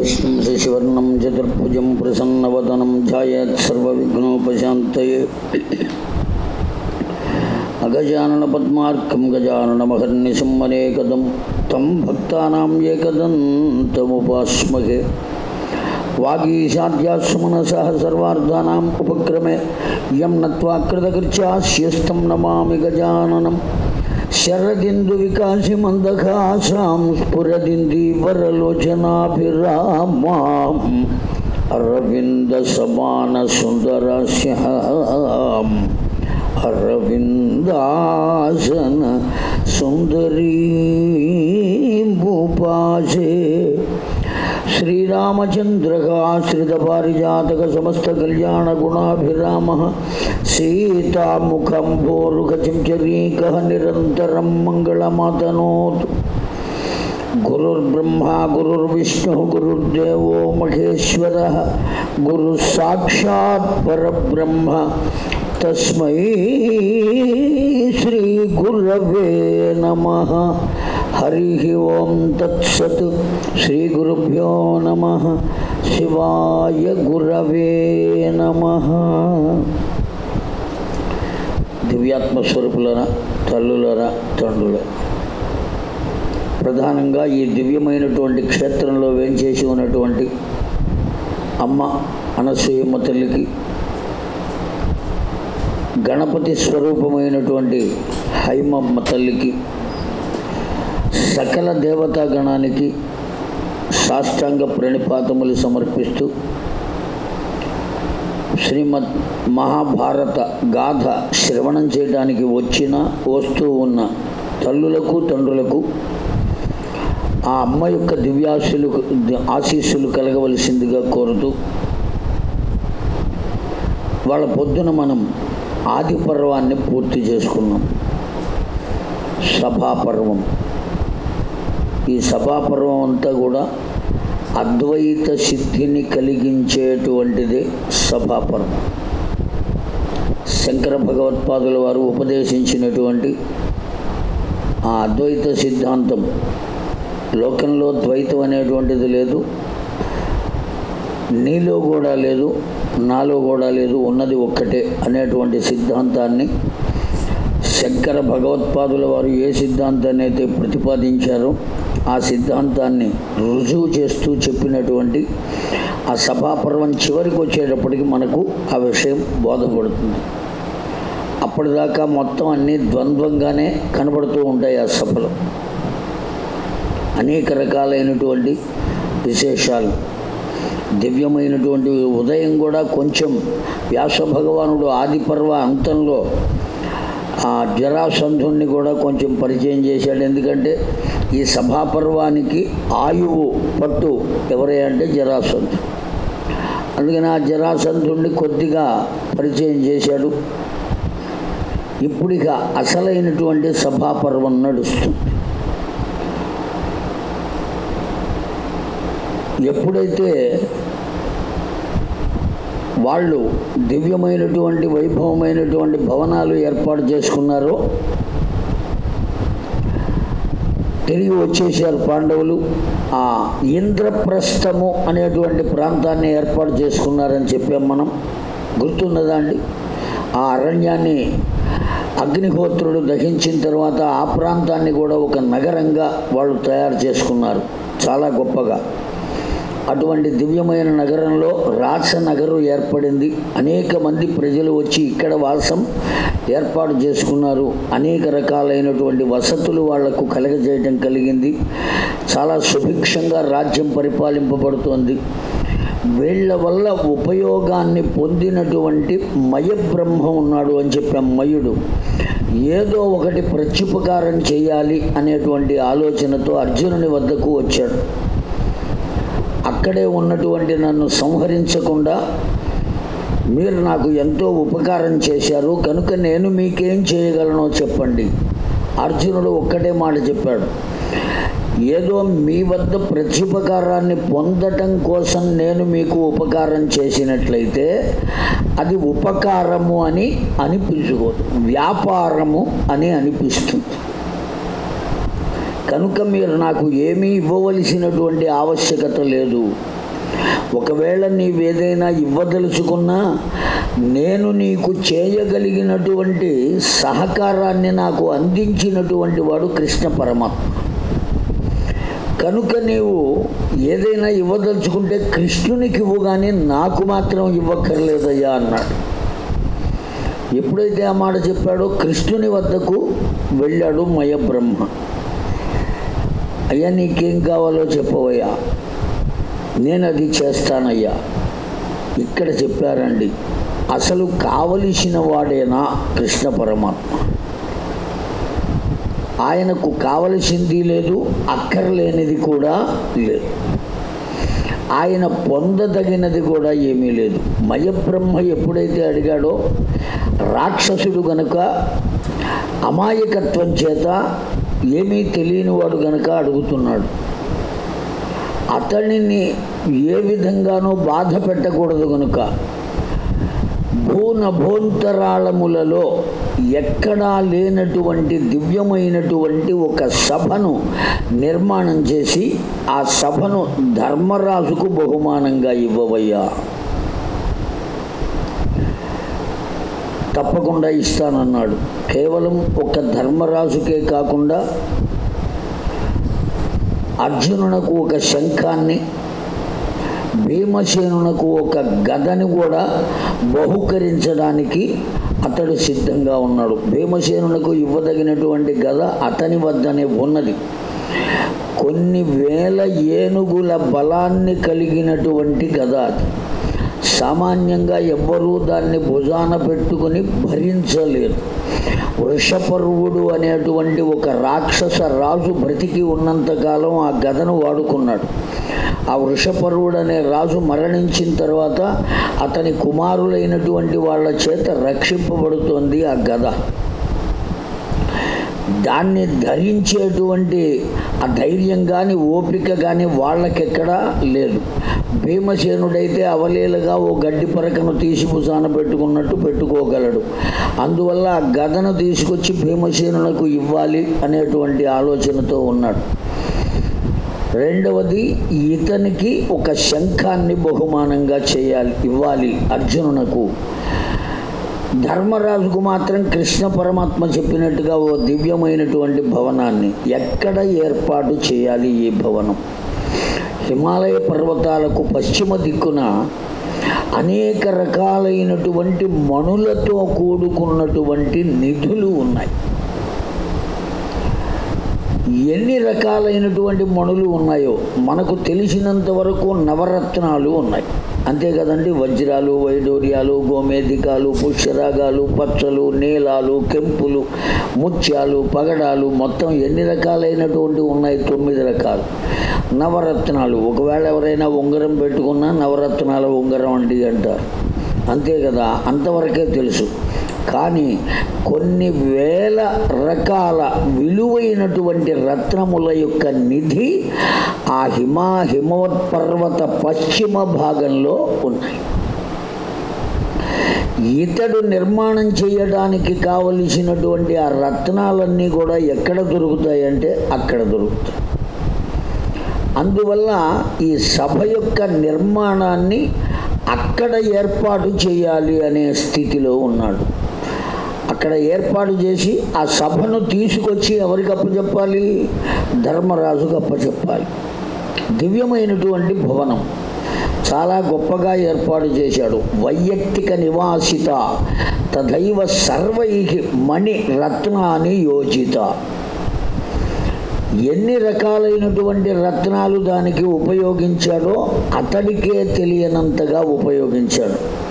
विष्णुं शशिवर्णं चतुर्भुजं प्रसन्नवदनं ध्यायेत् सर्वविघ्नोपशान्तये अगजाननपद्मार्कं गजाननमहर्निशम् अनेकदं तं भक्तानाम् एकदन्तमुपास्महे वागीशाद्यास्मनसः सर्वार्धानाम् उपक्रमे यं नत्वा कृतकृत्यास्यस्तं नमामि శరదిందు వికాసి మందకాశాం స్ఫురదింది వరలోచనాభిరామాం అరవింద సమాన సుందరాశ్యాం అరవిందాసన సుందరీ భూపాసే శ్రీరామచంద్రకాశ్రితపారిజాతక సమస్త కళ్యాణ గుణాభిరామ సీతాముఖం భోరుగచంచరీక నిరంతరం మంగళమాతనోతు గురుర్బ్రహ్మా గురుర్విష్ణు గురుర్దేవో మహేశ్వర గురు సాక్షాత్ పరబ్రహ్మ తస్మై శ్రీ గురవే నమ హరి ఓం తత్సత్ శ్రీ గురుభ్యో నమ శివాయ గురవే నమ దివ్యాత్మస్వరూపులన తల్లులన తండ్రుల ప్రధానంగా ఈ దివ్యమైనటువంటి క్షేత్రంలో వేంచేసి ఉన్నటువంటి అమ్మ అనసూయమ్మ తల్లికి గణపతి స్వరూపమైనటువంటి హైమమ్మ తల్లికి సకల దేవతా గణానికి సాష్టాంగ ప్రణిపాతములు సమర్పిస్తూ శ్రీమద్ మహాభారత గాథ శ్రవణం చేయడానికి వచ్చిన వస్తూ ఉన్న తల్లులకు తండ్రులకు ఆ అమ్మ యొక్క దివ్యాశులు ఆశీస్సులు కలగవలసిందిగా కోరుతూ వాళ్ళ పొద్దున మనం ఆది పర్వాన్ని పూర్తి చేసుకున్నాం. సభాపర్వం. ఈ సభాపర్వం అంతా కూడా అద్వైత సిద్ధిని కలిగించేటువంటిది సభాపర్వం. శంకర భగవత్పాదుల వారు ఉపదేశించినటువంటి ఆ అద్వైత సిద్ధాంతం. లోకంలో ద్వైతం అనేటువంటిది లేదు. నీలో కూడా లేదు నాలో కూడా లేదు ఉన్నది ఒక్కటే అనేటువంటి సిద్ధాంతాన్ని శంకర భగవత్పాదుల వారు ఏ సిద్ధాంతాన్ని అయితే ప్రతిపాదించారో ఆ సిద్ధాంతాన్ని రుజువు చేస్తూ చెప్పినటువంటి ఆ సభాపర్వం చివరికి వచ్చేటప్పటికి మనకు ఆ విషయం బోధపడుతుంది. అప్పటిదాకా మొత్తం అన్నీ ద్వంద్వంగానే కనబడుతూ ఉంటాయి ఆ సభలో. అనేక రకాలైనటువంటి విశేషాలు. దివ్యమైనటువంటి ఉదయం కూడా కొంచెం వ్యాస భగవానుడు ఆదిపర్వ అంతంలో ఆ జరాసంధుణ్ణి కూడా కొంచెం పరిచయం చేశాడు. ఎందుకంటే ఈ సభాపర్వానికి ఆయువు పట్టు ఎవరే అంటే జరాసంధు. అందుకని ఆ జరాసంధుణ్ణి కొద్దిగా పరిచయం చేశాడు. ఇప్పుడిక అసలైనటువంటి సభాపర్వం నడుస్తుంది. ఎప్పుడైతే వాళ్ళు దివ్యమైనటువంటి వైభవమైనటువంటి భవనాలు ఏర్పాటు చేసుకున్నారో తిరిగి వచ్చేసారు పాండవులు. ఆ ఇంద్రప్రస్థము అనేటువంటి ప్రాంతాన్ని ఏర్పాటు చేసుకున్నారని చెప్పాం మనం. గుర్తున్నదా అండి? ఆ అరణ్యాన్ని అగ్నిహోత్రుడు దహించిన తర్వాత ఆ ప్రాంతాన్ని కూడా ఒక నగరంగా వాళ్ళు తయారు చేసుకున్నారు. చాలా గొప్పగా. అటువంటి దివ్యమైన నగరంలో రాసనగరు ఏర్పడింది. అనేక మంది ప్రజలు వచ్చి ఇక్కడ వాసం ఏర్పాటు చేసుకున్నారు. అనేక రకాలైనటువంటి వసతులు వాళ్ళకు కలగజేయడం కలిగింది. చాలా సుభిక్షంగా రాజ్యం పరిపాలింపబడుతోంది. వీళ్ళ వల్ల ఉపయోగాన్ని పొందినటువంటి మయబ్రహ్మ ఉన్నాడు అని చెప్పాం మయుడు ఏదో ఒకటి ప్రత్యుపకారం చేయాలి అనేటువంటి ఆలోచనతో అర్జునుని వద్దకు వచ్చాడు. అక్కడే ఉన్నటువంటి నన్ను సంహరించకుండా మీరు నాకు ఎంతో ఉపకారం చేశారు. కనుక నేను మీకేం చేయగలనో చెప్పండి. అర్జునుడు ఒక్కటే మాట చెప్పాడు. ఏదో మీ వద్ద ప్రత్యుపకారాన్ని పొందటం కోసం నేను మీకు ఉపకారం చేసినట్లయితే అది ఉపకారము అని అనిపించుకోదు వ్యాపారము అని అనిపిస్తుంది. కనుక మీరు నాకు ఏమీ ఇవ్వవలసినటువంటి ఆవశ్యకత లేదు. ఒకవేళ నీవేదైనా ఇవ్వదలుచుకున్నా నేను నీకు చేయగలిగినటువంటి సహకారాన్ని నాకు అందించినటువంటి వాడు కృష్ణ పరమాత్మ. కనుక నీవు ఏదైనా ఇవ్వదలుచుకుంటే కృష్ణునికి ఇవ్వు కానీ నాకు మాత్రం ఇవ్వక్కర్లేదయ్యా అన్నాడు. ఎప్పుడైతే ఆ మాట చెప్పాడో కృష్ణుని వద్దకు వెళ్ళాడు మయబ్రహ్మ. అయ్యా నీకేం కావాలో చెప్పవయ్యా నేను అది చేస్తానయ్యా. ఇక్కడ చెప్పారండి అసలు కావలసిన వాడేనా కృష్ణ పరమాత్మ? ఆయనకు కావలసింది లేదు అక్కర్లేనిది కూడా లేదు. ఆయన పొందదగినది కూడా ఏమీ లేదు. మయబ్రహ్మ ఎప్పుడైతే అడిగాడో రాక్షసుడు గనుక అమాయకత్వం చేత ఏమీ తెలియనివాడు గనక అడుగుతున్నాడు. అతనిని ఏ విధంగానూ బాధ పెట్టకూడదు గనుక భూనభోంతరాళములలో ఎక్కడా లేనటువంటి దివ్యమైనటువంటి ఒక సభను నిర్మాణం చేసి ఆ సభను ధర్మరాజుకు బహుమానంగా ఇవ్వవయ్యా. తప్పకుండా ఇస్తానన్నాడు. కేవలం ఒక ధర్మరాజుకే కాకుండా అర్జునునకు ఒక శంఖాన్ని భీమసేనునకు ఒక గదని కూడా బహుకరించడానికి అతడు సిద్ధంగా ఉన్నాడు. భీమసేనునకు ఇవ్వదగినటువంటి గద అతని వద్దనే ఉన్నది. కొన్ని వేల ఏనుగుల బలాన్ని కలిగినటువంటి గద అది. సామాన్యంగా ఎవ్వరూ దాన్ని భుజాన పెట్టుకుని భరించలేరు. వృషపర్వుడు అనేటువంటి ఒక రాక్షస రాజు బ్రతికి ఉన్నంతకాలం ఆ గదను వాడుకున్నాడు. ఆ వృషపర్వుడు అనే రాజు మరణించిన తర్వాత అతని కుమారులైనటువంటి వాళ్ళ చేత రక్షింపబడుతోంది ఆ గద. దాన్ని ధరించేటువంటి ఆ ధైర్యం కానీ ఓపిక కానీ వాళ్ళకెక్కడా లేదు. భీమసేనుడైతే అవలీలగా ఓ గడ్డి పరకను తీసి భుజాన పెట్టుకున్నట్టు పెట్టుకోగలడు. అందువల్ల ఆ గదను తీసుకొచ్చి భీమసేనులకు ఇవ్వాలి అనేటువంటి ఆలోచనతో ఉన్నాడు. రెండవది ఇతనికి ఒక శంఖాన్ని బహుమానంగా చేయాలి ఇవ్వాలి అర్జునునకు. ధర్మరాజుకు మాత్రం కృష్ణ పరమాత్మ చెప్పినట్టుగా ఓ దివ్యమైనటువంటి భవనాన్ని ఎక్కడ ఏర్పాటు చేయాలి ఈ భవనం? హిమాలయ పర్వతాలకు పశ్చిమ దిక్కున అనేక రకాలైనటువంటి మణులతో కూడుకున్నటువంటి నిధులు ఉన్నాయి. ఎన్ని రకాలైనటువంటి మణులు ఉన్నాయో మనకు తెలిసినంత వరకు నవరత్నాలు ఉన్నాయి. అంతే కదండి వజ్రాలు వైడూర్యాలు గోమేధికాలు పుష్యరాగాలు పచ్చలు నీలాలు కెంపులు ముత్యాలు పగడాలు మొత్తం ఎన్ని రకాలైనటువంటి ఉన్నాయి? తొమ్మిది రకాలు. నవరత్నాలు. ఒకవేళ ఎవరైనా ఉంగరం పెట్టుకున్నా నవరత్నాల ఉంగరం అండి అంటారు. అంతే కదా అంతవరకే తెలుసు. కానీ కొన్ని వేల రకాల విలువైనటువంటి రత్నముల యొక్క నిధి ఆ హిమా హిమవత్పర్వత పశ్చిమ భాగంలో ఉన్నాయి. ఇతడు నిర్మాణం చేయడానికి కావలసినటువంటి ఆ రత్నాలన్నీ కూడా ఎక్కడ దొరుకుతాయంటే అక్కడ దొరుకుతాయి. అందువల్ల ఈ సభ యొక్క నిర్మాణాన్ని అక్కడ ఏర్పాటు చేయాలి అనే స్థితిలో ఉన్నాడు. అక్కడ ఏర్పాటు చేసి ఆ సభను తీసుకొచ్చి ఎవరికి అప్పచెప్పాలి? ధర్మరాజుకు అప్పచెప్పాలి. దివ్యమైనటువంటి భవనం. చాలా గొప్పగా ఏర్పాటు చేశాడు. వైయక్తిక నివాసిత తదైవ సర్వై మణి రత్నాన్ని యోజిత. ఎన్ని రకాలైనటువంటి రత్నాలు దానికి ఉపయోగించాడో అతడికే తెలియనంతగా ఉపయోగించాడు.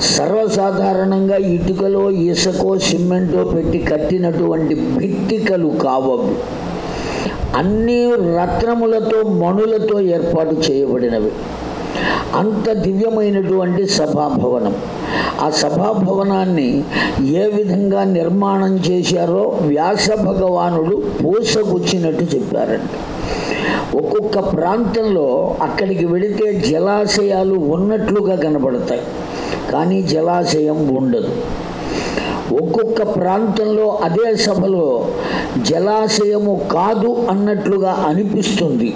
సర్వసాధారణంగా ఇటుకలో ఇసుకో సిమెంటో పెట్టి కట్టినటువంటి భిత్తికలు కావవి. అన్ని రత్నములతో మణులతో ఏర్పాటు చేయబడినవి. అంత దివ్యమైనటువంటి సభాభవనం. ఆ సభాభవనాన్ని ఏ విధంగా నిర్మాణం చేశారో వ్యాస భగవానుడు పూసగుచ్చినట్టు చెప్పారండి ఒక్కొక్క ప్రాంతంలో అక్కడికి వెళితే జలాశయాలు ఉన్నట్లుగా కనబడతాయి. కానీ జలాశయం ఉండదు. ఒక్కొక్క ప్రాంతంలో అదే సభలో జలాశయము కాదు అన్నట్లుగా అనిపిస్తుంది.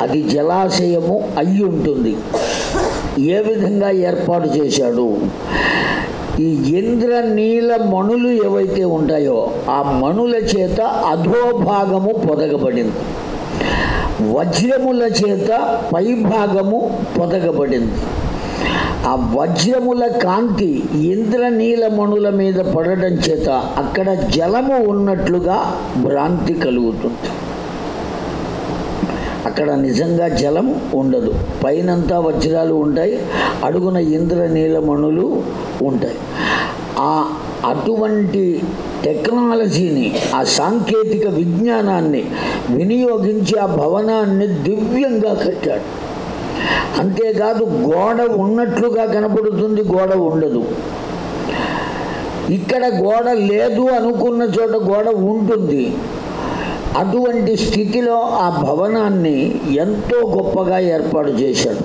అది జలాశయము అయి ఉంటుంది. ఏ విధంగా ఏర్పాటు చేశాడు? ఈ ఇంద్ర నీల మణులు ఏవైతే ఉంటాయో ఆ మణుల చేత అధోభాగము పొదగబడింది. వజ్రముల చేత పైభాగము పొదగబడింది. ఆ వజ్రముల కాంతి ఇంద్రనీలమణుల మీద పడడం చేత అక్కడ జలము ఉన్నట్లుగా భ్రాంతి కలుగుతుంది. అక్కడ నిజంగా జలం ఉండదు. పైనంతా వజ్రాలు ఉంటాయి అడుగున ఇంద్రనీలమణులు ఉంటాయి. ఆ అటువంటి టెక్నాలజీని ఆ సాంకేతిక విజ్ఞానాన్ని వినియోగించి ఆ భవనాన్ని దివ్యంగా కట్టాడు. అంతేకాదు గోడ ఉన్నట్లుగా కనపడుతుంది గోడ ఉండదు. ఇక్కడ గోడ లేదు అనుకున్న చోట గోడ ఉంటుంది. అటువంటి స్థితిలో ఆ భవనాన్ని ఎంతో గొప్పగా ఏర్పాటు చేశాడు.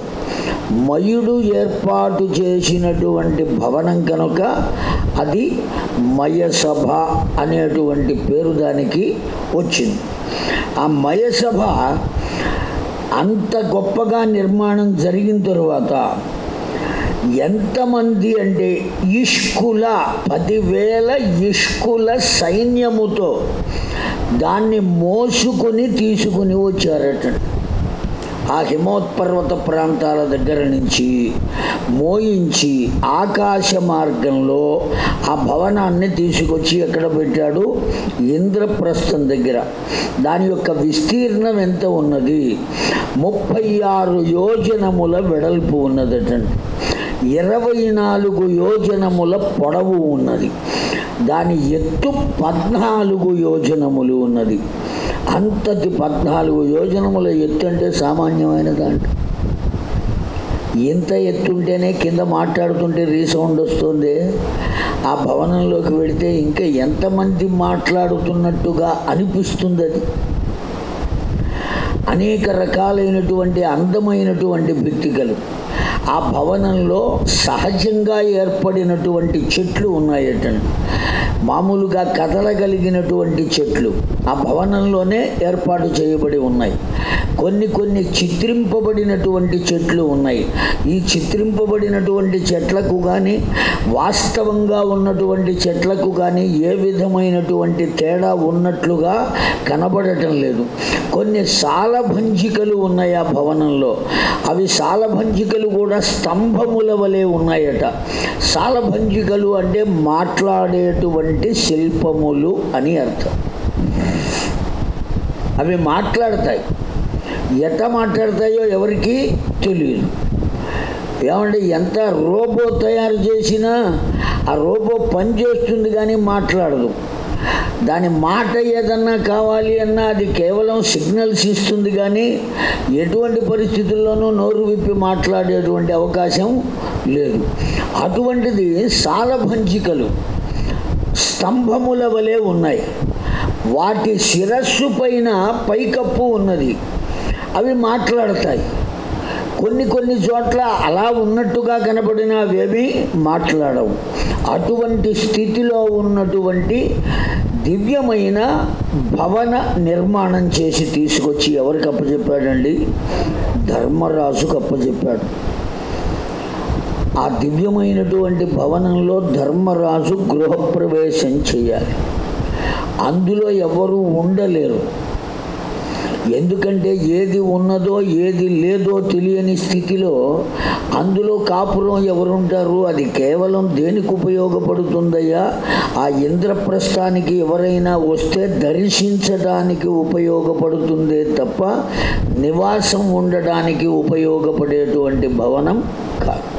మయుడు ఏర్పాటు చేసినటువంటి భవనం కనుక అది మయసభ అనేటువంటి పేరు దానికి వచ్చింది. ఆ మయసభ అంత గొప్పగా నిర్మాణం జరిగిన తరువాత ఎంతమంది అంటే ఇష్కుల పదివేల ఇష్కుల సైన్యముతో దాన్ని మోసుకొని తీసుకుని వచ్చారట. ఆ హిమోత్పర్వత ప్రాంతాల దగ్గర నుంచి మోయించి ఆకాశ మార్గంలో ఆ భవనాన్ని తీసుకొచ్చి ఎక్కడ పెట్టాడు? ఇంద్రప్రస్థం దగ్గర. దాని యొక్క విస్తీర్ణం ఎంత ఉన్నది? ముప్పై ఆరు యోజనముల వెడల్పు ఉన్నదటండి ఇరవై నాలుగు యోజనముల పొడవు ఉన్నది. దాని ఎత్తు పద్నాలుగు యోజనములు ఉన్నది. అంతటి పద్నాలుగు యోజనముల ఎత్తు అంటే సామాన్యమైన దాంట్లో. ఎంత ఎత్తుంటేనే కింద మాట్లాడుతుంటే రీసౌండ్ వస్తుంది. ఆ భవనంలోకి వెళితే ఇంకా ఎంతమంది మాట్లాడుతున్నట్టుగా అనిపిస్తుంది అది. అనేక రకాలైనటువంటి అందమైనటువంటి భిత్తికలు. ఆ భవనంలో సహజంగా ఏర్పడినటువంటి చెట్లు ఉన్నాయటండి మామూలుగా కదలగలిగినటువంటి చెట్లు ఆ భవనంలోనే ఏర్పాటు చేయబడి ఉన్నాయి. కొన్ని కొన్ని చిత్రింపబడినటువంటి చెట్లు ఉన్నాయి. ఈ చిత్రింపబడినటువంటి చెట్లకు కానీ వాస్తవంగా ఉన్నటువంటి చెట్లకు కానీ ఏ విధమైనటువంటి తేడా ఉన్నట్లుగా కనబడటం లేదు. కొన్ని సాలభంజికలు ఉన్నాయి ఆ భవనంలో. అవి సాలభంజికలు కూడా స్తంభముల వలె ఉన్నాయట. సాలభంజికలు అంటే మాట్లాడేటువంటి శిల్పములు అని అర్థం. అవి మాట్లాడతాయి. ఎట్లా మాట్లాడతాయో ఎవరికి తెలియదు ఏమంటే ఎంత రోబో తయారు చేసినా ఆ రోబో పని చేస్తుంది కానీ మాట్లాడదు. దాని మాట ఏదన్నా కావాలి అన్నా అది కేవలం సిగ్నల్స్ ఇస్తుంది కానీ ఎటువంటి పరిస్థితుల్లోనూ నోరు విప్పి మాట్లాడేటువంటి అవకాశం లేదు. అటువంటిది సాలభంచికలు స్తంభముల వలె ఉన్నాయి. వాటి శిరస్సు పైన పైకప్పు ఉన్నది. అవి మాట్లాడతాయి. కొన్ని కొన్ని చోట్ల అలా ఉన్నట్టుగా కనబడిన అవేమీ మాట్లాడవు. అటువంటి స్థితిలో ఉన్నటువంటి దివ్యమైన భవన నిర్మాణం చేసి తీసుకొచ్చి ఎవరికి అప్పచెప్పాడండి ధర్మరాజుకు అప్పచెప్పాడు ఆ దివ్యమైనటువంటి భవనంలో ధర్మరాజు గృహప్రవేశం చేయాలి. అందులో ఎవరు ఉండలేరు. ఎందుకంటే ఏది ఉన్నదో ఏది లేదో తెలియని స్థితిలో అందులో కాపురం ఎవరుంటారు? అది కేవలం దేనికి ఉపయోగపడుతుందయ్యా? ఆ ఇంద్రప్రస్థానికి ఎవరైనా వస్తే దర్శించడానికి ఉపయోగపడుతుందే తప్ప నివాసం ఉండడానికి ఉపయోగపడేటువంటి భవనం కాదు.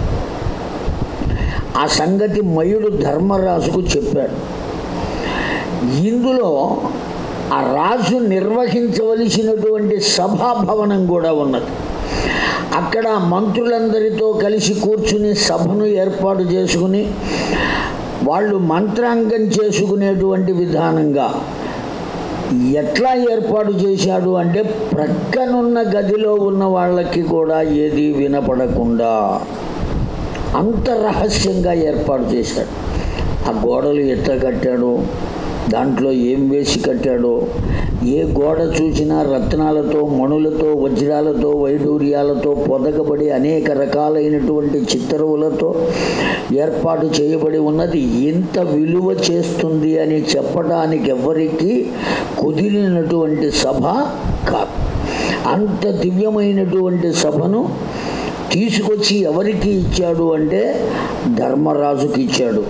ఆ సంగతి మయుడు ధర్మరాజుకు చెప్పాడు. ఇందులో ఆ రాజు నిర్వహించవలసినటువంటి సభాభవనం కూడా ఉన్నది. అక్కడ మంత్రులందరితో కలిసి కూర్చుని సభను ఏర్పాటు చేసుకుని వాళ్ళు మంత్రాంగం చేసుకునేటువంటి విధానంగా ఎట్లా ఏర్పాటు చేశాడు అంటే ప్రక్కనున్న గదిలో ఉన్న వాళ్ళకి కూడా ఏది వినపడకుండా అంత రహస్యంగా ఏర్పాటు చేశాడు. ఆ గోడలు ఎట్లా కట్టాడు? దాంట్లో ఏం వేసి కట్టాడో ఏ గోడ చూసినా రత్నాలతో మణులతో వజ్రాలతో వైడూర్యాలతో పొదగబడి అనేక రకాలైనటువంటి చిత్తరువులతో ఏర్పాటు చేయబడి ఉన్నది. ఇంత విలువ చేస్తుంది అని చెప్పడానికి ఎవరికీ కుదిరినటువంటి సభ కాదు. అంత దివ్యమైనటువంటి సభను తీసుకొచ్చి ఎవరికి ఇచ్చాడు అంటే ధర్మరాజుకి ఇచ్చాడు.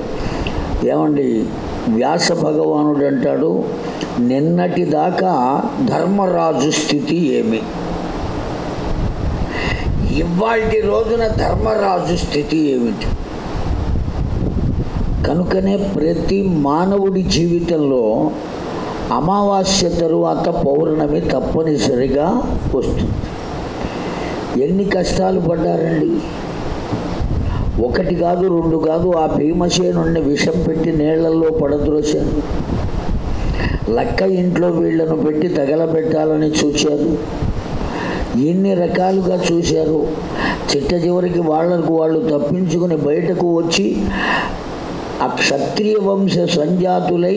ఏమండి వ్యాస భగవానుడు అంటాడు నిన్నటి దాకా ధర్మరాజు స్థితి ఏమి? ఇవాటి రోజున ధర్మరాజు స్థితి ఏమిటి? కనుకనే ప్రతి మానవుడి జీవితంలో అమావాస్య తరువాత పౌర్ణమి తప్పనిసరిగా వస్తుంది. ఎన్ని కష్టాలు పడ్డారండి? ఒకటి కాదు రెండు కాదు ఆ భీమసేనుణ్ణి విషం పెట్టి నీళ్ళలో పడద్రోశారు లక్క ఇంట్లో వీళ్ళను పెట్టి తగలబెట్టాలని చూశారు ఎన్ని రకాలుగా చూశారు చిట్ట చివరికి వాళ్ళకు వాళ్ళు తప్పించుకుని బయటకు వచ్చి ఆ క్షత్రియ వంశ సంజాతులై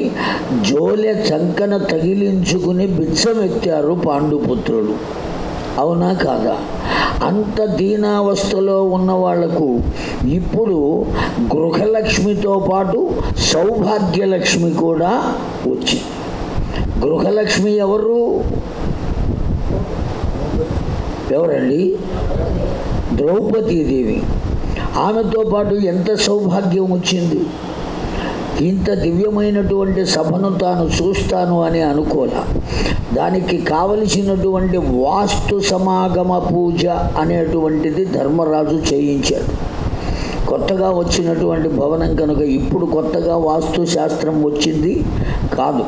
జోలె చంకన తగిలించుకుని బిచ్చమెత్తారు పాండుపుత్రులు. అవునా కాదా? అంత దీనావస్థలో ఉన్న వాళ్ళకు ఇప్పుడు గృహలక్ష్మితో పాటు సౌభాగ్యలక్ష్మి కూడా వచ్చింది గృహలక్ష్మి ఎవరు? ఎవరండి? ద్రౌపదీదేవి. ఆమెతో పాటు ఎంత సౌభాగ్యం వచ్చింది? ఇంత దివ్యమైనటువంటి సభను తాను చూస్తాను అని అనుకోలే. దానికి కావలసినటువంటి వాస్తు సమాగమ పూజ అనేటువంటిది ధర్మరాజు చేయించాడు. కొత్తగా వచ్చినటువంటి భవనం కనుక ఇప్పుడు కొత్తగా వాస్తు శాస్త్రం వచ్చింది కాదు.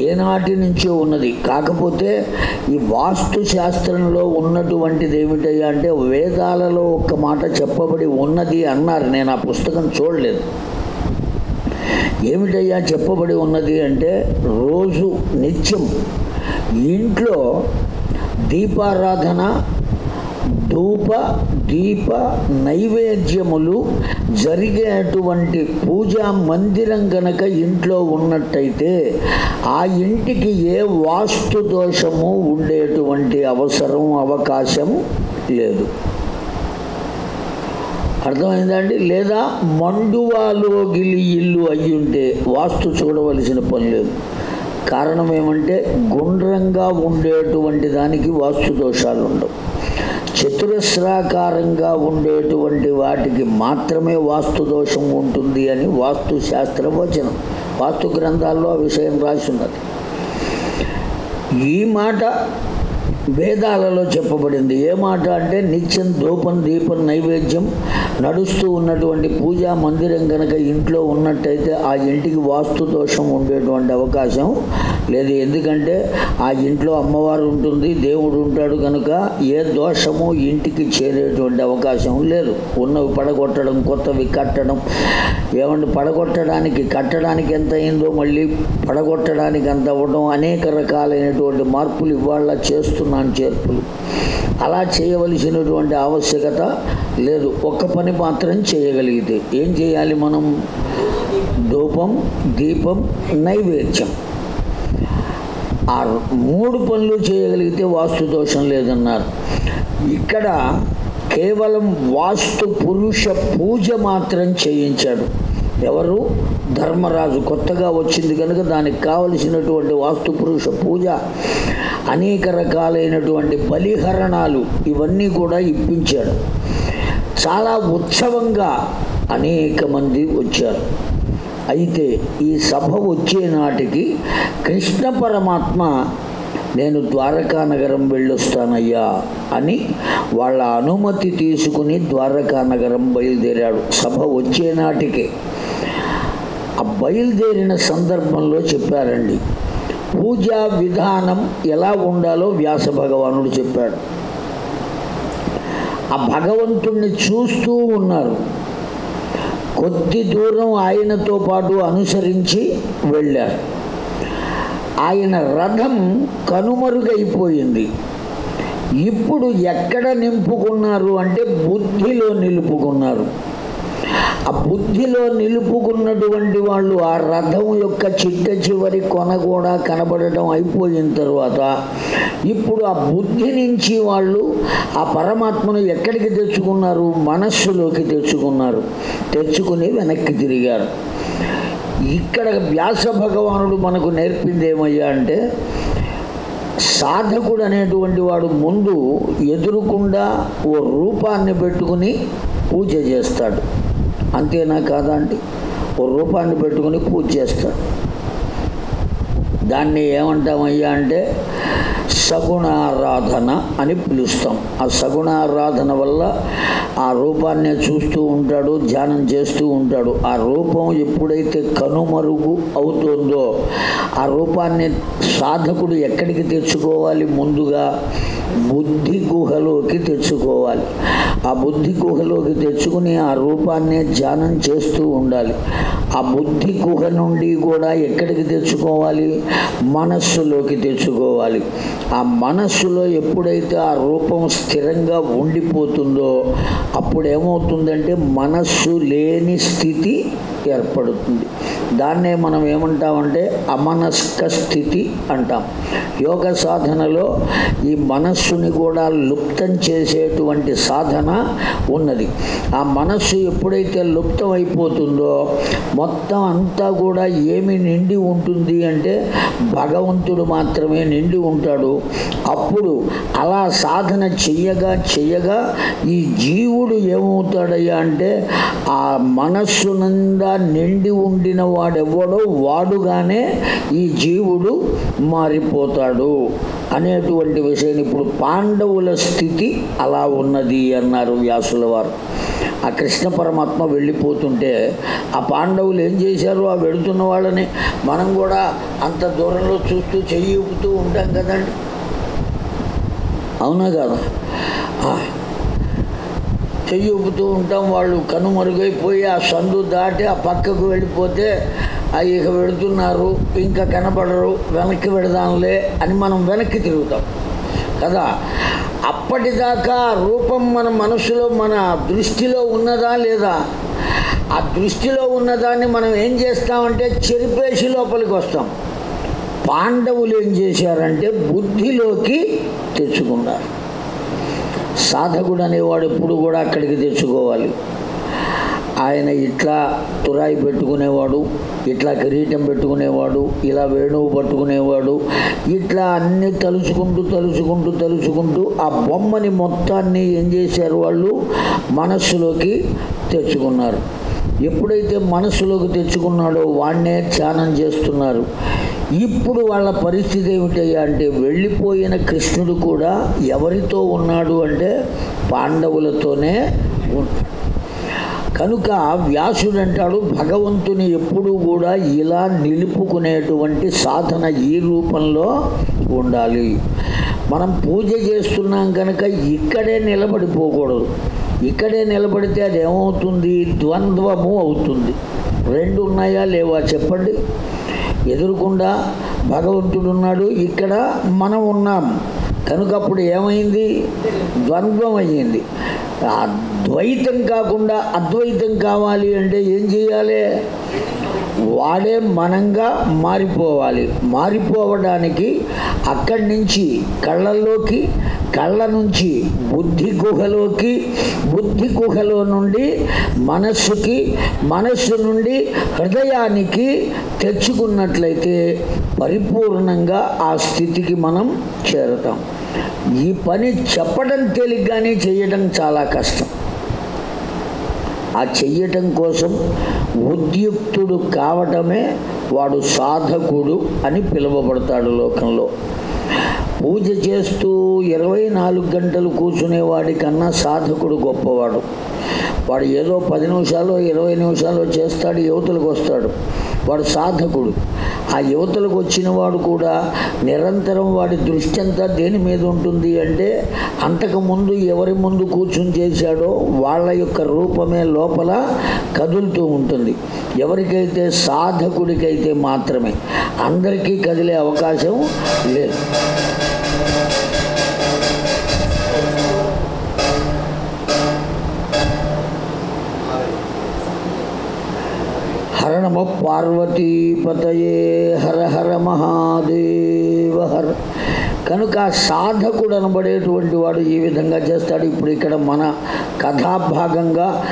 ఏనాటి నుంచో ఉన్నది. కాకపోతే ఈ వాస్తు శాస్త్రంలో ఉన్నటువంటిది ఏమిటయ్యా అంటే వేదాలలో ఒక్క మాట చెప్పబడి ఉన్నది అన్నారు. నేను ఆ పుస్తకం చూడలేదు. ఏమిటయ్యా చెప్పబడి ఉన్నది అంటే రోజు నిత్యం ఇంట్లో దీపారాధన ధూప దీప నైవేద్యములు జరిగేటువంటి పూజా మందిరం గనక ఇంట్లో ఉన్నట్టయితే ఆ ఇంటికి ఏ వాస్తు దోషము ఉండేటువంటి అవసరం అవకాశం లేదు. అర్థమైందండి? లేదా మండువాలో గిలి ఇల్లు అయ్యుంటే వాస్తు చూడవలసిన పని లేదు. కారణం ఏమంటే గుండ్రంగా ఉండేటువంటి దానికి వాస్తు దోషాలు ఉండవు. చతురస్రాకారంగా ఉండేటువంటి వాటికి మాత్రమే వాస్తు దోషం ఉంటుంది అని వాస్తు శాస్త్ర వచనం వాస్తు గ్రంథాల్లో ఆ విషయం రాసి ఉన్నది. ఈ మాట వేదాలలో చెప్పబడింది. ఏ మాట అంటే నిత్యం ధూపం దీపం నైవేద్యం నడుస్తూ ఉన్నటువంటి పూజా మందిరం కనుక ఇంట్లో ఉన్నట్టయితే ఆ ఇంటికి వాస్తు దోషం ఉండేటువంటి అవకాశం లేదు. ఎందుకంటే ఆ ఇంట్లో అమ్మవారు ఉంటుంది దేవుడు ఉంటాడు కనుక ఏ దోషము ఇంటికి చేరేటువంటి అవకాశం లేదు. ఉన్నవి పడగొట్టడం కొత్తవి కట్టడం ఏమంటే పడగొట్టడానికి కట్టడానికి ఎంత అయిందో మళ్ళీ పడగొట్టడానికి అంత అవ్వడం అనేక రకాలైనటువంటి మార్పులు ఇవాళ చేస్తున్నాను చేర్పులు. అలా చేయవలసినటువంటి ఆవశ్యకత లేదు. ఒక్క పని మాత్రం చేయగలిగితే ఏం చేయాలి మనం? ధూపం దీపం నైవేద్యం. ఆ మూడు పనులు చేయగలిగితే వాస్తు దోషం లేదన్నారు. ఇక్కడ కేవలం వాస్తు పురుష పూజ మాత్రం చేయించాడు. ఎవరు? ధర్మరాజు. కొత్తగా వచ్చింది కనుక దానికి కావలసినటువంటి వాస్తు పురుష పూజ అనేక రకాలైనటువంటి బలిహరణాలు ఇవన్నీ కూడా ఇప్పించాడు. చాలా ఉత్సవంగా అనేక మంది వచ్చారు. అయితే ఈ సభ వచ్చే నాటికి కృష్ణ పరమాత్మ నేను ద్వారకా నగరం వెళ్ళొస్తానయ్యా అని వాళ్ళ అనుమతి తీసుకుని ద్వారకా నగరం బయలుదేరాడు. సభ వచ్చే నాటికే. ఆ బయలుదేరిన సందర్భంలో చెప్పారండి. పూజా విధానం ఎలా ఉండాలో వ్యాస భగవానుడు చెప్పాడు. ఆ భగవంతుణ్ణి చూస్తూ ఉన్నారు. కొద్ది దూరం ఆయనతో పాటు అనుసరించి వెళ్ళారు. ఆయన రథం కనుమరుగైపోయింది. ఇప్పుడు ఎక్కడ నింపుకున్నారు అంటే బుద్ధిలో నిలుపుకున్నారు. ఆ బుద్ధిలో నిలుపుకున్నటువంటి వాళ్ళు ఆ రథం యొక్క చిట్ట చివరి కొన కూడా కనబడటం అయిపోయిన తర్వాత ఇప్పుడు ఆ బుద్ధి నుంచి వాళ్ళు ఆ పరమాత్మను ఎక్కడికి తెచ్చుకున్నారు? మనస్సులోకి తెచ్చుకున్నారు. తెచ్చుకుని వెనక్కి తిరిగారు. ఇక్కడ వ్యాస భగవానుడు మనకు నేర్పింది ఏమయ్యా అంటే సాధకుడు అనేటువంటి వాడు ముందు ఎదురుకుండా ఓ రూపాన్ని పెట్టుకుని పూజ చేస్తాడు. అంతేనా కాదా అండి? ఓ రూపాన్ని పెట్టుకుని పూజ చేస్తాడు. దాన్ని ఏమంటామయ్యా అంటే సగుణారాధన అని పిలుస్తాం. ఆ సగుణారాధన వల్ల ఆ రూపాన్ని చూస్తూ ఉంటాడు ధ్యానం చేస్తూ ఉంటాడు. ఆ రూపం ఎప్పుడైతే కనుమరుగు అవుతుందో ఆ రూపాన్ని సాధకుడు ఎక్కడికి తెచ్చుకోవాలి? ముందుగా బుద్ధి గుహలోకి తెచ్చుకోవాలి. ఆ బుద్ధి గుహలోకి తెచ్చుకుని ఆ రూపాన్ని ధ్యానం చేస్తూ ఉండాలి. ఆ బుద్ధి గుహ నుండి కూడా ఎక్కడికి తెచ్చుకోవాలి? మనస్సులోకి తెచ్చుకోవాలి. ఆ మనస్సులో ఎప్పుడైతే ఆ రూపం స్థిరంగా ఉండిపోతుందో అప్పుడు ఏమవుతుందంటే మనస్సు లేని స్థితి ఏర్పడుతుంది. దాన్నే మనం ఏమంటామంటే అమనస్క స్థితి అంటాం. యోగ సాధనలో ఈ మనస్సుని కూడా లుప్తం చేసేటువంటి సాధన ఉన్నది. ఆ మనస్సు ఎప్పుడైతే లుప్తం అయిపోతుందో మొత్తం అంతా కూడా ఏమి నిండి ఉంటుంది అంటే భగవంతుడు మాత్రమే నిండి ఉంటాడు. అప్పుడు అలా సాధన చెయ్యగా చెయ్యగా ఈ జీవుడు ఏమవుతాడయ్యా అంటే ఆ మనస్సు నిండా నిండి ఉండిన వాడెవ్వడో వాడుగానే ఈ జీవుడు మారిపోతాడు అనేటువంటి విషయం. ఇప్పుడు పాండవుల స్థితి అలా ఉన్నది అన్నారు వ్యాసుల వారు. ఆ కృష్ణ పరమాత్మ వెళ్ళిపోతుంటే ఆ పాండవులు ఏం చేశారు? ఆ వెళుతున్న వాళ్ళని మనం కూడా అంత దూరంలో చూస్తూ చెయ్యి ఊపుతూ ఉంటాం కదండి. అవునా కదా? చెయ్యి ఊపుతూ ఉంటాం. వాళ్ళు కనుమరుగైపోయి ఆ సందు దాటి ఆ పక్కకు వెళ్ళిపోతే ఆ ఇక వెళుతున్నారు ఇంకా కనపడరు. వెనక్కి వెళదాంలే అని మనం వెనక్కి తిరుగుతాం. కదా? అప్పటిదాకా రూపం మన మనసులో మన దృష్టిలో ఉన్నదా లేదా? ఆ దృష్టిలో ఉన్నదాన్ని మనం ఏం చేస్తామంటే చెరిపేసి లోపలికి వస్తాం. పాండవులు ఏం చేశారంటే బుద్ధిలోకి తెచ్చుకున్నారు. సాధకుడు అనేవాడు ఎప్పుడు కూడా అక్కడికి తెచ్చుకోవాలి. ఆయన ఇట్లా తురాయి పెట్టుకునేవాడు ఇట్లా కిరీటం పెట్టుకునేవాడు ఇలా వేణువు పట్టుకునేవాడు ఇట్లా అన్నీ తలుచుకుంటూ తలుచుకుంటూ తలుచుకుంటూ ఆ బొమ్మని మొత్తాన్ని ఏం చేశారు వాళ్ళు? మనస్సులోకి తెచ్చుకున్నారు. ఎప్పుడైతే మనస్సులోకి తెచ్చుకున్నాడో వాడినే ధ్యానం చేస్తున్నారు. ఇప్పుడు వాళ్ళ పరిస్థితి ఏమిటయ్యా అంటే వెళ్ళిపోయిన కృష్ణుడు కూడా ఎవరితో ఉన్నాడు అంటే పాండవులతోనే ఉన్నాడు కనుక వ్యాసుడు అంటాడు భగవంతుని ఎప్పుడూ కూడా ఇలా నిలుపుకునేటువంటి సాధన ఈ రూపంలో ఉండాలి. మనం పూజ చేస్తున్నాం కనుక ఇక్కడే నిలబడిపోకూడదు. ఇక్కడే నిలబడితే అది ఏమవుతుంది ద్వంద్వము అవుతుంది. రెండు ఉన్నాయా లేవా చెప్పండి. ఎదురుకుండా భగవంతుడు ఉన్నాడు ఇక్కడ మనం ఉన్నాం. కనుక అప్పుడు ఏమైంది? ద్వంద్వం అయ్యింది ద్వైతం కాకుండా అద్వైతం కావాలి అంటే ఏం చేయాలి? వాడే మనంగా మారిపోవాలి. మారిపోవడానికి అక్కడి నుంచి కళ్ళల్లోకి కళ్ళ నుంచి బుద్ధి గుహలోకి బుద్ధి గుహలో నుండి మనస్సుకి మనస్సు నుండి హృదయానికి తెచ్చుకున్నట్లయితే పరిపూర్ణంగా ఆ స్థితికి మనం చేరుతాం. ఈ పని చెప్పడం తేలిగ్గానే చేయడం చాలా కష్టం. ఆ చెయ్యటం కోసం ఉద్యుక్తుడు కావటమే వాడు సాధకుడు అని పిలువబడతాడు లోకంలో. పూజ చేస్తూ ఇరవై నాలుగు గంటలు కూర్చునేవాడి కన్నా సాధకుడు గొప్పవాడు. వాడు ఏదో పది నిమిషాలు ఇరవై నిమిషాలు చేస్తాడు యువతలకు వస్తాడు. వాడు సాధకుడు. ఆ యువతలకు వచ్చిన వాడు కూడా నిరంతరం వాడి దృష్టి అంతా దేని మీద ఉంటుంది అంటే అంతకుముందు ఎవరి ముందు కూర్చుని చేశాడో వాళ్ళ యొక్క రూపమే లోపల కదులుతూ ఉంటుంది. ఎవరికైతే సాధకుడికైతే మాత్రమే. అందరికీ కదిలే అవకాశం లేదు. నమ పార్వతీపతయే హర హర మహాదేవ హర కనుక సాధకుడు అనబడేటువంటి వాడు ఈ విధంగా చేస్తాడు. ఇప్పుడు ఇక్కడ మన కథాభాగంగా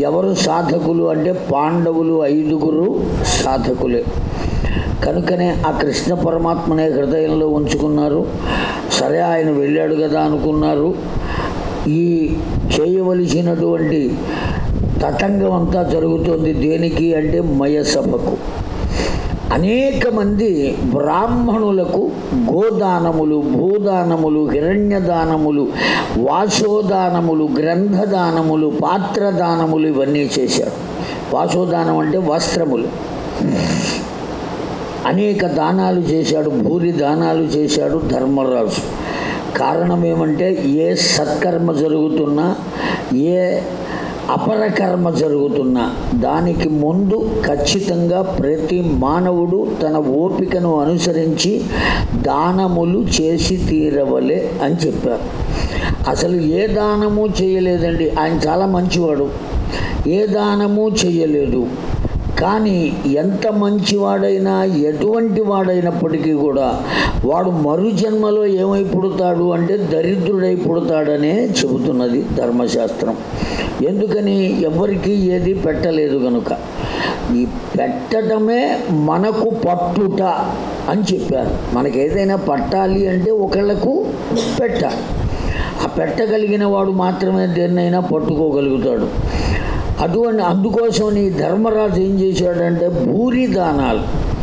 ఎవరు సాధకులు అంటే పాండవులు ఐదుగురు సాధకులే. కనుకనే ఆ కృష్ణ పరమాత్మనే హృదయంలో ఉంచుకున్నారు. సరే ఆయన వెళ్ళాడు కదా అనుకున్నారు. ఈ చేయవలసినటువంటి తతంగం అంతా జరుగుతుంది దేనికి అంటే మయసభకు అనేక మంది బ్రాహ్మణులకు గోదానములు భూదానములు హిరణ్యదానములు వాసోదానములు గ్రంథదానములు పాత్రదానములు ఇవన్నీ చేశారు. వాసోదానం అంటే వస్త్రములు. అనేక దానాలు చేశాడు భూరి దానాలు చేశాడు ధర్మరాజు. కారణం ఏమంటే ఏ సత్కర్మ జరుగుతున్నా ఏ అపరకర్మ జరుగుతున్న దానికి ముందు ఖచ్చితంగా ప్రతి మానవుడు తన ఓపికను అనుసరించి దానములు చేసి తీరవలే అని చెప్పారు. అసలు ఏ దానము చేయలేదండి. ఆయన చాలా మంచివాడు. ఏ దానము చేయలేదు. కానీ ఎంత మంచివాడైనా ఎటువంటి వాడైనప్పటికీ కూడా వాడు మరు జన్మలో ఏమై పుడతాడు అంటే దరిద్రుడై పుడతాడనే చెబుతున్నది ధర్మశాస్త్రం. ఎందుకని ఎవరికి ఏది పెట్టలేదు కనుక ఈ పెట్టడమే మనకు పట్టుట అని చెప్పారు. మనకి ఏదైనా పట్టాలి అంటే ఒకళ్ళకు పెట్టాలి. ఆ పెట్టగలిగిన వాడు మాత్రమే దేన్నైనా పట్టుకోగలుగుతాడు. అటువంటి అందుకోసం ఈ ధర్మరాజు ఏం చేశాడంటే భూరి దానాలు.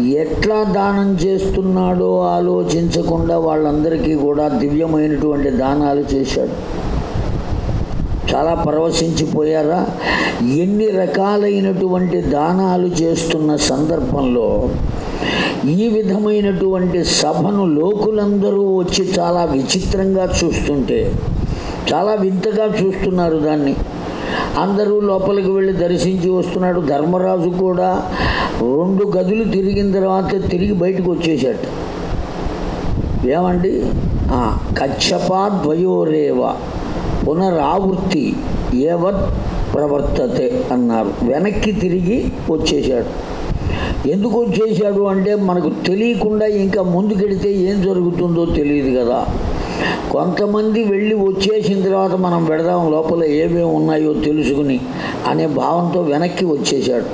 ఎట్లా దానం చేస్తున్నాడో ఆలోచించకుండా వాళ్ళందరికీ కూడా దివ్యమైనటువంటి దానాలు చేశాడు. చాలా పరవశించిపోయారా? ఎన్ని రకాలైనటువంటి దానాలు చేస్తున్న సందర్భంలో ఈ విధమైనటువంటి సభను లోకులందరూ వచ్చి చాలా విచిత్రంగా చూస్తుంటే చాలా వింతగా చూస్తున్నారు దాన్ని. అందరూ లోపలికి వెళ్ళి దర్శించి వస్తున్నాడు. ధర్మరాజు కూడా రెండు గదులు తిరిగిన తర్వాత తిరిగి బయటకు వచ్చేసాట ఏమండి? కచ్చపా ద్వయోరేవ పునరావృత్తి ఏవత్ ప్రవర్తతే అన్నారు. వెనక్కి తిరిగి వచ్చేసాడు ఎందుకు వచ్చేసాడు అంటే మనకు తెలియకుండా ఇంకా ముందుకెడితే ఏం జరుగుతుందో తెలియదు కదా. కొంతమంది వెళ్ళి వచ్చేసిన తర్వాత మనం పెడదాం లోపల ఏమేమి ఉన్నాయో తెలుసుకుని అనే భావంతో వెనక్కి వచ్చేసాడు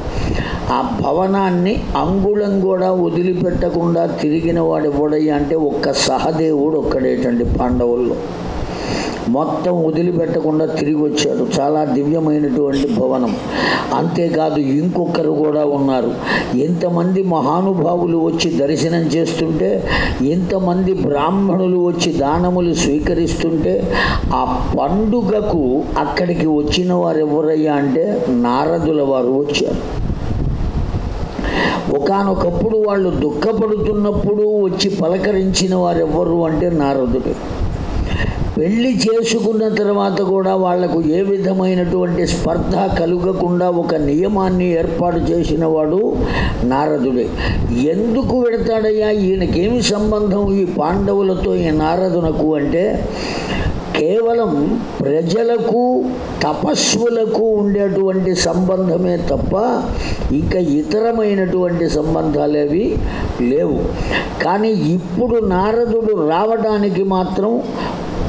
ఆ భవనాన్ని అంగుళం కూడా వదిలిపెట్టకుండా తిరిగిన వాడు ఎవడయ్యా అంటే ఒక్క సహదేవుడు ఒక్కడేటండి పాండవుల్లో. మొత్తం వదిలిపెట్టకుండా తిరిగి వచ్చాడు. చాలా దివ్యమైనటువంటి భవనం. అంతేకాదు ఇంకొకరు కూడా ఉన్నారు. ఎంతమంది మహానుభావులు వచ్చి దర్శనం చేస్తుంటే ఎంతమంది బ్రాహ్మణులు వచ్చి దానములు స్వీకరిస్తుంటే ఆ పండుగకు అక్కడికి వచ్చిన వారు ఎవరయ్యా అంటే నారదుల వారు వచ్చారు. ఒకానొకప్పుడు వాళ్ళు దుఃఖపడుతున్నప్పుడు వచ్చి పలకరించిన వారెవ్వరు అంటే నారదుడు. పెళ్ళి చేసుకున్న తర్వాత కూడా వాళ్ళకు ఏ విధమైనటువంటి స్పర్ధ కలుగకుండా ఒక నియమాన్ని ఏర్పాటు చేసిన వాడు నారదుడే. ఎందుకు వెడతాడయ్యా? ఈయనకేమి సంబంధం ఈ పాండవులతో ఈ నారదునకు అంటే కేవలం ప్రజలకు తపస్సులకు ఉండేటువంటి సంబంధమే తప్ప ఇంకా ఇతరమైనటువంటి సంబంధాలేవి లేవు. కానీ ఇప్పుడు నారదుడు రావడానికి మాత్రం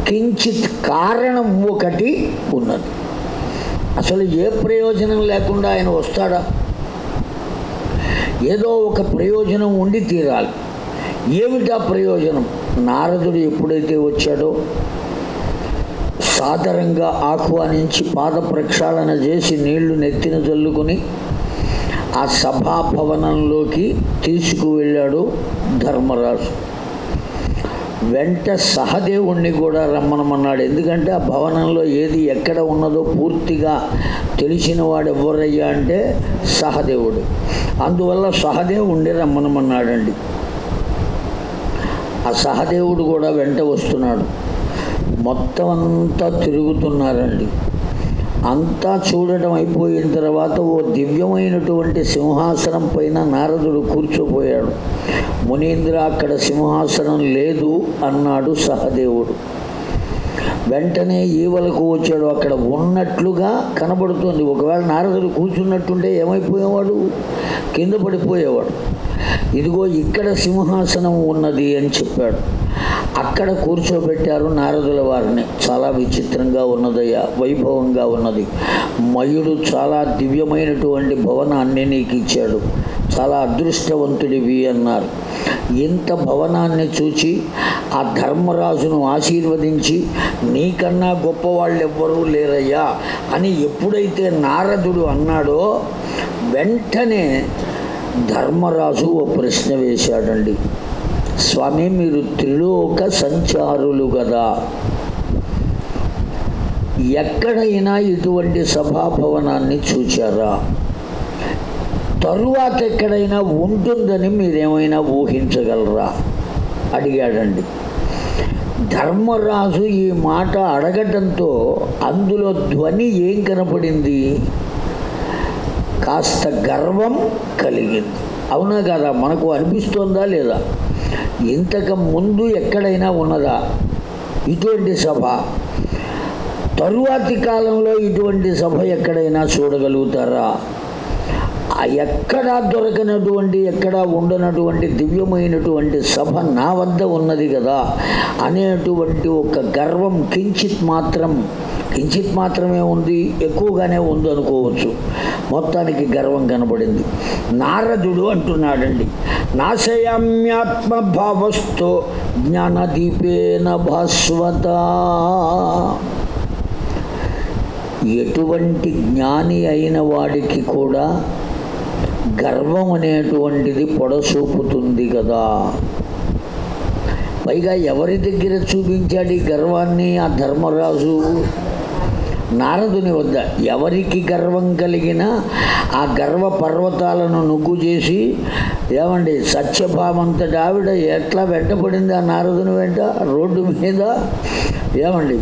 కించిత్ కారణం ఒకటి ఉన్నది. అసలు ఏ ప్రయోజనం లేకుండా ఆయన వస్తాడా? ఏదో ఒక ప్రయోజనం ఉండి తీరాలి. ఏమిటా ప్రయోజనం? నారదుడు ఎప్పుడైతే వచ్చాడో సాదరంగా ఆహ్వానించి పాద ప్రక్షాళన చేసి నీళ్ళు నెత్తిన చల్లుకొని ఆ సభాభవనంలోకి తీసుకువెళ్ళాడు ధర్మరాజు. వెంట సహదేవుణ్ణి కూడా రమ్మనమన్నాడు. ఎందుకంటే ఆ భవనంలో ఏది ఎక్కడ ఉన్నదో పూర్తిగా తెలిసిన వాడు ఎవరయ్యా అంటే సహదేవుడు. అందువల్ల సహదేవుణ్ణి రమ్మనమన్నాడండి. ఆ సహదేవుడు కూడా వెంట వస్తున్నాడు. మొత్తం అంతా తిరుగుతున్నారండి. అంతా చూడటం అయిపోయిన తర్వాత ఓ దివ్యమైనటువంటి సింహాసనం పైన నారదుడు కూర్చోపోయాడు మునీంద్ర అక్కడ సింహాసనం లేదు అన్నాడు సహదేవుడు. వెంటనే ఈవలకు వచ్చాడు. అక్కడ ఉన్నట్లుగా కనబడుతుంది. ఒకవేళ నారదుడు కూర్చున్నట్టుంటే ఏమైపోయేవాడు? కింద పడిపోయేవాడు. ఇదిగో ఇక్కడ సింహాసనం ఉన్నది అని చెప్పాడు. అక్కడ కూర్చోబెట్టారు నారదుల వారిని. చాలా విచిత్రంగా ఉన్నదయ్యా వైభవంగా ఉన్నది. మయుడు చాలా దివ్యమైనటువంటి భవనాన్ని నీకు ఇచ్చాడు. చాలా అదృష్టవంతుడివి అన్నారు. ఇంత భవనాన్ని చూచి ఆ ధర్మరాజును ఆశీర్వదించి నీకన్నా గొప్పవాళ్ళు ఎవ్వరూ లేరయ్యా అని ఎప్పుడైతే నారదుడు అన్నాడో వెంటనే ధర్మరాజు ఓ ప్రశ్న వేశాడండి. స్వామి మీరు త్రిలోక సంచారులు కదా ఎక్కడైనా ఇటువంటి సభాభవనాన్ని చూచారా? తరువాత ఎక్కడైనా ఉంటుందని మీరేమైనా ఊహించగలరా? అడిగాడండి. ధర్మరాజు ఈ మాట అడగటంతో అందులో ధ్వని ఏం కనపడింది? కాస్త గర్వం కలిగింది. అవునా కదా? మనకు అనిపిస్తోందా లేదా? ఇంతకు ముందు ఎక్కడైనా ఉన్నదా? ఇటువంటి సభ. తరువాతి కాలంలో ఇటువంటి సభ ఎక్కడైనా చూడగలుగుతారా? ఎక్కడ దొరకనటువంటి ఎక్కడ ఉండనటువంటి దివ్యమైనటువంటి సభ నా వద్ద ఉన్నది కదా అనేటువంటి ఒక గర్వం కించిత్ మాత్రం కించిత్ మాత్రమే ఉంది ఎక్కువగానే ఉంది అనుకోవచ్చు. మొత్తానికి గర్వం కనబడింది. నారదుడు అంటున్నాడండి నాశయామ్యాత్మభావస్థో జ్ఞానదీపేన భాస్వత. ఎటువంటి జ్ఞాని అయిన వాడికి కూడా గర్వం అనేటువంటిది పొడసూపుతుంది కదా. పైగా ఎవరి దగ్గర చూపించాడు ఈ గర్వాన్ని? ఆ ధర్మరాజు. నారదుని వద్ద ఎవరికి గర్వం కలిగినా ఆ గర్వ పర్వతాలను నుగ్గు చేసి ఏమండి సత్యభామంతటి ఆవిడ ఎట్లా వెంటపడింది ఆ నారదుని వెంట? రోడ్డు మీద? ఏమండి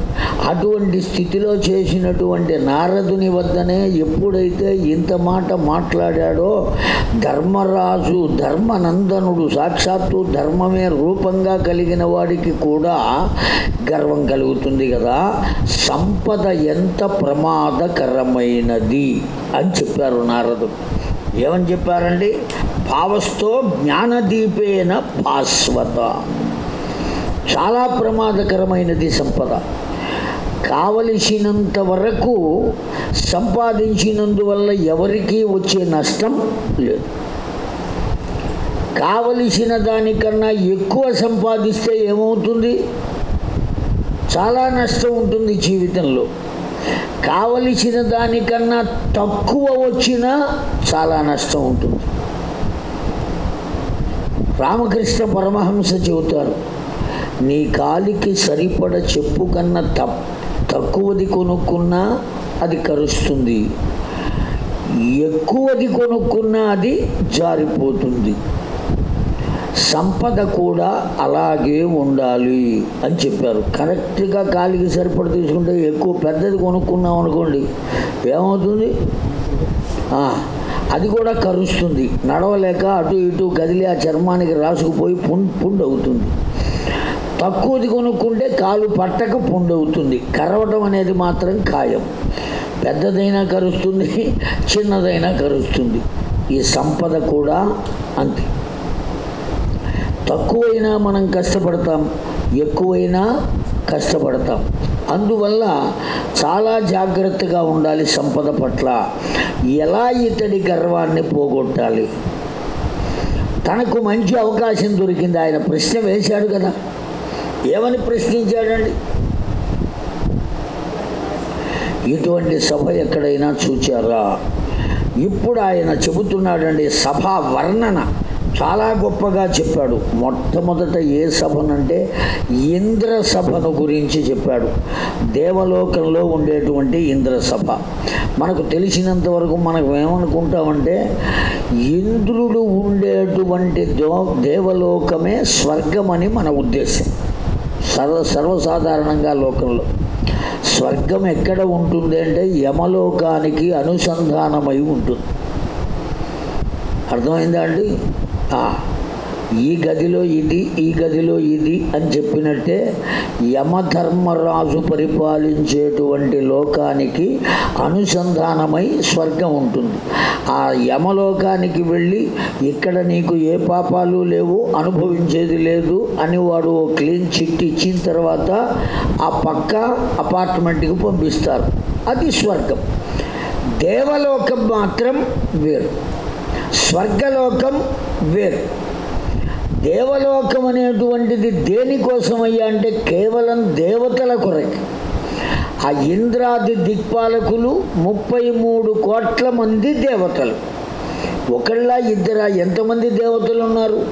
అటువంటి స్థితిలో చేసినటువంటి నారదుని వద్దనే ఎప్పుడైతే ఇంత మాట మాట్లాడాడో ధర్మరాజు ధర్మనందనుడు సాక్షాత్తు ధర్మమే రూపంగా కలిగిన వాడికి కూడా గర్వం కలుగుతుంది కదా. సంపద ఎంత ప్రమాదకరమైనది అని చెప్పారు నారదుడు. ఏమని చెప్పారండి? భావస్థో జ్ఞానదీపేన భాస్వత చాలా ప్రమాదకరమైనది సంపద. కావలసినంత వరకు సంపాదించినందువల్ల ఎవరికీ వచ్చే నష్టం లేదు. కావలసిన దానికన్నా ఎక్కువ సంపాదిస్తే ఏమవుతుంది? చాలా నష్టం ఉంటుంది జీవితంలో. కావలసిన దానికన్నా తక్కువ వచ్చినా చాలా నష్టం ఉంటుంది. రామకృష్ణ పరమహంస చెబుతారు నీ కాలికి సరిపడ చెప్పు కన్నా తప్ తక్కువది కొనుక్కున్నా అది కరుస్తుంది. ఎక్కువది కొనుక్కున్నా అది జారిపోతుంది. సంపద కూడా అలాగే ఉండాలి అని చెప్పారు. కరెక్ట్గా కాలికి సరిపడ తీసుకుంటే ఎక్కువ పెద్దది కొనుక్కున్నాం అనుకోండి ఏమవుతుంది? అది కూడా కరుస్తుంది. నడవలేక అటు ఇటు కదిలి ఆ చర్మానికి రాసుకుపోయి పుండ్ పుండ్ అవుతుంది తక్కువది కొనుక్కుంటే కాలు పట్టక పుండ్ అవుతుంది కరవటం అనేది మాత్రం ఖాయం. పెద్దదైనా కరుస్తుంది చిన్నదైనా కరుస్తుంది. ఈ సంపద కూడా అంతే. తక్కువైనా మనం కష్టపడతాం ఎక్కువైనా కష్టపడతాం. అందువల్ల చాలా జాగ్రత్తగా ఉండాలి సంపద పట్ల. ఎలా ఇతడి గర్వాన్ని పోగొట్టాలి? తనకు మంచి అవకాశం దొరికింది. ఆయన ప్రశ్న వేశాడు కదా. ఏమని ప్రశ్నించాడండి? ఇటువంటి సభ ఎక్కడైనా చూచారా? ఇప్పుడు ఆయన చెబుతున్నాడండి సభా వర్ణన. చాలా గొప్పగా చెప్పాడు. మొట్టమొదట ఏ సభనంటే ఇంద్ర సభను గురించి చెప్పాడు. దేవలోకంలో ఉండేటువంటి ఇంద్ర సభ. మనకు తెలిసినంత వరకు మనం ఏమనుకుంటామంటే ఇంద్రుడు ఉండేటువంటి దో దేవలోకమే స్వర్గమని మన ఉద్దేశం. సర్వ సర్వసాధారణంగా లోకంలో. స్వర్గం ఎక్కడ ఉంటుంది అంటే యమలోకానికి అనుసంధానమై ఉంటుంది. అర్థమైందా అండి? ఈ గదిలో ఇది ఈ గదిలో ఇది అని చెప్పినట్టే యమధర్మరాజు పరిపాలించేటువంటి లోకానికి అనుసంధానమై స్వర్గం ఉంటుంది. ఆ యమలోకానికి వెళ్ళి ఇక్కడ నీకు ఏ పాపాలు లేవు అనుభవించేది లేదు అని వాడు క్లీన్ చిట్ ఇచ్చిన తర్వాత ఆ పక్క అపార్ట్మెంట్కి పంపిస్తారు. అది స్వర్గం. దేవలోకం మాత్రం వేరు. స్వర్గలోకం వేరు. దేవలోకం అనేటువంటిది దేనికోసమయ్యా అంటే కేవలం దేవతల కొరకు. ఆ ఇంద్రాది దిక్పాలకులు ముప్పై మూడు కోట్ల మంది దేవతలు. ఒకళ్ళ ఇద్దరా ఎంతమంది దేవతలు ఉన్నారు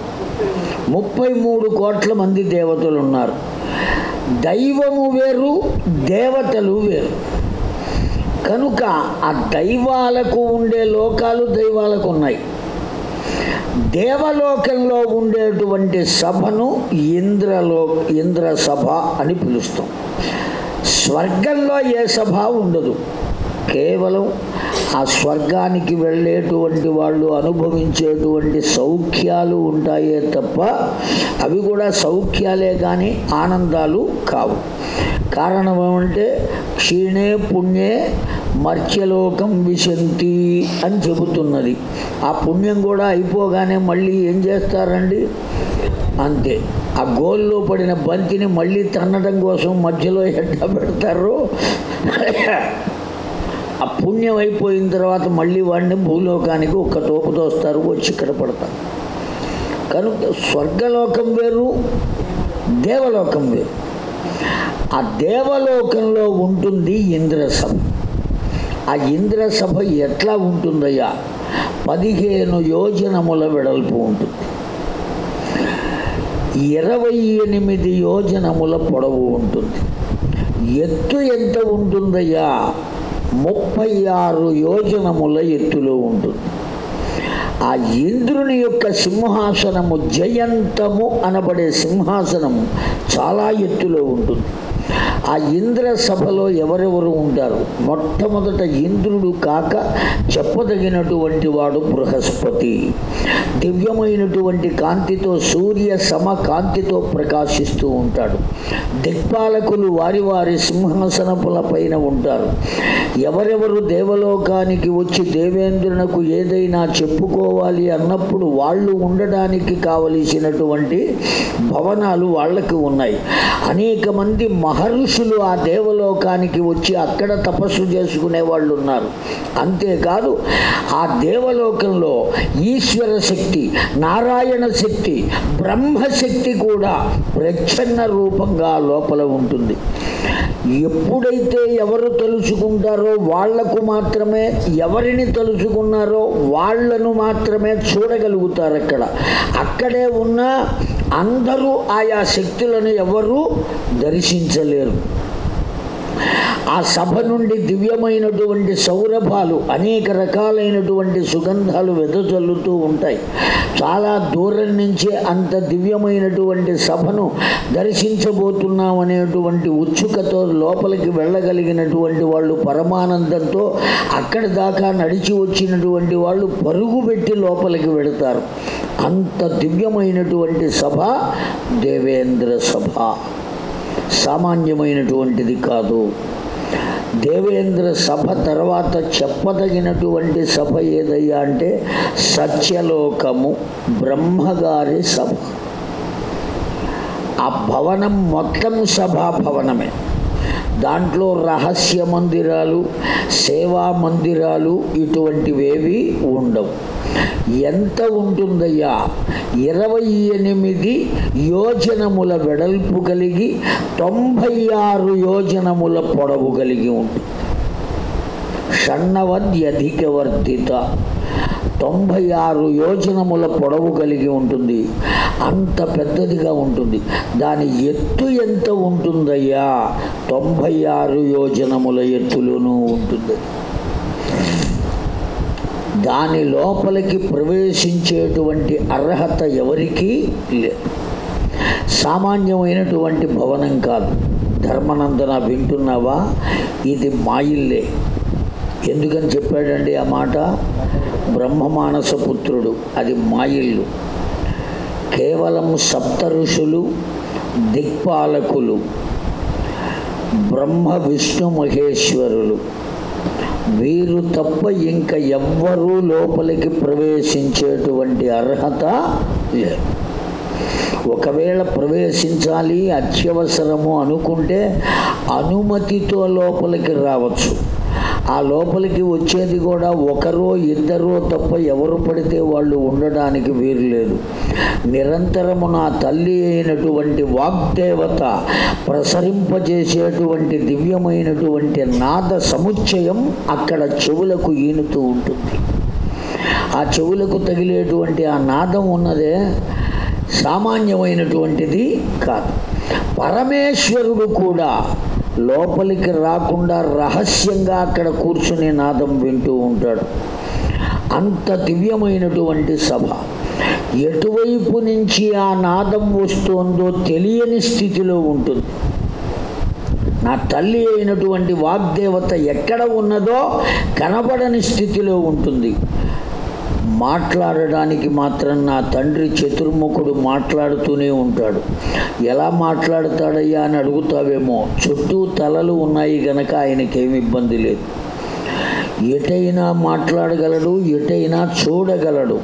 ముప్పై మూడు కోట్ల మంది దేవతలు ఉన్నారు దైవము వేరు దేవతలు వేరు. కనుక ఆ దైవాలకు ఉండే లోకాలు దైవాలకు ఉన్నాయి. దేవలోకంలో ఉండేటువంటి సభను ఇంద్రలో ఇంద్ర సభ అని పిలుస్తాం. స్వర్గంలో ఏ సభ ఉండదు. కేవలం ఆ స్వర్గానికి వెళ్ళేటువంటి వాళ్ళు అనుభవించేటువంటి సౌఖ్యాలు ఉంటాయే తప్ప అవి కూడా సౌఖ్యాలే కానీ ఆనందాలు కావు. కారణం ఏమంటే క్షీణే పుణ్యే మర్త్యలోకం విశంతి అని చెబుతున్నది. ఆ పుణ్యం కూడా అయిపోగానే మళ్ళీ ఏం చేస్తారండి? అంతే. ఆ గోల్లో పడిన బంతిని మళ్ళీ తన్నడం కోసం మధ్యలో ఎట్లా పెడతారు? ఆ పుణ్యం అయిపోయిన తర్వాత మళ్ళీ వాడిని భూలోకానికి ఒక్క తోపు తోస్తారు వచ్చి ఇక్కడ పడతారు. కనుక స్వర్గలోకం వేరు దేవలోకం వేరు. ఆ దేవలోకంలో ఉంటుంది ఇంద్రసభ. ఆ ఇంద్రసభ ఎట్లా ఉంటుందయ్యా? పదిహేను యోజనముల వెడల్పు ఉంటుంది. ఇరవై ఎనిమిది యోజనముల పొడవు ఉంటుంది. ఎత్తు ఎంత ఉంటుందయ్యా? ముప్పై ఆరు యోజనముల ఎత్తులో ఉంటుంది ఆ ఇంద్రుని యొక్క సింహాసనము జయంతము అనబడే సింహాసనము చాలా ఎత్తులో ఉంటుంది. ఆ ఇంద్ర సభలో ఎవరెవరు ఉంటారు? మొట్టమొదట ఇంద్రుడు కాక చెప్పదగినటువంటి వాడు బృహస్పతి. దివ్యమైనటువంటి కాంతితో సూర్య సమ కాంతితో ప్రకాశిస్తూ ఉంటాడు. దిక్పాలకులు వారి వారి సింహాసనపుల పైన ఉంటారు. ఎవరెవరు దేవలోకానికి వచ్చి దేవేంద్రునకు ఏదైనా చెప్పుకోవాలి అన్నప్పుడు వాళ్ళు ఉండడానికి కావలసినటువంటి భవనాలు వాళ్ళకు ఉన్నాయి. అనేక మంది మహర్షులు ఆ దేవలోకానికి వచ్చి అక్కడ తపస్సు చేసుకునే వాళ్ళు ఉన్నారు. అంతేకాదు ఆ దేవలోకంలో ఈశ్వర శక్తి నారాయణ శక్తి బ్రహ్మశక్తి కూడా ప్రచ్ఛన్న రూపంగా లోపల ఉంటుంది. ఎప్పుడైతే ఎవరు తెలుసుకుంటారో వాళ్ళకు మాత్రమే ఎవరిని తెలుసుకున్నారో వాళ్ళను మాత్రమే చూడగలుగుతారు అక్కడ. అక్కడే ఉన్న అందరూ ఆయా శక్తులను ఎవరు దర్శించలేరు. ఆ సభ నుండి దివ్యమైనటువంటి సౌరభాలు అనేక రకాలైనటువంటి సుగంధాలు వెదజల్లుతూ ఉంటాయి. చాలా దూరం నుంచే అంత దివ్యమైనటువంటి సభను దర్శించబోతున్నాం అనేటువంటి ఉత్సుకతో లోపలికి వెళ్ళగలిగినటువంటి వాళ్ళు పరమానందంతో అక్కడి దాకా నడిచి వచ్చినటువంటి వాళ్ళు పరుగు పెట్టి లోపలికి వెళతారు. అంత దివ్యమైనటువంటి సభ దేవేంద్ర సభ. సామాన్యమైనటువంటిది కాదు. దేవేంద్ర సభ తర్వాత చెప్పదగినటువంటి సభ ఏదయ్యా అంటే సత్యలోకము బ్రహ్మగారి సభ. ఆ భవనం మొత్తం సభా భవనమే దాంట్లో రహస్య మందిరాలు సేవా మందిరాలు ఇటువంటివేవి ఉండవు. ఎంత ఉంటుందయ్యా? ఇరవై ఎనిమిది యోజనముల వెడల్పు కలిగి తొంభై ఆరు యోజనముల పొడవు కలిగి ఉంటుంది. షణ్ణవద్యధిక వర్ధిత తొంభై ఆరు యోజనముల పొడవు కలిగి ఉంటుంది. అంత పెద్దదిగా ఉంటుంది. దాని ఎత్తు ఎంత ఉంటుందయ్యా? తొంభై ఆరు యోజనముల ఎత్తులోనూ ఉంటుంది. దాని లోపలికి ప్రవేశించేటువంటి అర్హత ఎవరికీ లేదు సామాన్యమైనటువంటి భవనం కాదు. ధర్మనందన వింటున్నావా? ఇది మాయిల్లే ఎందుకని చెప్పాడండి ఆ మాట? బ్రహ్మమానస పుత్రుడు అది మాయిల్లు కేవలం సప్త ఋషులు దిక్పాలకులు బ్రహ్మ విష్ణు మహేశ్వరులు. వీరు తప్ప ఇంకా ఎవ్వరూ లోపలికి ప్రవేశించేటువంటి అర్హత లేదు. ఒకవేళ ప్రవేశించాలి అత్యవసరము అనుకుంటే అనుమతితో లోపలికి రావచ్చు. ఆ లోపలికి వచ్చేది కూడా ఒకరో ఇద్దరో తప్ప ఎవరు పడితే వాళ్ళు ఉండడానికి వీలు లేదు నిరంతరము నా తల్లి అయినటువంటి వాగ్దేవత ప్రసరింపజేసేటువంటి దివ్యమైనటువంటి నాద సముచ్చయం అక్కడ చెవులకు ఈనుతూ ఉంటుంది. ఆ చెవులకు తగిలేటువంటి ఆ నాదం ఉన్నదే సామాన్యమైనటువంటిది కాదు. పరమేశ్వరుడు కూడా లోపలికి రాకుండా రహస్యంగా అక్కడ కూర్చుని నాదం వింటూ ఉంటాడు. అంత దివ్యమైనటువంటి సభ. ఎటువైపు నుంచి ఆ నాదం వస్తుందో తెలియని స్థితిలో ఉంటుంది. నా తల్లి అయినటువంటి వాగ్దేవత ఎక్కడ ఉన్నదో కనబడని స్థితిలో ఉంటుంది. మాట్లాడడానికి మాత్రం నా తండ్రి చతుర్ముఖుడు మాట్లాడుతూనే ఉంటాడు. ఎలా మాట్లాడతాడయ్యా? అని అడుగుతావేమో. చుట్టూ తలలు ఉన్నాయి గనక ఆయనకేమి ఇబ్బంది లేదు. ఎటైనా మాట్లాడగలడు ఎటైనా చూడగలడు.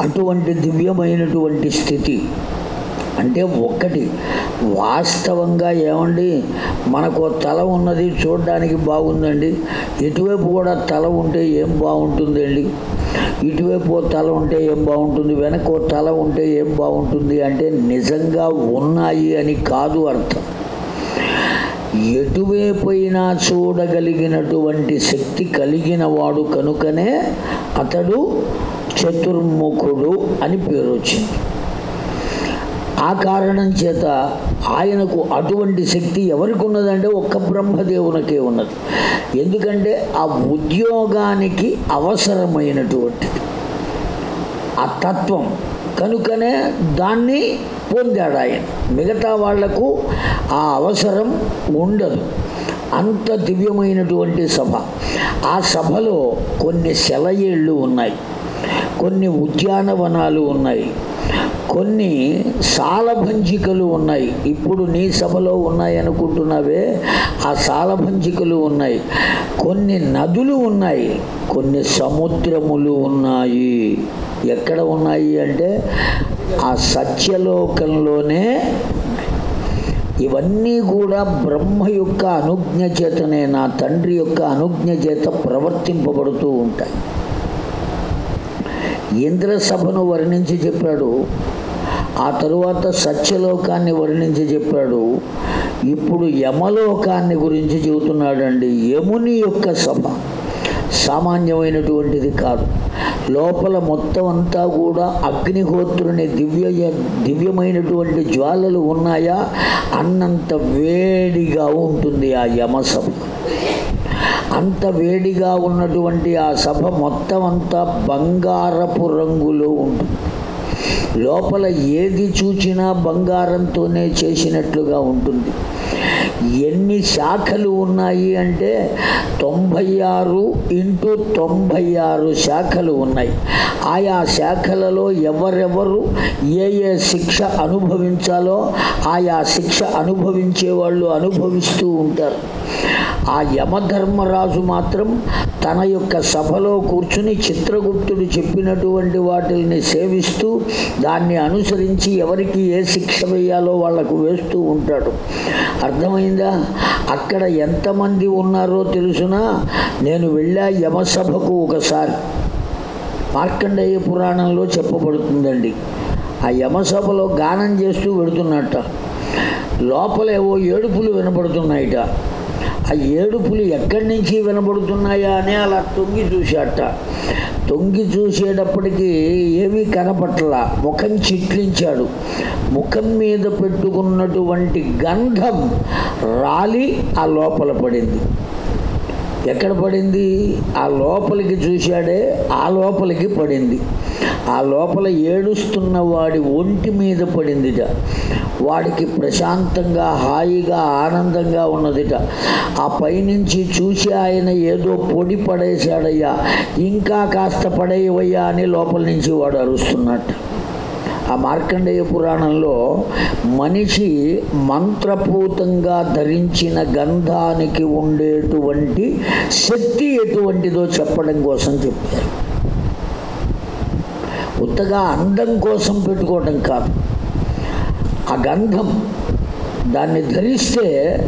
అటువంటి దివ్యమైనటువంటి స్థితి. అంటే ఒక్కటి వాస్తవంగా ఏమండి మనకు తల ఉన్నది చూడడానికి బాగుందండి ఇటువైపు కూడా తల ఉంటే ఏం బాగుంటుందండి? ఇటువైపు తల ఉంటే ఏం బాగుంటుంది వెనక ఓ తల ఉంటే ఏం బాగుంటుంది అంటే నిజంగా ఉన్నాయి అని కాదు అర్థం. ఎటువైపోయినా చూడగలిగినటువంటి శక్తి కలిగిన వాడు కనుకనే అతడు చతుర్ముఖుడు అని పేరు వచ్చింది ఆ కారణం చేత ఆయనకు అటువంటి శక్తి ఎవరికి ఉన్నదంటే ఒక్క బ్రహ్మదేవునికే ఉన్నది. ఎందుకంటే ఆ ఉద్యోగానికి అవసరమైనటువంటిది. ఆ తత్వం కనుకనే దాన్ని పొందాడు ఆయన. మిగతా వాళ్ళకు ఆ అవసరం ఉండదు. అంత దివ్యమైనటువంటి సభ. ఆ సభలో కొన్ని సెలయేళ్ళు ఉన్నాయి. కొన్ని ఉద్యానవనాలు ఉన్నాయి. కొన్ని సాలభంజికలు ఉన్నాయి. ఇప్పుడు నీ సభలో ఉన్నాయి అనుకుంటున్నావే ఆ సాలభంజికలు ఉన్నాయి. కొన్ని నదులు ఉన్నాయి. కొన్ని సముద్రములు ఉన్నాయి. ఎక్కడ ఉన్నాయి అంటే ఆ సత్యలోకంలోనే. ఇవన్నీ కూడా బ్రహ్మ యొక్క అనుజ్ఞ చేతనే నా తండ్రి యొక్క అనుజ్ఞ చేత ప్రవర్తింపబడుతూ ఉంటాయి. ఇంద్ర సభను వర్ణించి చెప్పాడు. ఆ తరువాత సత్యలోకాన్ని వర్ణించి చెప్పాడు. ఇప్పుడు యమలోకాన్ని గురించి చెబుతున్నాడండి. యముని యొక్క సభ సామాన్యమైనటువంటిది కాదు. లోపల మొత్తం అంతా కూడా అగ్నిహోత్రుని దివ్య దివ్యమైనటువంటి జ్వాలలు ఉన్నాయా? అన్నంత వేడిగా ఉంటుంది ఆ యమ సభ అంత వేడిగా ఉన్నటువంటి ఆ సభ మొత్తం అంతా బంగారపు రంగులో ఉంటుంది. లోపల ఏది చూచినా బంగారంతోనే చేసినట్లుగా ఉంటుంది. ఎన్ని శాఖలు ఉన్నాయి అంటే తొంభై ఆరు ఇంటూ తొంభై ఆరు శాఖలు ఉన్నాయి. ఆయా శాఖలలో ఎవరెవరు ఏ ఏ శిక్ష అనుభవించాలో ఆయా శిక్ష అనుభవించే వాళ్ళు అనుభవిస్తూ ఉంటారు. ఆ యమధర్మరాజు మాత్రం తన యొక్క సభలో కూర్చుని చిత్రగుప్తుడు చెప్పినటువంటి వాటిని సేవిస్తూ దాన్ని అనుసరించి ఎవరికి ఏ శిక్ష వేయాలో వాళ్ళకు వేస్తూ ఉంటాడు. అర్థమైందా? అక్కడ ఎంతమంది ఉన్నారో తెలుసునా? నేను వెళ్ళా యమసభకు ఒకసారి. మార్కండేయ పురాణంలో చెప్పబడుతుందండి. ఆ యమసభలో గానం చేస్తూ వెడుతున్నట్ట లోపల ఏవో ఏడుపులు వినపడుతున్నాయిట. ఆ ఏడుపులు ఎక్కడి నుంచి వినబడుతున్నాయా అని అలా తొంగి చూశాట తొంగి చూసేటప్పటికీ ఏమీ కనపట్ల. ముఖం చిట్లించాడు. ముఖం మీద పెట్టుకున్నటువంటి గంధం రాలి ఆ లోపల పడింది. ఎక్కడ పడింది? ఆ లోపలికి చూశాడే ఆ లోపలికి పడింది. ఆ లోపల ఏడుస్తున్న వాడి ఒంటి మీద పడిందిట. వాడికి ప్రశాంతంగా హాయిగా ఆనందంగా ఉన్నదిట. ఆ పైనుంచి చూసి ఆయన ఏదో పొడి పడేశాడయ్యా. ఇంకా కాస్త పడేయవయ్యా అని లోపల నుంచి వాడు అరుస్తున్నట్టు. ఆ ఆ మార్కండేయ పురాణంలో మనిషి మంత్రపూతంగా ధరించిన గంధానికి ఉండేటువంటి శక్తి ఎటువంటిదో చెప్పడం కోసం చెప్పారు. ఉత్తగా అందం కోసం పెట్టుకోవడం కాదు. ఆ గంధం దాన్ని ధరిస్తే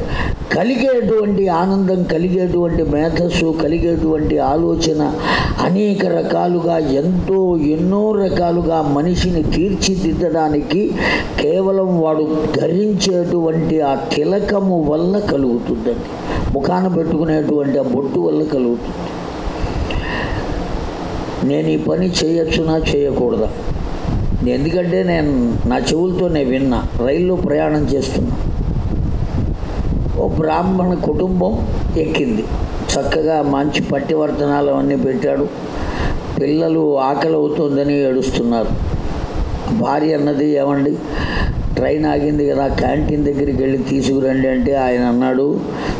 కలిగేటువంటి ఆనందం కలిగేటువంటి మేధస్సు కలిగేటువంటి ఆలోచన అనేక రకాలుగా ఎంతో ఎన్నో రకాలుగా మనిషిని తీర్చిదిద్దడానికి కేవలం వాడు ధరించేటువంటి ఆ తిలకము వల్ల కలుగుతుందండి. ముఖాన పెట్టుకునేటువంటి ఆ బొట్టు వల్ల కలుగుతుంది. నేను ఈ పని చేయొచ్చునా చేయకూడదా. ఎందుకంటే నేను నా చెవులతో నేను విన్నా రైల్లో ప్రయాణం చేస్తున్నా. ఓ బ్రాహ్మణ కుటుంబం ఎక్కింది. చక్కగా మంచి పట్టివర్తనాలు అవన్నీ పెట్టాడు. పిల్లలు ఆకలి అవుతుందని ఏడుస్తున్నారు. భార్య అన్నది ఏమండి? ట్రైన్ ఆగింది కదా క్యాంటీన్ దగ్గరికి వెళ్ళి తీసుకురండి అంటే ఆయన అన్నాడు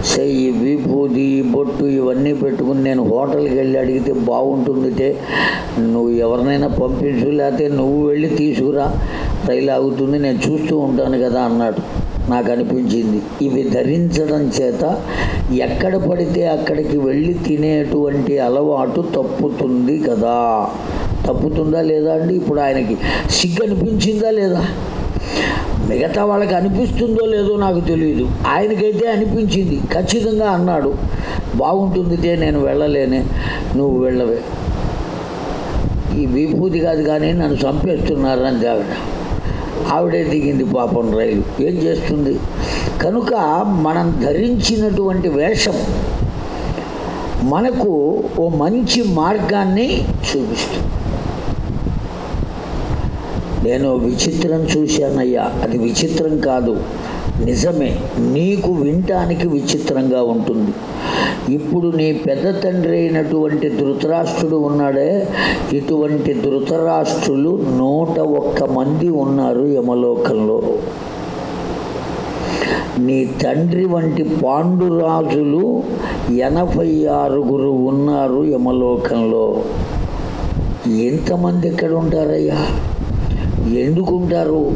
సెయ్యి విభూది బొట్టు ఇవన్నీ పెట్టుకుని నేను హోటల్కి వెళ్ళి అడిగితే బాగుంటుందిటే నువ్వు ఎవరినైనా పంపించు లేకపోతే నువ్వు వెళ్ళి తీసుకురా రైలు ఆగుతుంది నేను చూస్తూ ఉంటాను కదా అన్నాడు. నాకు అనిపించింది. ఇవి ధరించడం చేత ఎక్కడ పడితే అక్కడికి వెళ్ళి తినేటువంటి అలవాటు తప్పుతుంది కదా. తప్పుతుందా లేదా అండి? ఇప్పుడు ఆయనకి సిగ్గు అనిపించిందా లేదా? మిగతా వాళ్ళకి అనిపిస్తుందో లేదో నాకు తెలియదు ఆయనకైతే అనిపించింది. ఖచ్చితంగా అన్నాడు. బాగుంటుందితే నేను వెళ్ళలేనే. నువ్వు వెళ్ళవే. ఈ విభూతి కాదు కానీ నన్ను చంపేస్తున్నారని ఆవిడ ఆవిడే దిగింది పాపం రైలు. ఏం చేస్తుంది? కనుక మనం ధరించినటువంటి వేషం మనకు ఓ మంచి మార్గాన్ని చూపిస్తుంది. నేను విచిత్రం చూశానయ్యా. అది విచిత్రం కాదు. నిజమే నీకు వినటానికి విచిత్రంగా ఉంటుంది. ఇప్పుడు నీ పెద్ద తండ్రి అయినటువంటి ధృతరాష్ట్రుడు ఉన్నాడే. ఇటువంటి ధృతరాష్ట్రులు నూట ఒక్క మంది ఉన్నారు యమలోకంలో. నీ తండ్రి వంటి పాండురాజులు ఎనభై ఆరుగురు ఉన్నారు యమలోకంలో. ఎంతమంది ఎక్కడ ఉంటారయ్యా? ఎందుకుంటారు?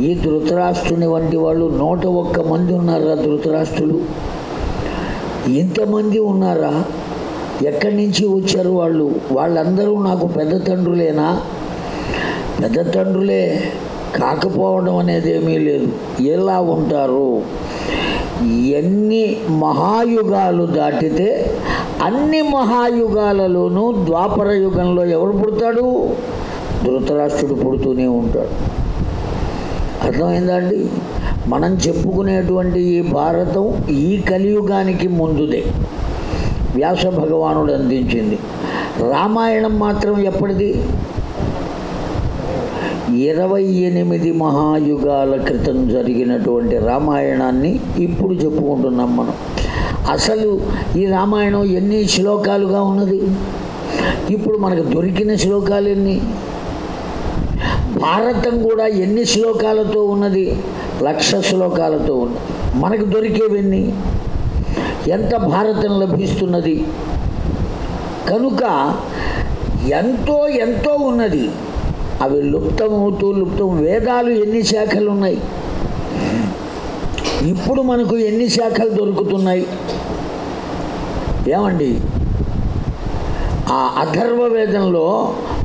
ఈ ధృతరాష్ట్రుని వంటి వాళ్ళు నూట ఒక్క మంది ఉన్నారా ధృతరాష్ట్రులు? ఇంతమంది ఉన్నారా? ఎక్కడి నుంచి వచ్చారు వాళ్ళు? వాళ్ళందరూ నాకు పెద్ద తండ్రులేనా? పెద్ద తండ్రులే కాకపోవడం అనేది ఏమీ లేదు. ఎలా ఉంటారు? ఎన్ని మహాయుగాలు దాటితే అన్ని మహాయుగాలలోనూ ద్వాపర యుగంలో ఎవరు పుడతాడు? ధృతరాష్ట్రుడు పుడుతూనే ఉంటాడు. అర్థమైందా అండి మనం చెప్పుకునేటువంటి ఈ భారతం ఈ కలియుగానికి ముందుదే. వ్యాస భగవానుడు అందించింది. రామాయణం మాత్రం ఎప్పటిది? ఇరవై ఎనిమిది మహాయుగాల క్రితం జరిగినటువంటి రామాయణాన్ని ఇప్పుడు చెప్పుకుంటున్నాం మనం. అసలు ఈ రామాయణం ఎన్ని శ్లోకాలుగా ఉన్నది? ఇప్పుడు మనకు దొరికిన శ్లోకాలు ఎన్ని భారతం కూడా ఎన్ని శ్లోకాలతో ఉన్నది? లక్ష శ్లోకాలతో ఉన్నది. మనకు దొరికేవన్నీ? ఎంత భారతం లభిస్తున్నది? కనుక ఎంతో ఎంతో ఉన్నది. అవి లుప్తమవుతూ లుప్తం వేదాలు ఎన్ని శాఖలు ఉన్నాయి ఇప్పుడు మనకు ఎన్ని శాఖలు దొరుకుతున్నాయి? ఏమండి? ఆ అథర్వ వేదంలో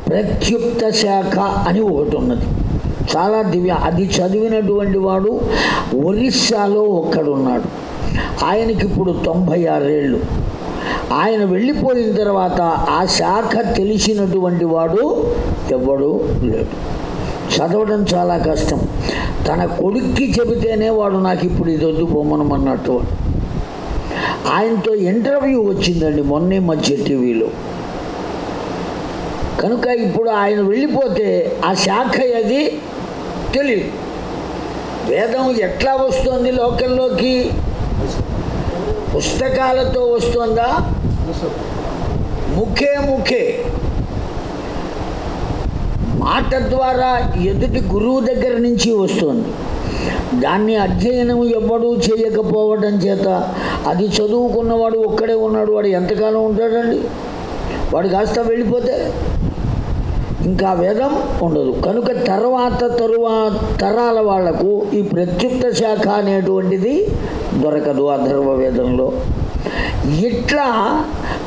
ప్రత్యుక్త శాఖ అని ఒకటి ఉన్నది. చాలా దివ్య అది చదివినటువంటి వాడు ఒరిస్సాలో ఒక్కడున్నాడు. ఆయనకి ఇప్పుడు తొంభై ఆరేళ్ళు ఆయన వెళ్ళిపోయిన తర్వాత ఆ శాఖ తెలిసినటువంటి వాడు ఎవడు లేడు. చదవడం చాలా కష్టం. తన కొడుక్కి చెబితేనే వాడు నాకు ఇప్పుడు ఇది వద్దు పొమ్మనమన్నట్టు ఆయనతో ఇంటర్వ్యూ వచ్చిందండి మొన్నే మధ్య టీవీలో. కనుక ఇప్పుడు ఆయన వెళ్ళిపోతే ఆ శాఖ అది తెలియదు వేదం ఎట్లా వస్తుంది లోకల్లోకి పుస్తకాలతో వస్తుందా? ముఖే ముఖే. మాట ద్వారా ఎదుటి గురువు దగ్గర నుంచి వస్తుంది. దాన్ని అధ్యయనం ఎవ్వడూ చేయకపోవడం చేత అది చదువుకున్నవాడు ఒక్కడే ఉన్నాడు. వాడు ఎంతకాలం ఉంటాడండి? వాడు కాస్త వెళ్ళిపోతే ఇంకా వేదం ఉండదు. కనుక తర్వాత తరువాత తరాల వాళ్ళకు ఈ ప్రత్యుక్త శాఖ అనేటువంటిది దొరకదు అధర్వ వేదంలో ఇట్లా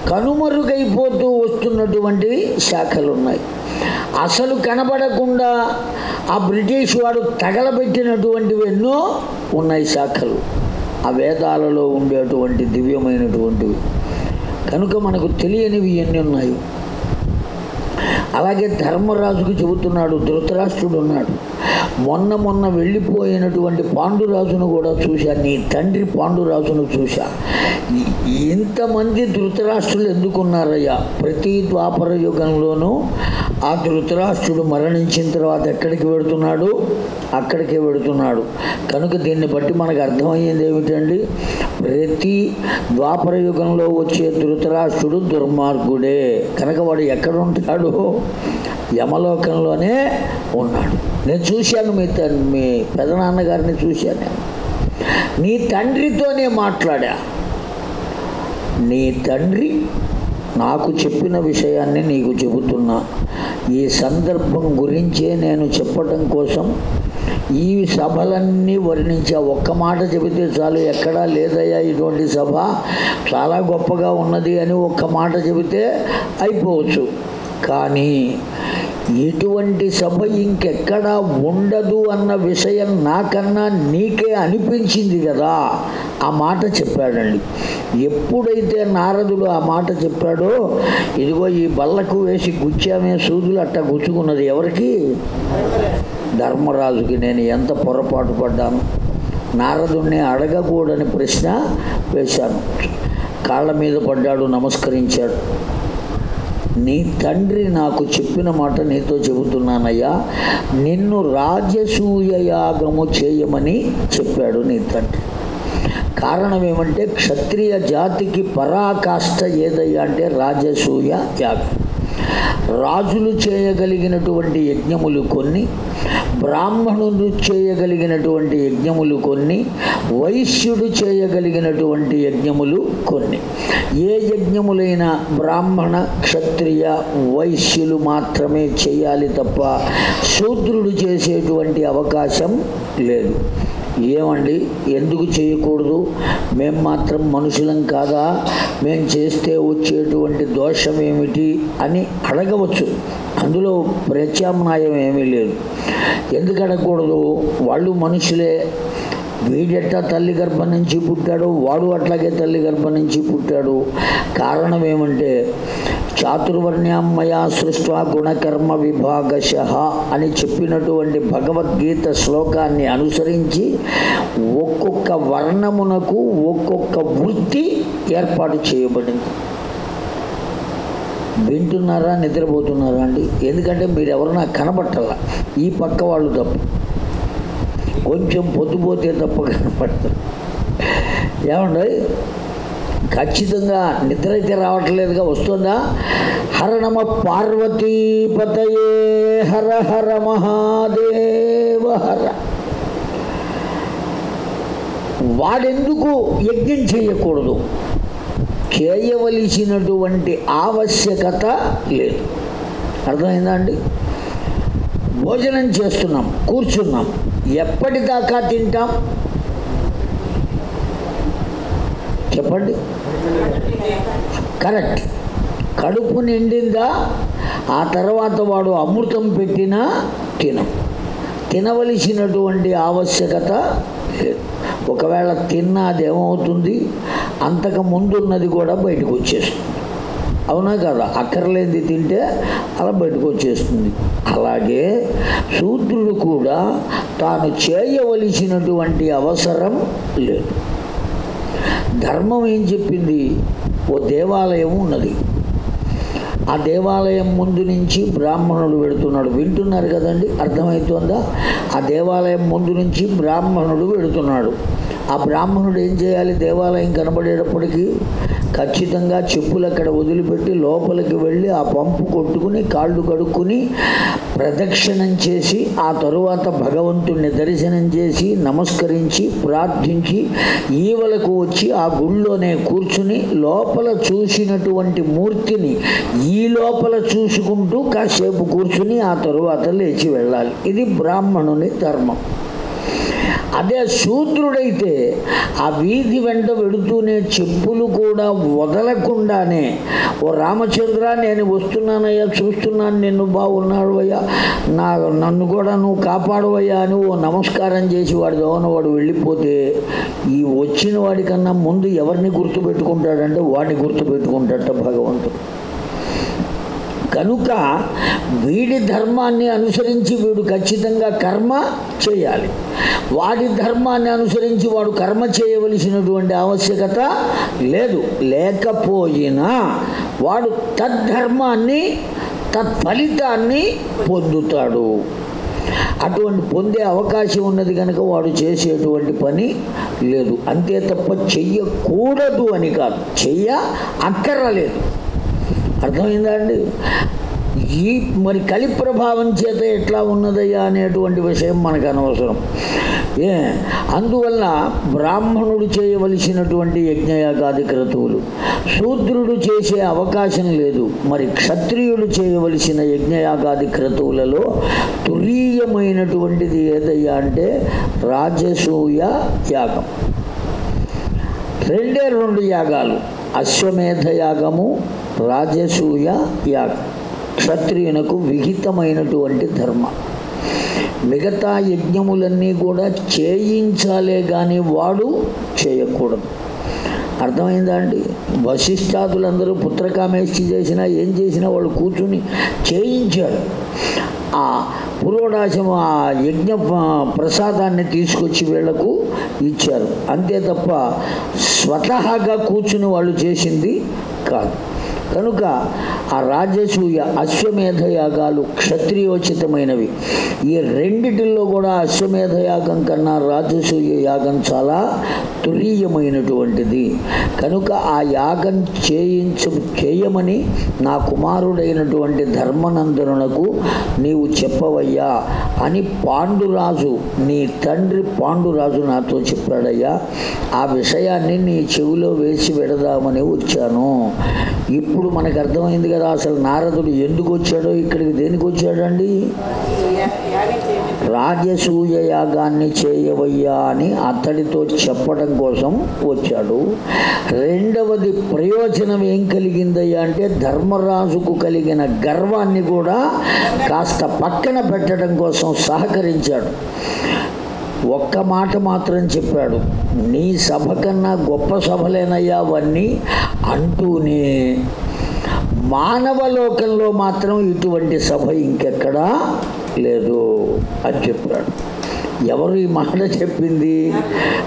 కనుమరుగైపోతూ వస్తున్నటువంటి శాఖలు ఉన్నాయి అసలు కనబడకుండా ఆ బ్రిటిష్ వాడు తగలబెట్టినటువంటివి ఎన్నో ఉన్నాయి శాఖలు. ఆ వేదాలలో ఉండేటువంటి దివ్యమైనటువంటివి. కనుక మనకు తెలియనివి ఎన్ని ఉన్నాయో అలాగే ధర్మరాజుకు చెబుతున్నాడు ధృతరాష్ట్రుడు ఉన్నాడు మొన్న మొన్న వెళ్ళిపోయినటువంటి పాండురాజును కూడా చూశా నీ తండ్రి పాండురాజును చూశా. ఇంతమంది ధృతరాష్ట్రులు ఎందుకున్నారయ్యా? ప్రతి ద్వాపర యుగంలోనూ ఆ ధృతరాష్ట్రుడు మరణించిన తర్వాత ఎక్కడికి వెడుతున్నాడు? అక్కడికే వెడుతున్నాడు. కనుక దీన్ని బట్టి మనకు అర్థమయ్యేది ఏమిటండి? ప్రతి ద్వాపర యుగంలో వచ్చే ధృతరాష్ట్రుడు దుర్మార్గుడే. కనుక వాడు ఎక్కడ ఉంటాడు యమలోకంలోనే ఉన్నాడు. నేను చూశాను మీ త- మీ పెదనాన్నగారిని చూశాను. నీ తండ్రితోనే మాట్లాడా? నీ తండ్రి నాకు చెప్పిన విషయాన్ని నీకు చెబుతున్నా. ఈ సందర్భం గురించే నేను చెప్పటం కోసం ఈ సభలన్నీ వర్ణించా. ఒక్క మాట చెబితే చాలు ఎక్కడా లేదయ్యా ఇటువంటి సభ? చాలా గొప్పగా ఉన్నది అని ఒక్క మాట చెబితే అయిపోవచ్చు. కానీ ఇటువంటి సభ ఇంకెక్కడా ఉండదు అన్న విషయం నాకన్నా నీకే అనిపించింది కదా. ఆ మాట చెప్పాడండి. ఎప్పుడైతే నారదుడు ఆ మాట చెప్పాడో ఇదిగో ఈ బల్లకు వేసి గుచ్చామే సూదులు అట్ట గుచ్చుకున్నది ఎవరికి? ధర్మరాజుకి. నేను ఎంత పొరపాటు పడ్డాను? నారదుణ్ణి అడగకూడని ప్రశ్న వేశాను. కాళ్ళ మీద పడ్డాడు నమస్కరించాడు. నీ తండ్రి నాకు చెప్పిన మాట నీతో చెబుతున్నానయ్యా. నిన్ను రాజసూయ యాగము చేయమని చెప్పాడు నీ తండ్రి. కారణం ఏమంటే క్షత్రియ జాతికి పరాకాష్ట ఏదయ్యా అంటే రాజసూయ యాగం. రాజులు చేయగలిగినటువంటి యజ్ఞములు కొన్ని బ్రాహ్మణులు చేయగలిగినటువంటి యజ్ఞములు కొన్ని వైశ్యుడు చేయగలిగినటువంటి యజ్ఞములు కొన్ని. ఏ యజ్ఞములైనా బ్రాహ్మణ క్షత్రియ వైశ్యులు మాత్రమే చేయాలి తప్ప శూద్రుడు చేసేటువంటి అవకాశం లేదు. ఏమండి? ఎందుకు చేయకూడదు? మేము మాత్రం మనుషులం కాదా? మేము చేస్తే వచ్చేటువంటి దోషం ఏమిటి అని అడగవచ్చు. అందులో ప్రత్యామ్నాయం ఏమీ లేదు. ఎందుకు అడగకూడదు? వాళ్ళు మనుషులే. వీడెట్టా తల్లి గర్భం నుంచి పుట్టాడు వాడు అట్లాగే తల్లి గర్భం నుంచి పుట్టాడు. కారణం ఏమంటే చాతుర్వర్ణ్యామయా సృష్ట గుణకర్మ విభాగశ అని చెప్పినటువంటి భగవద్గీత శ్లోకాన్ని అనుసరించి ఒక్కొక్క వర్ణమునకు ఒక్కొక్క వృత్తి ఏర్పాటు చేయబడింది. వింటున్నారా? నిద్రపోతున్నారా అండి? ఎందుకంటే మీరు ఎవరు నాకు కనబట్టాల? ఈ పక్క వాళ్ళు తప్ప. కొంచెం పొద్దుపోతే తప్ప కనపడతారు ఏమండి ఖచ్చితంగా నిద్ర అయితే రావట్లేదుగా వస్తుందా? హర నమ పార్వతీపతయే హర హర మహాదేవ హర. వాడెందుకు యజ్ఞం చేయకూడదు? చేయవలసినటువంటి ఆవశ్యకత లేదు. అర్థమైందా అండి? భోజనం చేస్తున్నాం కూర్చున్నాం. ఎప్పటిదాకా తింటాం? చెప్పండి. కరెక్ట్. కడుపు నిండిందా? ఆ తర్వాత వాడు అమృతం పెట్టినా తినం. తినవలసినటువంటి ఆవశ్యకత లేదు. ఒకవేళ తిన్నా అది ఏమవుతుంది? అంతకు ముందున్నది కూడా బయటకు వచ్చేస్తుంది. అవునా కదా? అక్కర్లేనిది తింటే అలా బయటకు వచ్చేస్తుంది. అలాగే శూద్రుడు కూడా తాను చేయవలసినటువంటి అవసరం లేదు. ధర్మం ఏం చెప్పింది? ఓ దేవాలయం ఉన్నది. ఆ దేవాలయం ముందు నుంచి బ్రాహ్మణుడు వెడుతున్నాడు వింటున్నారు కదండి? అర్థమవుతుందా ఆ దేవాలయం ముందు నుంచి బ్రాహ్మణుడు వెడుతున్నాడు ఆ బ్రాహ్మణుడు ఏం చేయాలి? దేవాలయం కనబడేటప్పటికీ ఖచ్చితంగా చెప్పులు అక్కడ వదిలిపెట్టి లోపలికి వెళ్ళి ఆ పంపు కొట్టుకుని కాళ్ళు కడుక్కుని ప్రదక్షిణం చేసి ఆ తరువాత భగవంతుణ్ణి దర్శనం చేసి నమస్కరించి ప్రార్థించి ఈవలకు వచ్చి ఆ గుళ్ళోనే కూర్చుని లోపల చూసినటువంటి మూర్తిని ఈ లోపల చూసుకుంటూ కాసేపు కూర్చుని ఆ తరువాత లేచి వెళ్ళాలి. ఇది బ్రాహ్మణుని ధర్మం. అదే శూద్రుడైతే ఆ వీధి వెంట వెడుతూనే చెప్పులు కూడా వదలకుండానే ఓ రామచంద్ర నేను వస్తున్నానయ్యా చూస్తున్నాను నిన్ను బాగున్నాడు అయ్యా. నా నన్ను కూడా నువ్వు కాపాడవయ్యా అని ఓ నమస్కారం చేసి వాడి దోన వాడు వెళ్ళిపోతే ఈ వచ్చిన వాడికన్నా ముందు ఎవరిని గుర్తుపెట్టుకుంటాడంటే వాడిని గుర్తుపెట్టుకుంటాడట భగవంతుడు. కనుక వీడి ధర్మాన్ని అనుసరించి వీడు ఖచ్చితంగా కర్మ చేయాలి. వాడి ధర్మాన్ని అనుసరించి వాడు కర్మ చేయవలసినటువంటి ఆవశ్యకత లేదు. లేకపోయినా వాడు తద్ధర్మాన్ని తత్ఫలితాన్ని పొందుతాడు. అటువంటి పొందే అవకాశం ఉన్నది కనుక వాడు చేసేటువంటి పని లేదు. అంతే తప్ప చెయ్యకూడదు అని కాదు. చెయ్య అక్కర్రలేదు అర్థమైందా అండి ఈ మరి కలి ప్రభావం చేత ఎట్లా ఉన్నదయ్యా అనేటువంటి విషయం మనకు అనవసరం. ఏ అందువల్ల బ్రాహ్మణుడు చేయవలసినటువంటి యజ్ఞయాగాది క్రతువులు. శూద్రుడు చేసే అవకాశం లేదు. మరి క్షత్రియుడు చేయవలసిన యజ్ఞయాగాది క్రతువులలో తురీయమైనటువంటిది ఏదయ్యా అంటే రాజసూయ యాగం. రెండే రెండు యాగాలు. అశ్వమేధ యాగము రాజసూయ యాగం క్షత్రియునకు విహితమైనటువంటి ధర్మ. మిగతా యజ్ఞములన్నీ కూడా చేయించాలే కానీ వాడు చేయకూడదు. అర్థమైందా అండి? వశిష్ఠాదులందరూ పుత్రకామేష్టి చేసినా ఏం చేసినా వాళ్ళు కూర్చుని చేయించాడు ఆ పురోడాశము ఆ యజ్ఞ ప్రసాదాన్ని తీసుకొచ్చి వీళ్ళకు ఇచ్చారు. అంతే తప్ప స్వతహాగా కూర్చుని వాళ్ళు చేసింది కాదు. కనుక ఆ రాజసూయ అశ్వమేధ యాగాలు క్షత్రియోచితమైనవి. ఈ రెండిటిల్లో కూడా అశ్వమేధ యాగం కన్నా రాజసూయ యాగం చాలా తురీయమైనటువంటిది. కనుక ఆ యాగం చేయించు చేయమని నా కుమారుడైనటువంటి ధర్మనందనునకు నీవు చెప్పవయ్యా అని పాండురాజు నీ తండ్రి పాండురాజు నాతో చెప్పాడయ్యా. ఆ విషయాన్ని నీ చెవిలో వేసి పెడదామని వచ్చాను. ఇప్పుడు ఇప్పుడు మనకు అర్థమైంది కదా అసలు నారదుడు ఎందుకు వచ్చాడో ఇక్కడికి దేనికి వచ్చాడండి? రాజసూయ యాగాన్ని చేయవయ్యా అని అతడితో చెప్పడం కోసం వచ్చాడు. రెండవది ప్రయోజనం ఏం కలిగిందయ్యా అంటే ధర్మరాజుకు కలిగిన గర్వాన్ని కూడా కాస్త పక్కన పెట్టడం కోసం సహకరించాడు. ఒక్క మాట మాత్రం చెప్పాడు నీ సభ కన్నా గొప్ప సభలేనయ్యా అవన్నీ అంటూనే మానవ లోకంలో మాత్రం ఇటువంటి సభ ఇంకెక్కడా లేదు అని చెప్పాడు. ఎవరు ఈ మాట చెప్పింది?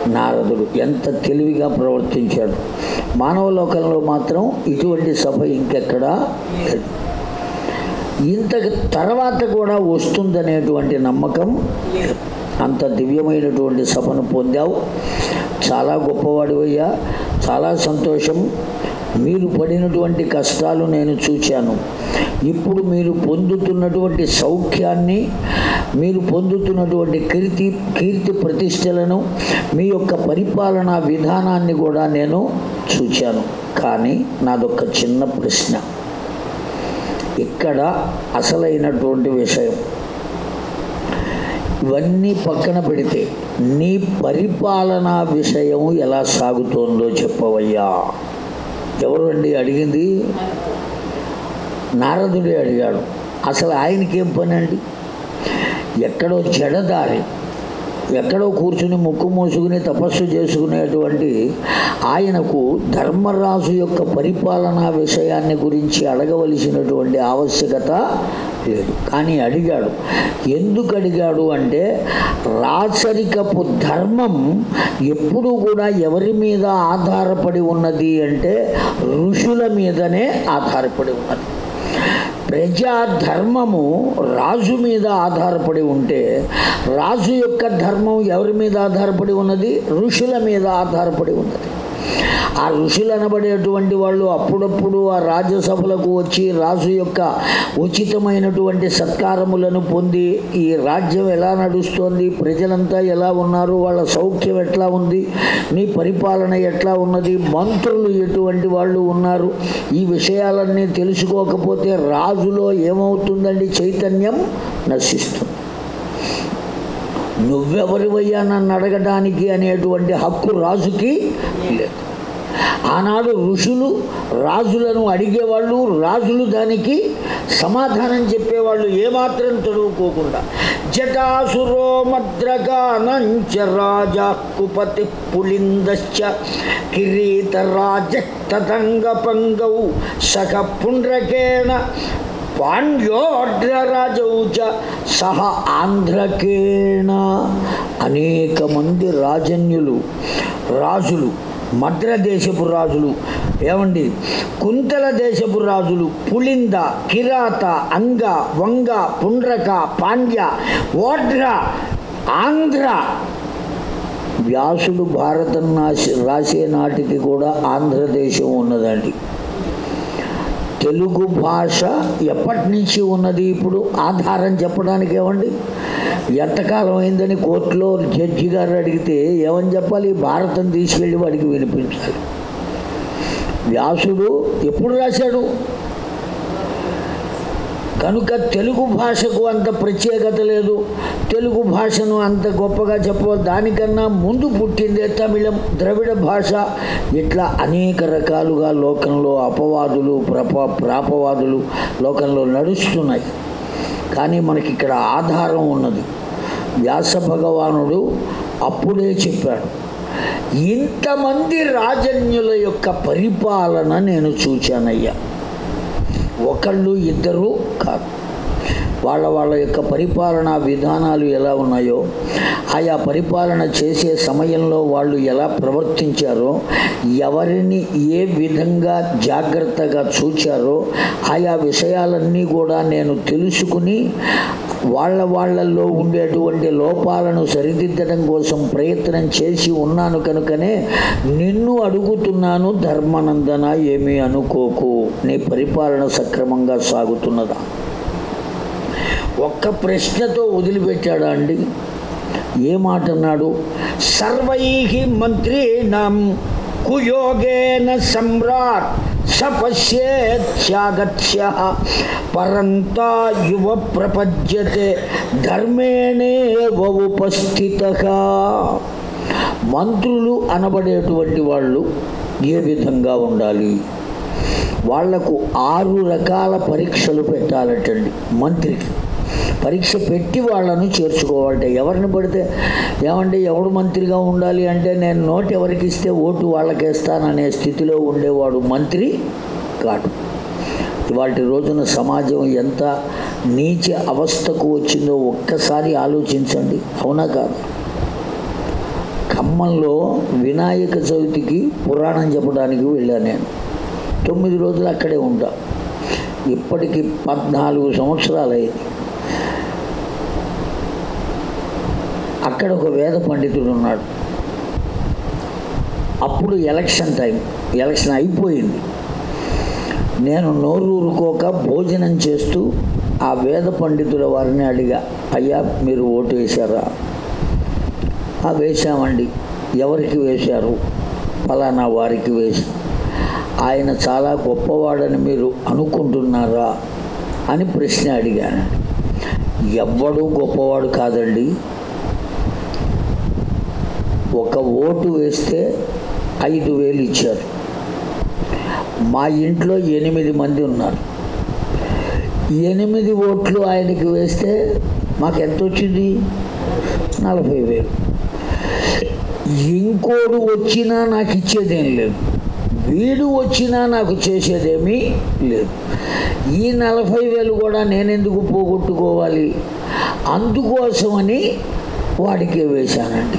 నారదుడు. ఎంత తెలివిగా ప్రవర్తించాడు. మానవ లోకంలో మాత్రం ఇటువంటి సభ ఇంకెక్కడా లేదు. ఇంత తర్వాత కూడా వస్తుందనేటువంటి నమ్మకం లేదు. అంత దివ్యమైనటువంటి సభను పొందావు. చాలా గొప్పవాడివయ్యా. చాలా సంతోషం. మీరు పడినటువంటి కష్టాలు నేను చూశాను ఇప్పుడు మీరు పొందుతున్నటువంటి సౌఖ్యాన్ని మీరు పొందుతున్నటువంటి కీర్తి కీర్తి ప్రతిష్టలను మీ యొక్క పరిపాలనా విధానాన్ని కూడా నేను చూశాను కానీ నాదొక చిన్న ప్రశ్న. ఇక్కడ అసలైనటువంటి విషయం. ఇవన్నీ పక్కన పెడితే నీ పరిపాలనా విషయం ఎలా సాగుతోందో చెప్పవయ్యా. ఎవరు అండి అడిగింది? నారదుడే అడిగాడు. అసలు ఆయనకేం పని అండి? ఎక్కడో చెడదారి ఎక్కడో కూర్చుని ముక్కు మూసుకుని తపస్సు చేసుకునేటువంటి ఆయనకు ధర్మరాజు యొక్క పరిపాలనా విషయాన్ని గురించి అడగవలసినటువంటి ఆవశ్యకత లేదు. కానీ అడిగాడు. ఎందుకు అడిగాడు అంటే రాచరికపు ధర్మం ఎప్పుడూ కూడా ఎవరి మీద ఆధారపడి ఉన్నది అంటే ఋషుల మీదనే ఆధారపడి ఉన్నది. ప్రజా ధర్మము రాజు మీద ఆధారపడి ఉంటే రాజు యొక్క ధర్మం ఎవరి మీద ఆధారపడి ఉన్నది? ఋషుల మీద ఆధారపడి ఉన్నది. ఆ ఋషులు అనబడేటువంటి వాళ్ళు అప్పుడప్పుడు ఆ రాజ్యసభలకు వచ్చి రాజు యొక్క ఉచితమైనటువంటి సత్కారములను పొంది ఈ రాజ్యం ఎలా నడుస్తోంది ప్రజలంతా ఎలా ఉన్నారు వాళ్ళ సౌఖ్యం ఎట్లా ఉంది నీ పరిపాలన ఎట్లా ఉన్నది మంత్రులు ఎటువంటి వాళ్ళు ఉన్నారు ఈ విషయాలన్నీ తెలుసుకోకపోతే రాజులో ఏమవుతుందండి? చైతన్యం నశిస్తుంది. నువ్వెవరివయ్యా నన్ను అడగడానికి అనేటువంటి హక్కు రాజుకి లేదు. ఆనాడు ఋషులు రాజులను అడిగేవాళ్ళు రాజులు దానికి సమాధానం చెప్పేవాళ్ళు ఏమాత్రం తడువుకోకుండా జటాసురో మద్రగానంచ రాజా కుపతి పులిందశ్చ కిరీటరాజతంగ పంగౌ సఖ పుండ్రకేణ పాండ్యోడ్రరాజౌ సహ ఆంధ్రకేణ. అనేక మంది రాజన్యులు రాజులు మద్రదేశపు రాజులు ఏమండి? కుంతల దేశపు రాజులు పులింద కిరాత అంగ వంగ పుండ్రక పాండ్య ఓడ్ర ఆంధ్ర. వ్యాసుడు భారతం రాసే నాటికి కూడా ఆంధ్రదేశం ఉన్నదండి. తెలుగు భాష ఎప్పటి నుంచి ఉన్నది ఇప్పుడు? ఆధారం చెప్పడానికి ఏమండి? ఎంతకాలం అయిందని కోర్టులో జడ్జి గారు అడిగితే ఏమని చెప్పాలి? భారతం తీసుకెళ్ళి వాడికి వినిపించాలి. వ్యాసుడు ఎప్పుడు రాశాడు? కనుక తెలుగు భాషకు అంత ప్రత్యేకత లేదు. తెలుగు భాషను అంత గొప్పగా చెప్ప దానికన్నా ముందు పుట్టిందే తమిళం ద్రవిడ భాష. ఇట్లా అనేక రకాలుగా లోకంలో అపవాదులు ప్రప ప్రాపవాదులు లోకంలో నడుస్తున్నాయి. కానీ మనకి ఇక్కడ ఆధారం ఉన్నది. వ్యాస భగవానుడు అప్పుడే చెప్పాడు ఇంతమంది రాజన్యుల యొక్క పరిపాలన నేను చూచానయ్యా. ఒకళ్ళు ఇద్దరు కాదు. వాళ్ళ వాళ్ళ యొక్క పరిపాలనా విధానాలు ఎలా ఉన్నాయో ఆయా పరిపాలన చేసే సమయంలో వాళ్ళు ఎలా ప్రవర్తించారో ఎవరిని ఏ విధంగా జాగ్రత్తగా చూచారో ఆయా విషయాలన్నీ కూడా నేను తెలుసుకుని వాళ్ళ వాళ్ళల్లో ఉండేటువంటి లోపాలను సరిదిద్దడం కోసం ప్రయత్నం చేసి ఉన్నాను కనుకనే నిన్ను అడుగుతున్నాను ధర్మానందన ఏమీ అనుకోకు. నీ పరిపాలన సక్రమంగా సాగుతున్నదా? ఒక్క ప్రశ్నతో వదిలిపెట్టాడా అండి? ఏ మాట అన్నాడు? సర్వై మంత్రీణం కుయోగేన సమ్రాట్ సపశ్యేత్యాగత్య పరంతా యువ ప్రపద్యతే ధర్మేణే ఉపస్థిత మంత్రులు అనబడేటువంటి వాళ్ళు ఏ విధంగా ఉండాలి? వాళ్ళకు ఆరు రకాల పరీక్షలు పెట్టాలటండి మంత్రికి. పరీక్ష పెట్టి వాళ్ళను చేర్చుకోవాలంటే ఎవరిని పడితే ఏమంటే ఎవడు మంత్రిగా ఉండాలి అంటే నేను నోటు ఎవరికి ఇస్తే ఓటు వాళ్ళకేస్తాననే స్థితిలో ఉండేవాడు మంత్రి కాడు. ఇవాటి రోజున సమాజం ఎంత నీచ అవస్థకు వచ్చిందో ఒక్కసారి ఆలోచించండి. అవునా కాదు? ఖమ్మంలో వినాయక చవితికి పురాణం చెప్పడానికి వెళ్ళాను నేను. తొమ్మిది రోజులు అక్కడే ఉంటా. ఇప్పటికి పద్నాలుగు సంవత్సరాలు అయింది అక్కడ ఒక వేద పండితుడు ఉన్నాడు. అప్పుడు ఎలక్షన్ టైం ఎలక్షన్ అయిపోయింది. నేను నోరూరుకోక భోజనం చేస్తూ ఆ వేద పండితుల వారిని అడిగా అయ్యా మీరు ఓటు వేశారా? ఆ వేశామండి. ఎవరికి వేశారు? ఫలానా వారికి వేసి ఆయన చాలా గొప్పవాడని మీరు అనుకుంటున్నారా? అని ప్రశ్న అడిగాను. ఎవ్వడు గొప్పవాడు కాదండి. ఒక ఓటు వేస్తే ఐదు వేలు ఇచ్చారు. మా ఇంట్లో ఎనిమిది మంది ఉన్నారు. ఎనిమిది ఓట్లు ఆయనకి వేస్తే మాకు ఎంత వచ్చింది నలభై వేలు. ఇంకోడు వచ్చినా నాకు ఇచ్చేదేం లేదు. వీడు వచ్చినా నాకు చేసేదేమీ లేదు. ఈ నలభై వేలు కూడా నేనెందుకు పోగొట్టుకోవాలి? అందుకోసమని వాడికే వేశానండి.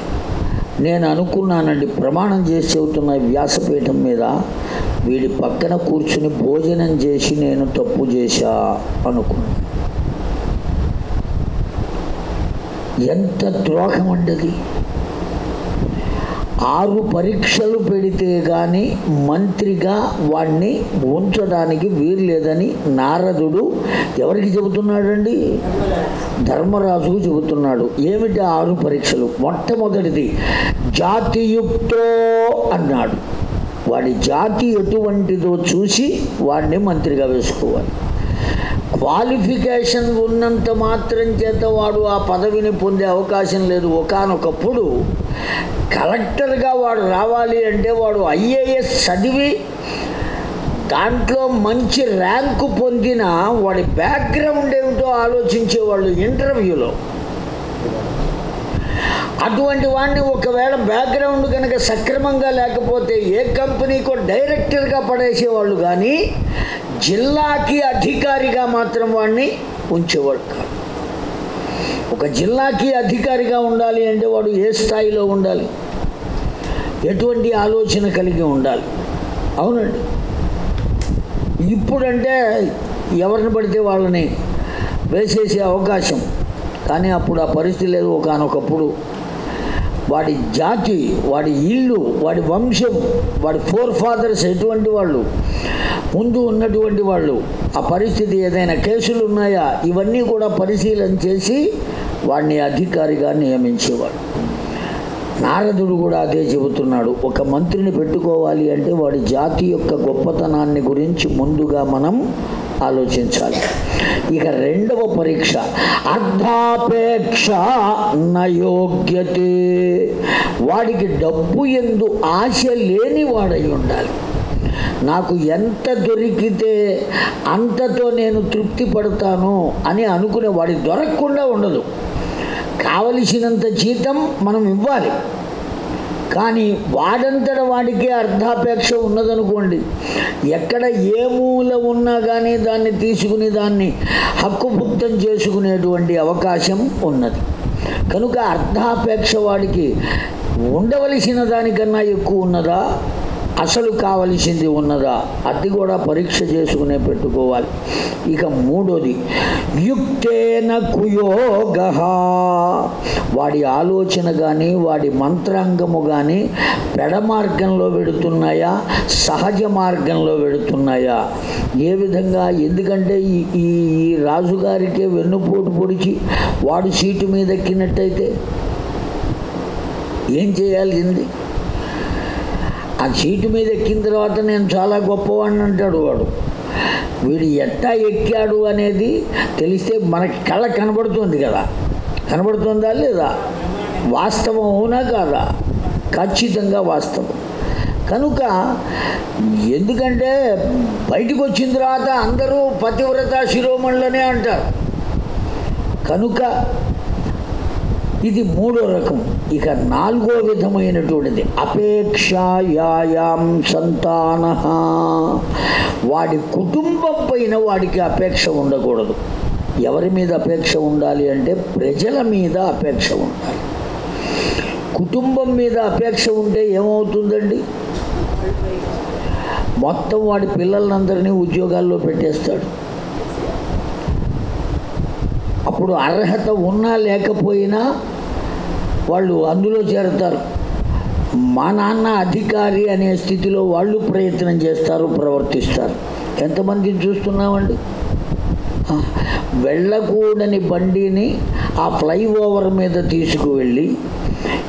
నేను అనుకున్నానండి ప్రమాణం చేసి చెబుతున్న వ్యాసపీఠం మీద వీడి పక్కన కూర్చుని భోజనం చేసి నేను తప్పు చేశా అనుకున్నాను ఎంత ద్రోహం అండి ఆరు పరీక్షలు పెడితే కానీ మంత్రిగా వాణ్ణి ఉంచడానికి వీలు లేదని నారదుడు ఎవరికి చెబుతున్నాడండి? ధర్మరాజుకు చెబుతున్నాడు. ఏమిటి ఆరు పరీక్షలు? మొట్టమొదటిది జాతియుక్తో అన్నాడు. వాడి జాతి ఎటువంటిదో చూసి వాడిని మంత్రిగా వేసుకోవాలి. క్వాలిఫికేషన్ ఉన్నంత మాత్రం చేత వాడు ఆ పదవిని పొందే అవకాశం లేదు. ఒకానొకప్పుడు కలెక్టర్గా వాడు రావాలి అంటే వాడు ఐఏఎస్ చదివి దాంట్లో మంచి ర్యాంకు పొందిన వాడి బ్యాక్గ్రౌండ్ ఏమిటో ఆలోచించేవాళ్ళు ఇంటర్వ్యూలో. అటువంటి వాడిని ఒకవేళ బ్యాక్గ్రౌండ్ కనుక సక్రమంగా లేకపోతే ఏ కంపెనీకో డైరెక్టర్గా పడేసేవాళ్ళు కానీ జిల్లాకి అధికారిగా మాత్రం వాడిని ఉంచేవాడు కాదు. ఒక జిల్లాకి అధికారిగా ఉండాలి అంటే వాడు ఏ స్థాయిలో ఉండాలి? ఎటువంటి ఆలోచన కలిగి ఉండాలి? అవునండి. ఇప్పుడంటే ఎవరిని పడితే వాళ్ళని వేసేసే అవకాశం. కానీ అప్పుడు ఆ పరిస్థితి లేదు. ఒకనొకప్పుడు వాడి జాతి వాడి ఇల్లు వాడి వంశం వాడి ఫోర్ ఫాదర్స్ ఎటువంటి వాళ్ళు? ముందు ఉన్నటువంటి వాళ్ళు. ఆ పరిస్థితి ఏదైనా కేసులు ఉన్నాయా? ఇవన్నీ కూడా పరిశీలన చేసి వాడిని అధికారిగా నియమించేవాడు. నారదుడు కూడా అదే చెబుతున్నాడు. ఒక మంత్రిని పెట్టుకోవాలి అంటే వాడి జాతి యొక్క గొప్పతనాన్ని గురించి ముందుగా మనం ఆలోచించాలి. ఇక రెండవ పరీక్ష అర్ధాపేక్ష నయోగ్యతే. వాడికి డబ్బు ఎందు ఆశ లేని వాడై ఉండాలి. నాకు ఎంత దొరికితే అంతతో నేను తృప్తి పడతాను అని అనుకునే వాడి దొరకకుండా ఉండదు. కావలసినంత జీతం మనం ఇవ్వాలి. కానీ వాడంతట వాడికి అర్ధాపేక్ష ఉన్నదనుకోండి ఎక్కడ ఏ మూల ఉన్నా కానీ దాన్ని తీసుకుని దాన్ని హక్కుభుక్తం చేసుకునేటువంటి అవకాశం ఉన్నది. కనుక అర్ధాపేక్ష వాడికి ఉండవలసిన దానికన్నా ఎక్కువ ఉన్నదా? అసలు కావలసింది ఉన్నదా? అది కూడా పరీక్ష చేసుకునే పెట్టుకోవాలి. ఇక మూడోది యుక్తేన కుయోగ. వాడి ఆలోచన కానీ వాడి మంత్రాంగము కానీ పెడ మార్గంలో వెడుతున్నాయా? సహజ మార్గంలో వెడుతున్నాయా? ఏ విధంగా? ఎందుకంటే ఈ ఈ రాజుగారికే వెన్నుపోటు పొడిచి వాడు సీటు మీద ఎక్కినట్టయితే ఏం చేయాల్సింది? ఆ సీటు మీద ఎక్కిన తర్వాత నేను చాలా గొప్పవాడిని అంటాడు వాడు. వీడు ఎట్టా ఎక్కాడు అనేది తెలిస్తే మనకి కళ్ళ కనబడుతుంది కదా. కనబడుతుందా లేదా? వాస్తవం అవునా కాదా? ఖచ్చితంగా వాస్తవం. కనుక ఎందుకంటే బయటకు వచ్చిన తర్వాత అందరూ పతివ్రత శిరోమణులనే అంటారు. కనుక ఇది మూడో రకం. ఇక నాలుగో విధమైనటువంటిది. అపేక్షాయాం సంతాన. వాడి కుటుంబం పైన వాడికి అపేక్ష ఉండకూడదు. ఎవరి మీద అపేక్ష ఉండాలి అంటే ప్రజల మీద అపేక్ష ఉండాలి. కుటుంబం మీద అపేక్ష ఉంటే ఏమవుతుందండి? మొత్తం వాడి పిల్లలందరినీ ఉద్యోగాల్లో పెట్టేస్తాడు. అప్పుడు అర్హత ఉన్నా లేకపోయినా వాళ్ళు అందులో చేరతారు. మా నాన్న అధికారి అనే స్థితిలో వాళ్ళు ప్రయత్నం చేస్తారు ప్రవర్తిస్తారు. ఎంతమందిని చూస్తున్నామండి? వెళ్ళకూడని బండిని ఆ ఫ్లైఓవర్ మీద తీసుకువెళ్ళి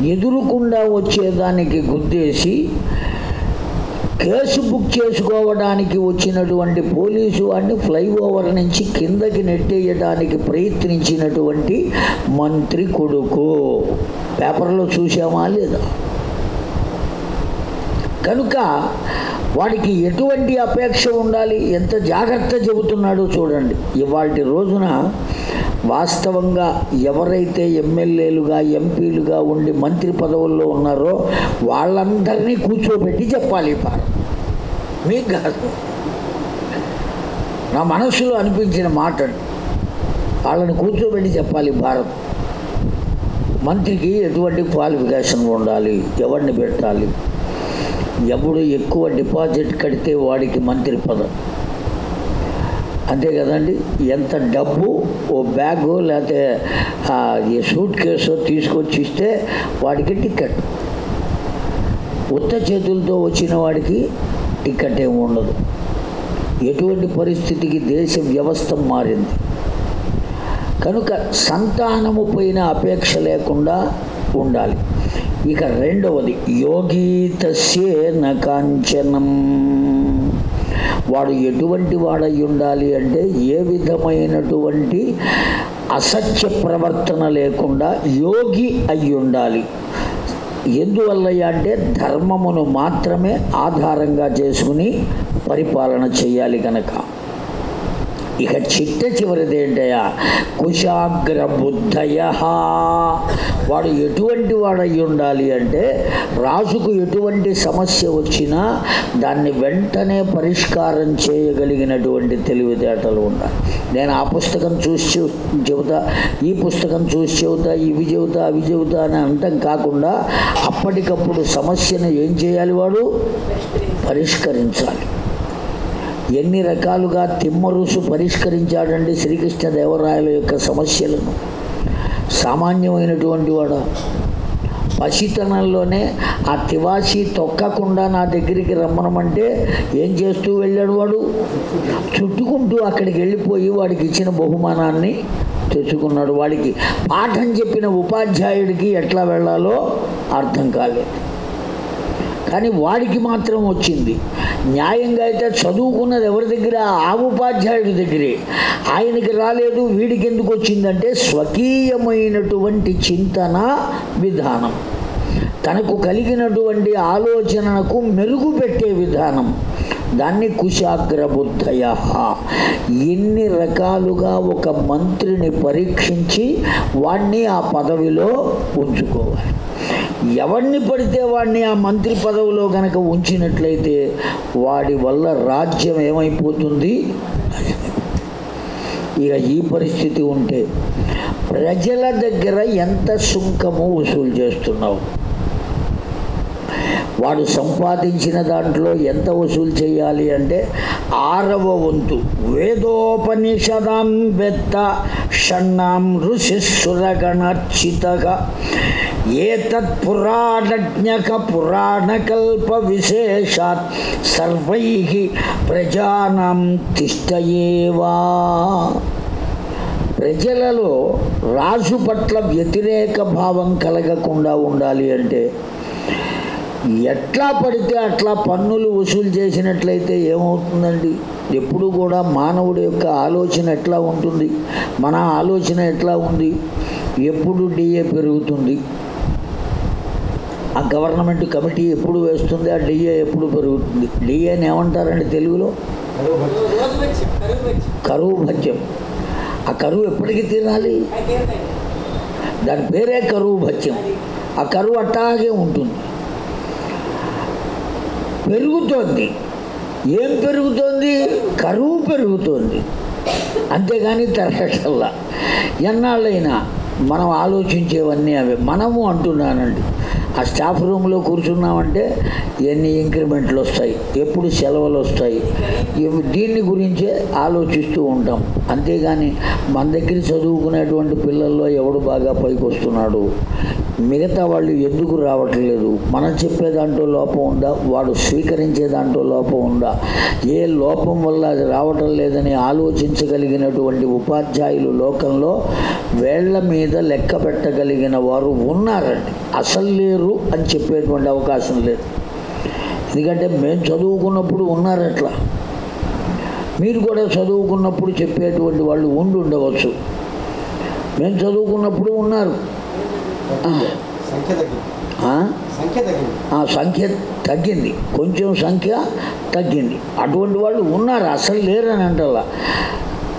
ఎదురుకుండా వచ్చేదానికి గుద్దేసి కేసు బుక్ చేసుకోవడానికి వచ్చినటువంటి పోలీసు వాడిని ఫ్లైఓవర్ నుంచి కిందకి నెట్టేయడానికి ప్రయత్నించినటువంటి మంత్రి కొడుకు. పేపర్లో చూసామా లేదా? కనుక వాడికి ఎటువంటి అపేక్ష ఉండాలి? ఎంత జాగ్రత్త చెబుతున్నాడో చూడండి. ఇవాటి రోజున వాస్తవంగా ఎవరైతే ఎమ్మెల్యేలుగా ఎంపీలుగా ఉండి మంత్రి పదవుల్లో ఉన్నారో వాళ్ళందరినీ కూర్చోబెట్టి చెప్పాలి ఈ పాఠం మీకు కాదు. నా మనసులో అనిపించిన మాట వాళ్ళని కూర్చోబెట్టి చెప్పాలి భారత్ మంత్రికి ఎటువంటి క్వాలిఫికేషన్ ఉండాలి? ఎవరిని పెట్టాలి? ఎవడు ఎక్కువ డిపాజిట్ కడితే వాడికి మంత్రి పదం? అంతే కదండి ఎంత డబ్బు ఓ బ్యాగు లేకపోతే ఈ సూట్ కేసు తీసుకొచ్చి ఇస్తే వాడికి టికెట్. ఉత్త చేతులతో వచ్చిన వాడికి టికెట్ ఏమి ఉండదు. ఎటువంటి పరిస్థితికి దేశ వ్యవస్థ మారింది. కనుక సంతానము పైన అపేక్ష లేకుండా ఉండాలి. ఇక రెండవది యోగీతస్యే కాంచనం. వాడు ఎటువంటి వాడై ఉండాలి అంటే ఏ విధమైనటువంటి అసత్య ప్రవర్తన లేకుండా యోగి అయి ఉండాలి. ఎందువల్లయ్య అంటే ధర్మమును మాత్రమే ఆధారంగా చేసుకుని పరిపాలన చేయాలి కనుక ఇక చిట్ట చివరిది ఏంటయ్యా? కుశాగ్ర బుద్ధయ వాడు ఎటువంటి వాడయి ఉండాలి అంటే రాజుకు ఎటువంటి సమస్య వచ్చినా దాన్ని వెంటనే పరిష్కారం చేయగలిగినటువంటి తెలివితేటలు ఉండాలి. నేను ఆ పుస్తకం చూసి చెబుతా ఈ పుస్తకం చూసి చెబుతా ఇవి చెబుతా అవి చెబుతా అని అంటం కాకుండా అప్పటికప్పుడు సమస్యను ఏం చేయాలి వాడు? పరిష్కరించాలి. ఎన్ని రకాలుగా తిమ్మరుసు పరిష్కరించాడండి శ్రీకృష్ణ దేవరాయల యొక్క సమస్యలను. సామాన్యమైనటువంటి వాడు. పసితనంలోనే ఆ తివాసి తొక్కకుండా నా దగ్గరికి రమ్మనమంటే ఏం చేస్తూ వెళ్ళాడు వాడు? చుట్టుకుంటూ అక్కడికి వెళ్ళిపోయి వాడికి ఇచ్చిన బహుమానాన్ని తెచ్చుకున్నాడు వాడికి. పాఠం చెప్పిన ఉపాధ్యాయుడికి ఎట్లా వెళ్ళాలో అర్థం కాలేదు. కానీ వాడికి మాత్రం వచ్చింది. న్యాయంగా అయితే చదువుకున్నది ఎవరి దగ్గర? ఆ ఉపాధ్యాయుడి దగ్గరే. ఆయనకి రాలేదు వీడికి ఎందుకు వచ్చిందంటే స్వకీయమైనటువంటి చింతన విధానం. తనకు కలిగినటువంటి ఆలోచనకు మెరుగు పెట్టే విధానం. దాన్ని కుశాగ్రబుద్ధయ ఎన్ని రకాలుగా ఒక మంత్రిని పరీక్షించి వాణ్ణి ఆ పదవిలో ఉంచుకోవాలి. ఎవరిని పడితే వాడిని ఆ మంత్రి పదవిలో గనక ఉంచినట్లయితే వాడి వల్ల రాజ్యం ఏమైపోతుంది? ఇక ఈ పరిస్థితి ఉంటే ప్రజల దగ్గర ఎంత సుంకము వసూలు చేస్తున్నావు? వాడు సంపాదించిన దాంట్లో ఎంత వసూలు చేయాలి అంటే ఆరవ వంతు. వేదోపనిషదాం వెత్త షణ్ణాం ఋషిస్సురగణర్చితగా. ఏతత్ పురాణజ్ఞక పురాణకల్ప విశేషాత్ సర్వై ప్రజానం తిష్టయేవా. ప్రజలలో రాజు పట్ల వ్యతిరేక భావం కలగకుండా ఉండాలి అంటే ఎట్లా పడితే అట్లా పన్నులు వసూలు చేసినట్లయితే ఏమవుతుందండి? ఎప్పుడు కూడా మానవుడి యొక్క ఆలోచన ఎట్లా ఉంటుంది? మన ఆలోచన ఎట్లా ఉంది? ఎప్పుడు డిఏ పెరుగుతుంది? ఆ గవర్నమెంట్ కమిటీ ఎప్పుడు వేస్తుంది? ఆ డిఏ ఎప్పుడు పెరుగుతుంది? డిఏని ఏమంటారండి తెలుగులో? కరువు భత్యం. ఆ కరువు ఎప్పటికి తినాలి దాని పేరే కరువు భత్యం. ఆ కరువు అట్టాగే ఉంటుంది. పెరుగుతోంది. ఏం పెరుగుతోంది? కరువు పెరుగుతోంది. అంతేగాని తరగటల్లా ఎన్నాళ్ళైనా మనం ఆలోచించేవన్నీ అవి. మనము అంటున్నానండి. ఆ స్టాఫ్ రూమ్లో కూర్చున్నామంటే ఎన్ని ఇంక్రిమెంట్లు వస్తాయి? ఎప్పుడు సెలవులు వస్తాయి? ఇవి దీన్ని గురించే ఆలోచిస్తూ ఉంటాం. అంతేగాని మన దగ్గర చదువుకునేటువంటి పిల్లల్లో ఎవడు బాగా పైకి వస్తున్నాడు మిగతా వాళ్ళు ఎందుకు రావట్లేదు? మనం చెప్పే దాంట్లో లోపం ఉందా? వాడు స్వీకరించే దాంట్లో లోపం ఉందా? ఏ లోపం వల్ల అది రావటం లేదని ఆలోచించగలిగినటువంటి ఉపాధ్యాయులు లోకంలో వేళ్ళ మీద లెక్క పెట్టగలిగిన వారు ఉన్నారండి. అసలు లేరు అని చెప్పేటువంటి అవకాశం లేదు. ఎందుకంటే మేము చదువుకున్నప్పుడు ఉన్నారు అట్లా మీరు కూడా చదువుకున్నప్పుడు చెప్పేటువంటి వాళ్ళు ఉండి ఉండవచ్చు. మేము చదువుకున్నప్పుడు ఉన్నారు. సంఖ్య తగ్గింది. ఆ? సంఖ్య తగ్గింది. ఆ సంఖ్య తగ్గింది. కొంచెం సంఖ్య తగ్గింది. అటువంటి వాళ్ళు ఉన్నారు అసలు లేరని అంటలా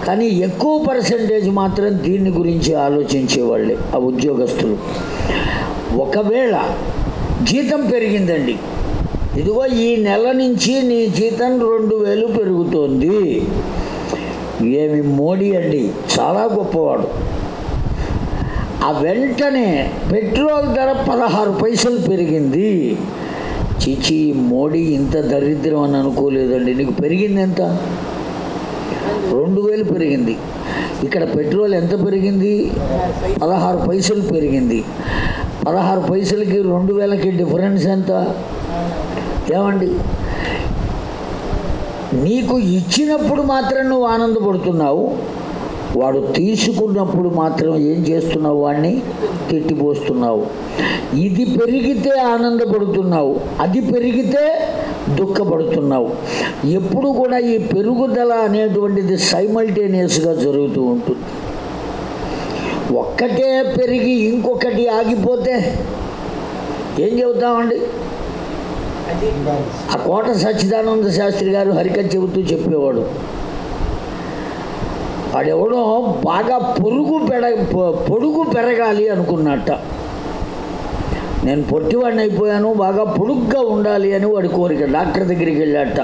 కానీ ఎక్కువ పర్సంటేజ్ మాత్రం దీన్ని గురించి ఆలోచించే వాళ్ళే ఆ ఉద్యోగస్తులు. ఒకవేళ జీతం పెరిగిందండి. ఇదిగో ఈ నెల నుంచి నీ జీతం రెండు వేలు పెరుగుతోంది. ఏమి మోడీ అండి చాలా గొప్పవాడు. ఆ వెంటనే పెట్రోల్ ధర పదహారు పైసలు పెరిగింది. చిచి మోడీ ఇంత దరిద్రం అని అనుకోలేదండి. నీకు పెరిగింది ఎంత? రెండు వేలు పెరిగింది. ఇక్కడ పెట్రోల్ ఎంత పెరిగింది? పదహారు పైసలు పెరిగింది. పదహారు పైసలకి రెండు వేలకి డిఫరెన్స్ ఎంత? ఏమండి? నీకు ఇచ్చినప్పుడు మాత్రం నువ్వు ఆనందపడుతున్నావు. వాడు తీసుకున్నప్పుడు మాత్రం ఏం చేస్తున్నావు వాడిని తిట్టిపోస్తున్నావు. ఇది పెరిగితే ఆనందపడుతున్నావు. అది పెరిగితే దుఃఖపడుతున్నావు. ఎప్పుడు కూడా ఈ పెరుగుదల అనేటువంటిది సైమల్టేనియస్గా జరుగుతూ ఉంటుంది. ఒక్కటే పెరిగి ఇంకొకటి ఆగిపోతే ఏం చెబుతామండి? ఆ కోట సచ్చిదానంద శాస్త్రి గారు హరికథ చెబుతూ చెప్పేవాడు. వాడెవడో బాగా పొరుగు పెడ పొడుగు పెరగాలి అనుకున్నట్ట. నేను పొట్టివాడిని అయిపోయాను బాగా పొడుగ్గా ఉండాలి అని వాడి కోరిక డాక్టర్ దగ్గరికి వెళ్ళాట.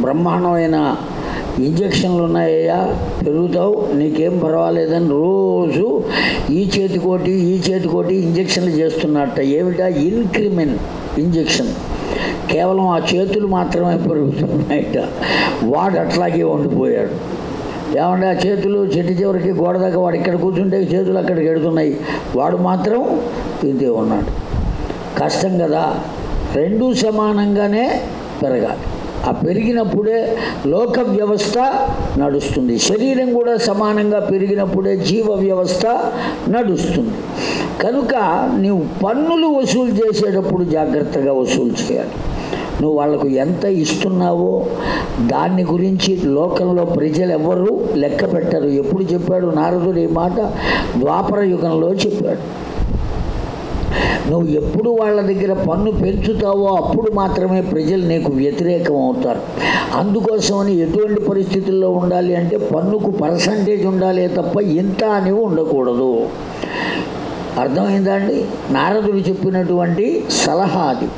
బ్రహ్మాండమైన ఇంజక్షన్లు ఉన్నాయ్యా పెరుగుతావు నీకేం పర్వాలేదని రోజు ఈ చేతికోటి ఈ చేతికోటి ఇంజక్షన్లు చేస్తున్నట్ట. ఏమిటా? ఇన్క్రిమెన్ ఇంజక్షన్. కేవలం ఆ చేతులు మాత్రమే పెరుగుతున్నాయట. వాడు అట్లాగే ఉండిపోయాడు. ఏమంటే ఆ చేతులు చెట్టు చివరికి గోడ దగ్గర వాడు ఇక్కడ కూర్చుంటే చేతులు అక్కడికి ఎడుతున్నాయి. వాడు మాత్రం తింటే ఉన్నాడు. కష్టం కదా. రెండు సమానంగానే పెరగాలి. ఆ పెరిగినప్పుడే లోక వ్యవస్థ నడుస్తుంది. శరీరం కూడా సమానంగా పెరిగినప్పుడే జీవ వ్యవస్థ నడుస్తుంది. కనుక నీవు పన్నులు వసూలు చేసేటప్పుడు జాగ్రత్తగా వసూలు చేయాలి. నువ్వు వాళ్ళకు ఎంత ఇస్తున్నావో దాన్ని గురించి లోకంలో ప్రజలు ఎవ్వరూ లెక్క పెట్టరు. ఎప్పుడు చెప్పాడు నారదుడు ఈ మాట? ద్వాపర యుగంలో చెప్పాడు. నువ్వు ఎప్పుడు వాళ్ళ దగ్గర పన్ను పెంచుతావో అప్పుడు మాత్రమే ప్రజలు నీకు వ్యతిరేకం అవుతారు. అందుకోసమని ఎటువంటి పరిస్థితుల్లో ఉండాలి అంటే పన్నుకు పర్సంటేజ్ ఉండాలి తప్ప ఇంత అని ఉండకూడదు. అర్థమైందా అండి నారదుడు చెప్పినటువంటి సలహా అది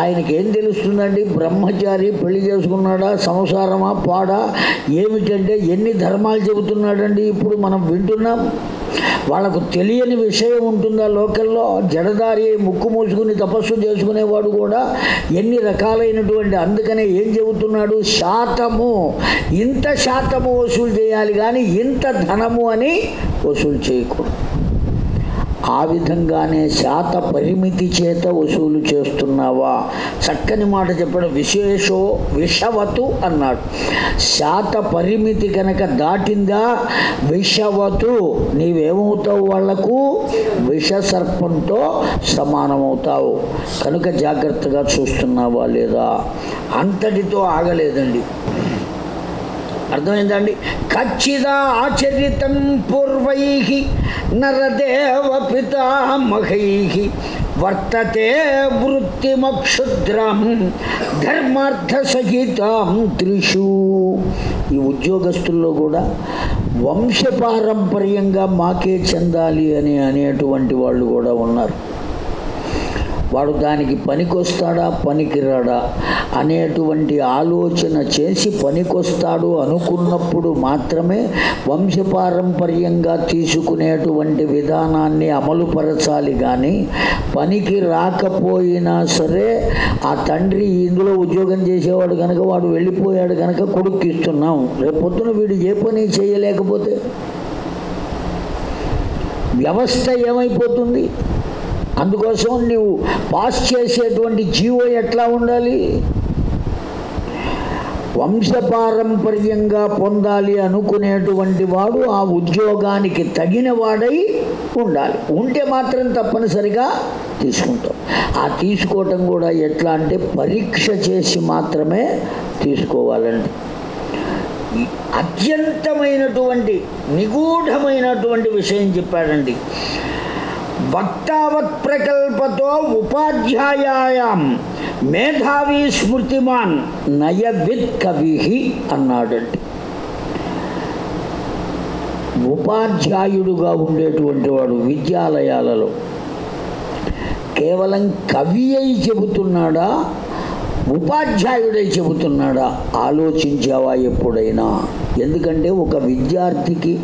ఆయనకి ఏం తెలుస్తుందండి? బ్రహ్మచారి పెళ్ళి చేసుకున్నాడా? సంసారమా? పాడా? ఏమిటంటే ఎన్ని ధర్మాలు చెబుతున్నాడండి? ఇప్పుడు మనం వింటున్నాం. వాళ్ళకు తెలియని విషయం ఉంటుందా లోకల్లో? జడదారి ముక్కు మూసుకుని తపస్సు చేసుకునేవాడు కూడా ఎన్ని రకాలైనటువంటి అందుకనే ఏం చెబుతున్నాడు? శాతము. ఇంత శాతము వసూలు చేయాలి కానీ ఇంత ధనము అని వసూలు చేయకూడదు. ఆ విధంగానే శాత పరిమితి చేత వసూలు చేస్తున్నావా? చక్కని మాట చెప్పడం. విశేషో విషవతు అన్నాడు. శాత పరిమితి కనుక దాటిందా? విషవతు. నీవేమవుతావు వాళ్ళకు? విష సర్పంతో సమానమవుతావు. కనుక జాగ్రత్తగా చూస్తున్నావా లేదా? అంతటితో ఆగలేదండి. అర్థమైందండి? ఖచ్చిత ఆచరితం పూర్వై నరదేవ పితామహై వర్తతే వృత్తిమక్షుద్రం ధర్మార్థ సహితం త్రిషు. ఈ ఉద్యోగస్తుల్లో కూడా వంశపారంపర్యంగా మాకే చెందాలి అని అనేటువంటి వాళ్ళు కూడా ఉన్నారు. వాడు దానికి పనికొస్తాడా పనికిరాడా అనేటువంటి ఆలోచన చేసి పనికొస్తాడు అనుకున్నప్పుడు మాత్రమే వంశపారంపర్యంగా తీసుకునేటువంటి విధానాన్ని అమలుపరచాలి. కానీ పనికి రాకపోయినా సరే ఆ తండ్రి ఇందులో ఉద్యోగం చేసేవాడు కనుక వాడు వెళ్ళిపోయాడు కనుక కొడుకు ఇస్తున్నాం. రేపొద్దున వీడు ఏ పని చేయలేకపోతే? వ్యవస్థ ఏమైపోతుంది? అందుకోసం నువ్వు పాస్ చేసేటువంటి జీవో ఎట్లా ఉండాలి? వంశపారంపర్యంగా పొందాలి అనుకునేటువంటి వాడు ఆ ఉద్యోగానికి తగిన వాడై ఉండాలి. ఉంటే మాత్రం తప్పనిసరిగా తీసుకుంటాం. ఆ తీసుకోవటం కూడా ఎట్లా అంటే పరీక్ష చేసి మాత్రమే తీసుకోవాలండి. అత్యంతమైనటువంటి నిగూఢమైనటువంటి విషయం చెప్పాడండి. వక్తావత్ ప్రకల్పతో ఉపాధ్యాయాం మేధావి స్మృతిమాన్ నయవిత్ కవి అన్నాడండి ఉపాధ్యాయుడుగా ఉండేటువంటి వాడు విద్యాలయాలలో కేవలం కవి అయి చెబుతున్నాడా? ఉపాధ్యాయుడై చెబుతున్నాడా ఆలోచించావా ఎప్పుడైనా? ఎందుకంటే ఒక విద్యార్థికి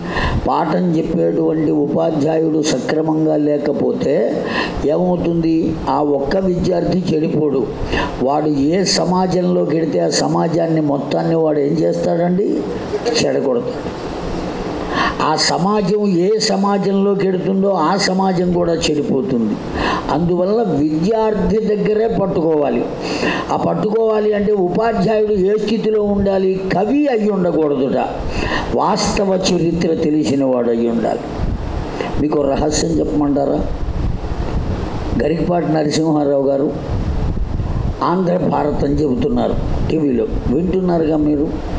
పాఠం చెప్పేటువంటి ఉపాధ్యాయుడు సక్రమంగా లేకపోతే ఏమవుతుంది? ఆ ఒక్క విద్యార్థి చెడిపోడు. వాడు ఏ సమాజంలోకి వెడితే ఆ సమాజాన్ని మొత్తాన్ని వాడు ఏం చేస్తాడండి? చెడగొడతాడు. ఆ సమాజం ఏ సమాజంలోకి వెడుతుందో ఆ సమాజం కూడా చెడిపోతుంది. అందువల్ల విద్యార్థి దగ్గరే పట్టుకోవాలి. ఆ పట్టుకోవాలి అంటే ఉపాధ్యాయుడు ఏ స్థితిలో ఉండాలి? కవి అయి ఉండకూడదుట. వాస్తవ చరిత్ర తెలిసిన వాడు అయి ఉండాలి. మీకు రహస్యం చెప్పమంటారా? గరికపాటి నరసింహారావు గారు ఆంధ్ర భారత్ అని చెబుతున్నారు టీవీలో. వింటున్నారుగా మీరు?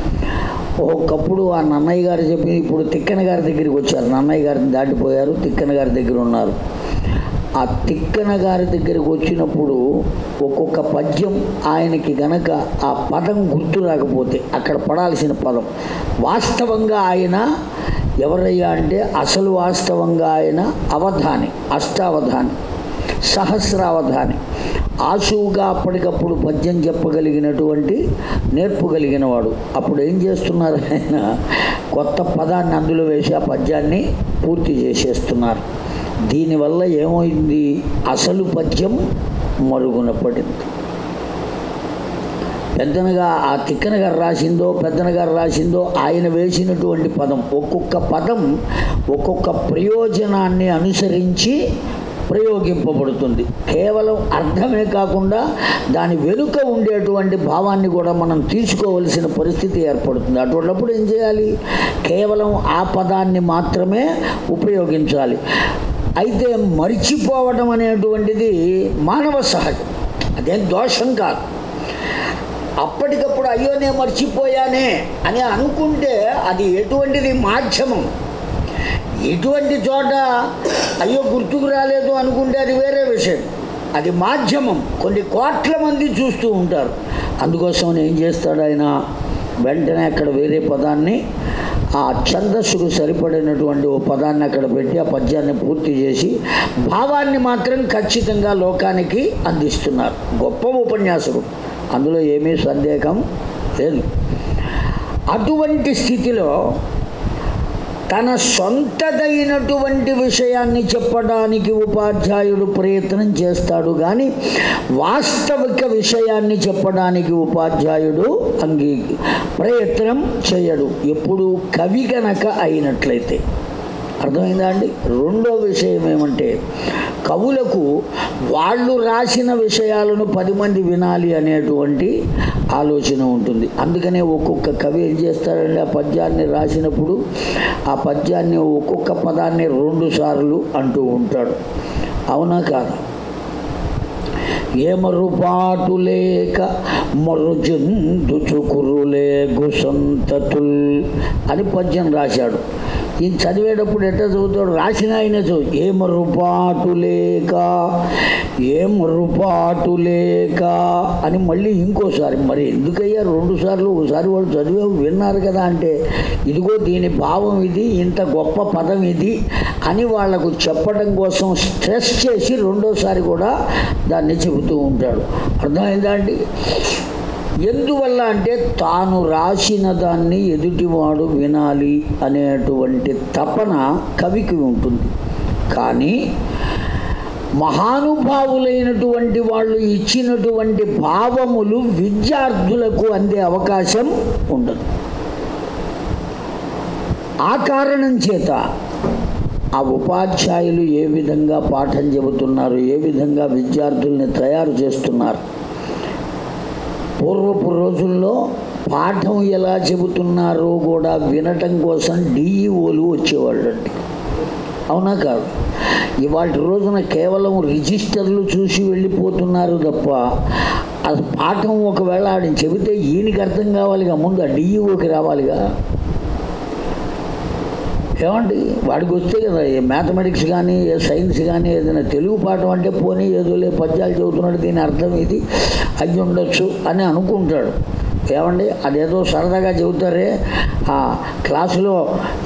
ఒకప్పుడు ఆ నన్నయ్య గారు చెప్పి ఇప్పుడు తిక్కన గారి దగ్గరికి వచ్చారు. నన్నయ్య గారిని దాటిపోయారు తిక్కన గారి దగ్గర ఉన్నారు. ఆ తిక్కన గారి దగ్గరికి వచ్చినప్పుడు ఒక్కొక్క పద్యం ఆయనకి గనక ఆ పదం గుర్తు రాకపోతే అక్కడ పడాల్సిన పదం వాస్తవంగా ఆయన ఎవరయ్యా అంటే అసలు వాస్తవంగా ఆయన అవధాని అష్టావధాని. సహస్రావధాని. ఆశువుగా అప్పటికప్పుడు పద్యం చెప్పగలిగినటువంటి నేర్పుగలిగిన వాడు అప్పుడు ఏం చేస్తున్నారు ఆయన? కొత్త పదాన్ని అందులో వేసి ఆ పద్యాన్ని పూర్తి చేసేస్తున్నారు. దీనివల్ల ఏమైంది? అసలు పద్యం మరుగున పడింది. పెద్దనగా ఆ తిక్కన గారు రాసిందో పెద్దన గారు రాసిందో ఆయన వేసినటువంటి పదం ఒక్కొక్క పదం ఒక్కొక్క ప్రయోజనాన్ని అనుసరించి ప్రయోగింపబడుతుంది. కేవలం అర్థమే కాకుండా దాని వెనుక ఉండేటువంటి భావాన్ని కూడా మనం తీసుకోవలసిన పరిస్థితి ఏర్పడుతుంది. అటువంటిప్పుడు ఏం చేయాలి? కేవలం ఆ పదాన్ని మాత్రమే ఉపయోగించాలి. అయితే మరిచిపోవడం అనేటువంటిది మానవ సహజం. అదేం దోషం కాదు. అప్పటికప్పుడు అయ్యో నేను మర్చిపోయానే అని అనుకుంటే అది ఎటువంటిది మాధ్యమం? ఎటువంటి చోట అయ్యో గుర్తుకు రాలేదు అనుకుంటే అది వేరే విషయం. అది మాధ్యమం. కొన్ని కోట్ల మంది చూస్తూ ఉంటారు. అందుకోసం ఏం చేస్తాడు ఆయన? వెంటనే అక్కడ వేరే పదాన్ని ఆ ఛందస్సుకు సరిపడినటువంటి ఓ పదాన్ని అక్కడ పెట్టి ఆ పద్యాన్ని పూర్తి చేసి భావాన్ని మాత్రం ఖచ్చితంగా లోకానికి అందిస్తున్నారు. గొప్ప ఉపన్యాసకుడు. అందులో ఏమీ సందేహం లేదు. అటువంటి స్థితిలో తన సొంతదైనటువంటి విషయాన్ని చెప్పడానికి ఉపాధ్యాయుడు ప్రయత్నం చేస్తాడు కానీ వాస్తవిక విషయాన్ని చెప్పడానికి ఉపాధ్యాయుడు అంగీ ప్రయత్నం చేయడు. ఎప్పుడు కవి గనక అయినట్లయితే. అర్థమైందా అండి? రెండో విషయం ఏమంటే కవులకు వాళ్ళు రాసిన విషయాలను పది మంది వినాలి అనేటువంటి ఆలోచన ఉంటుంది. అందుకనే ఒక్కొక్క కవి ఏం చేస్తాడంటే ఆ పద్యాన్ని రాసినప్పుడు ఆ పద్యాన్ని ఒక్కొక్క పదాన్ని రెండు సార్లు అంటూ ఉంటాడు. అవునా కాదు? ఏమరుపాటు లేక మరుజందుచుకురులే గుసంతతుల్ అని పద్యం రాశాడు. ఈయన చదివేటప్పుడు ఎట్లా చదువుతాడు? రాసిన ఆయన చదువు. ఏమరుపాటు లేక ఏమరుపాటు లేక అని మళ్ళీ ఇంకోసారి. మరి ఎందుకయ్యా రెండు సార్లు? ఒకసారి వాళ్ళు చదివే విన్నారు కదా అంటే ఇదిగో దీని భావం ఇది ఇంత గొప్ప పదం ఇది అని వాళ్ళకు చెప్పడం కోసం స్ట్రెస్ చేసి రెండోసారి కూడా దాన్ని చెబుతూ ఉంటాడు. అర్థమైందా అండి? ఎందువల్ల అంటే తాను రాసిన దాన్ని ఎదుటివాడు వినాలి అనేటువంటి తపన కవికి ఉంటుంది. కానీ మహానుభావులైనటువంటి వాళ్ళు ఇచ్చినటువంటి భావములు విద్యార్థులకు అందే అవకాశం ఉండదు. ఆ కారణం చేత ఆ ఉపాధ్యాయులు ఏ విధంగా పాఠం చెబుతున్నారు ఏ విధంగా విద్యార్థుల్ని తయారు చేస్తున్నారు పూర్వపు రోజుల్లో పాఠం ఎలా చెబుతున్నారో కూడా వినటం కోసం డిఈఓలు వచ్చేవాళ్ళండి. అవునా కాదు? ఇవాళ రోజున కేవలం రిజిస్టర్లు చూసి వెళ్ళిపోతున్నారు తప్ప ఆ పాఠం ఒకవేళ ఆడిని చెబితే ఈయనకి అర్థం కావాలిగా ముందు ఆ డిఈఓకి రావాలిగా? ఏమండి వాడికి వస్తే కదా ఏ మ్యాథమెటిక్స్ కానీ ఏ సైన్స్ కానీ ఏదైనా తెలుగు పాఠం అంటే పోనీ ఏదో లే పద్యాలు చదువుతున్నాడు దీని అర్థం ఇది అయ్యి ఉండొచ్చు అని అనుకుంటాడు. ఏమండి? అదేదో సరదాగా చెబుతారే. ఆ క్లాసులో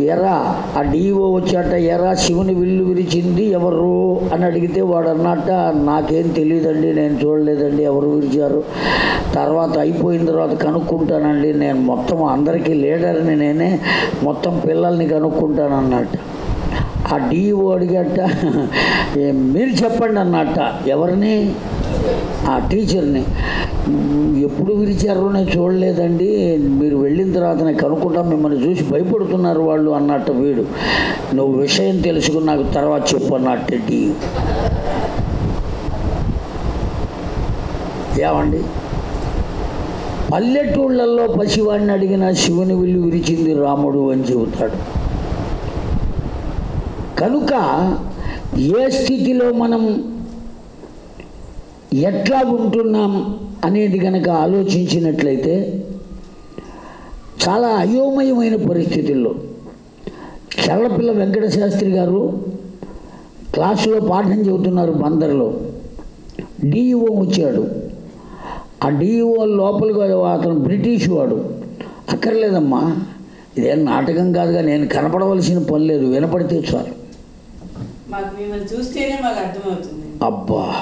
ఎరా ఆ డిఓ వచ్చాట ఎరా శివుని విల్లు విరిచింది ఎవరు అని అడిగితే వాడు అన్నట్ట నాకేం తెలియదండి నేను చూడలేదండి ఎవరు విరిచారు. తర్వాత అయిపోయిన తర్వాత కనుక్కుంటానండి నేను మొత్తం అందరికీ లీడర్ని నేనే మొత్తం పిల్లల్ని కనుక్కుంటాను అన్నట్టు ఆ డిఓ అడిగట మీరు చెప్పండి అన్నట్ట. ఎవరిని? ఆ టీచర్ని ఎప్పుడు విరిచారో నేను చూడలేదండి. మీరు వెళ్ళిన తర్వాత నేను కనుక్కుంటా మిమ్మల్ని చూసి భయపడుతున్నారు వాళ్ళు అన్నట్టు వీడు. నువ్వు విషయం తెలుసుకుని నాకు తర్వాత చెప్పు అన్నట్టు డిఓ ఏమండి? పల్లెటూళ్ళల్లో పసివాడిని అడిగిన శివుని విల్లు విరిచింది రాముడు అని చెబుతాడు. కనుక ఏ స్థితిలో మనం ఎట్లా ఉంటున్నాం అనేది కనుక ఆలోచించినట్లయితే చాలా అయోమయమైన పరిస్థితుల్లో చల్లపిల్ల వెంకట శాస్త్రి గారు క్లాసులో పాఠం చెబుతున్నారు బందర్లో. డిఈఓ వచ్చాడు ఆ డిఈఓ లోపలికి అతను బ్రిటిష్ వాడు. అక్కర్లేదమ్మా ఇదేం నాటకం కాదుగా నేను కనపడవలసిన పని లేదు వినపడితే చాలు. అబ్బా!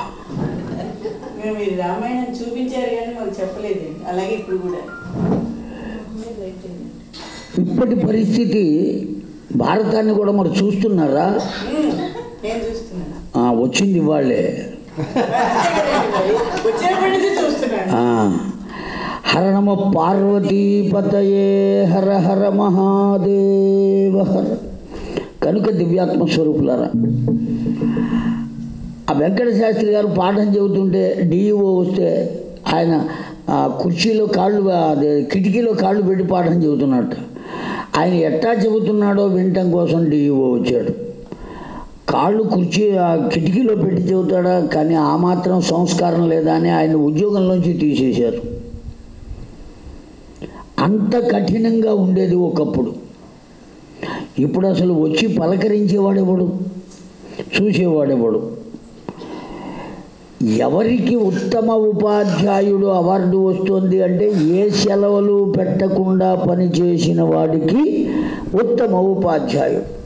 మేము ఈ రామాయణం చూపించారు కానీ మాకు చెప్పలేదండి. అలాగే ఇప్పుడు కూడా. ఇప్పటి పరిస్థితి భారతాన్ని కూడా మరి చూస్తున్నారా? నేను చూస్తున్నాను. వచ్చింది వాళ్ళే. వచ్చినప్పటి నుంచి చూస్తున్నాను. ఆ, హర నమ పార్వతీపతయే హర హర మహాదేవ హర. కనుక దివ్యాత్మ స్వరూపులారా ఆ వెంకట శాస్త్రి గారు పాఠం చెబుతుంటే డిఈఓ వస్తే ఆయన కుర్చీలో కాళ్ళు అదే కిటికీలో కాళ్ళు పెట్టి పాఠం చెబుతున్నట్ట. ఆయన ఎట్టా చెబుతున్నాడో వినటం కోసం డిఈఓ వచ్చాడు. కాళ్ళు కుర్చీ కిటికీలో పెట్టి చెబుతాడా? కానీ ఆ మాత్రం సంస్కారం లేదా అని ఆయన ఉద్యోగంలోంచి తీసేశారు. అంత కఠినంగా ఉండేది ఒకప్పుడు. ఇప్పుడు అసలు వచ్చి పలకరించేవాడెవడు? చూసేవాడెవడు? ఎవరికి ఉత్తమ ఉపాధ్యాయుడు అవార్డు వస్తుంది అంటే ఏ సెలవులు పెట్టకుండా పనిచేసిన వాడికి ఉత్తమ ఉపాధ్యాయుడు.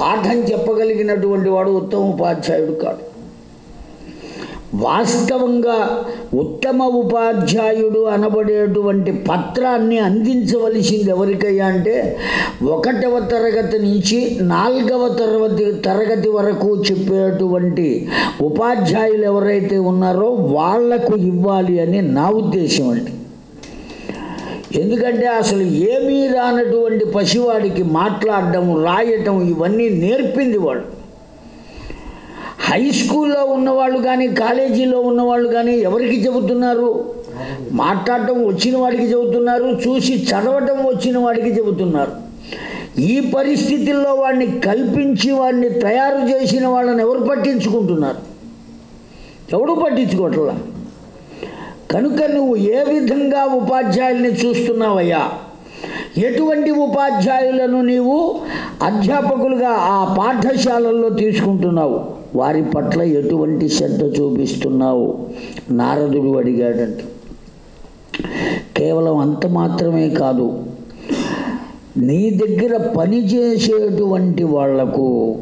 పాఠం చెప్పగలిగినటువంటి వాడు ఉత్తమ ఉపాధ్యాయుడు కాడు. వాస్తవంగా ఉత్తమ ఉపాధ్యాయుడు అనబడేటువంటి పత్రాన్ని అందించవలసింది ఎవరికయ్యా అంటే ఒకటవ తరగతి నుంచి నాలుగవ తరగతి తరగతి వరకు చెప్పేటువంటి ఉపాధ్యాయులు ఎవరైతే ఉన్నారో వాళ్ళకు ఇవ్వాలి అని నా ఉద్దేశం అండి. ఎందుకంటే అసలు ఏమీ రానటువంటి పసివాడికి మాట్లాడడం రాయటం ఇవన్నీ నేర్పింది వాడు. హై స్కూల్లో ఉన్నవాళ్ళు కానీ కాలేజీలో ఉన్నవాళ్ళు కానీ ఎవరికి చెబుతున్నారు? మాట్లాడటం వచ్చిన వాడికి చెబుతున్నారు చూసి చదవటం వచ్చిన వాడికి చెబుతున్నారు. ఈ పరిస్థితుల్లో వాడిని కల్పించి వాడిని తయారు చేసిన వాళ్ళని ఎవరు పట్టించుకుంటున్నారు? ఎవడు పట్టించుకోవట్లా? కనుక నువ్వు ఏ విధంగా ఉపాధ్యాయుల్ని చూస్తున్నావయ్యా? ఎటువంటి ఉపాధ్యాయులను నీవు అధ్యాపకులుగా ఆ పాఠశాలల్లో తీసుకుంటున్నావు? వారి పట్ల ఎటువంటి శ్రద్ధ చూపిస్తున్నావు? నారదుడు అడిగాడంట. కేవలం అంత మాత్రమే కాదు నీ దగ్గర పనిచేసేటువంటి వాళ్ళకు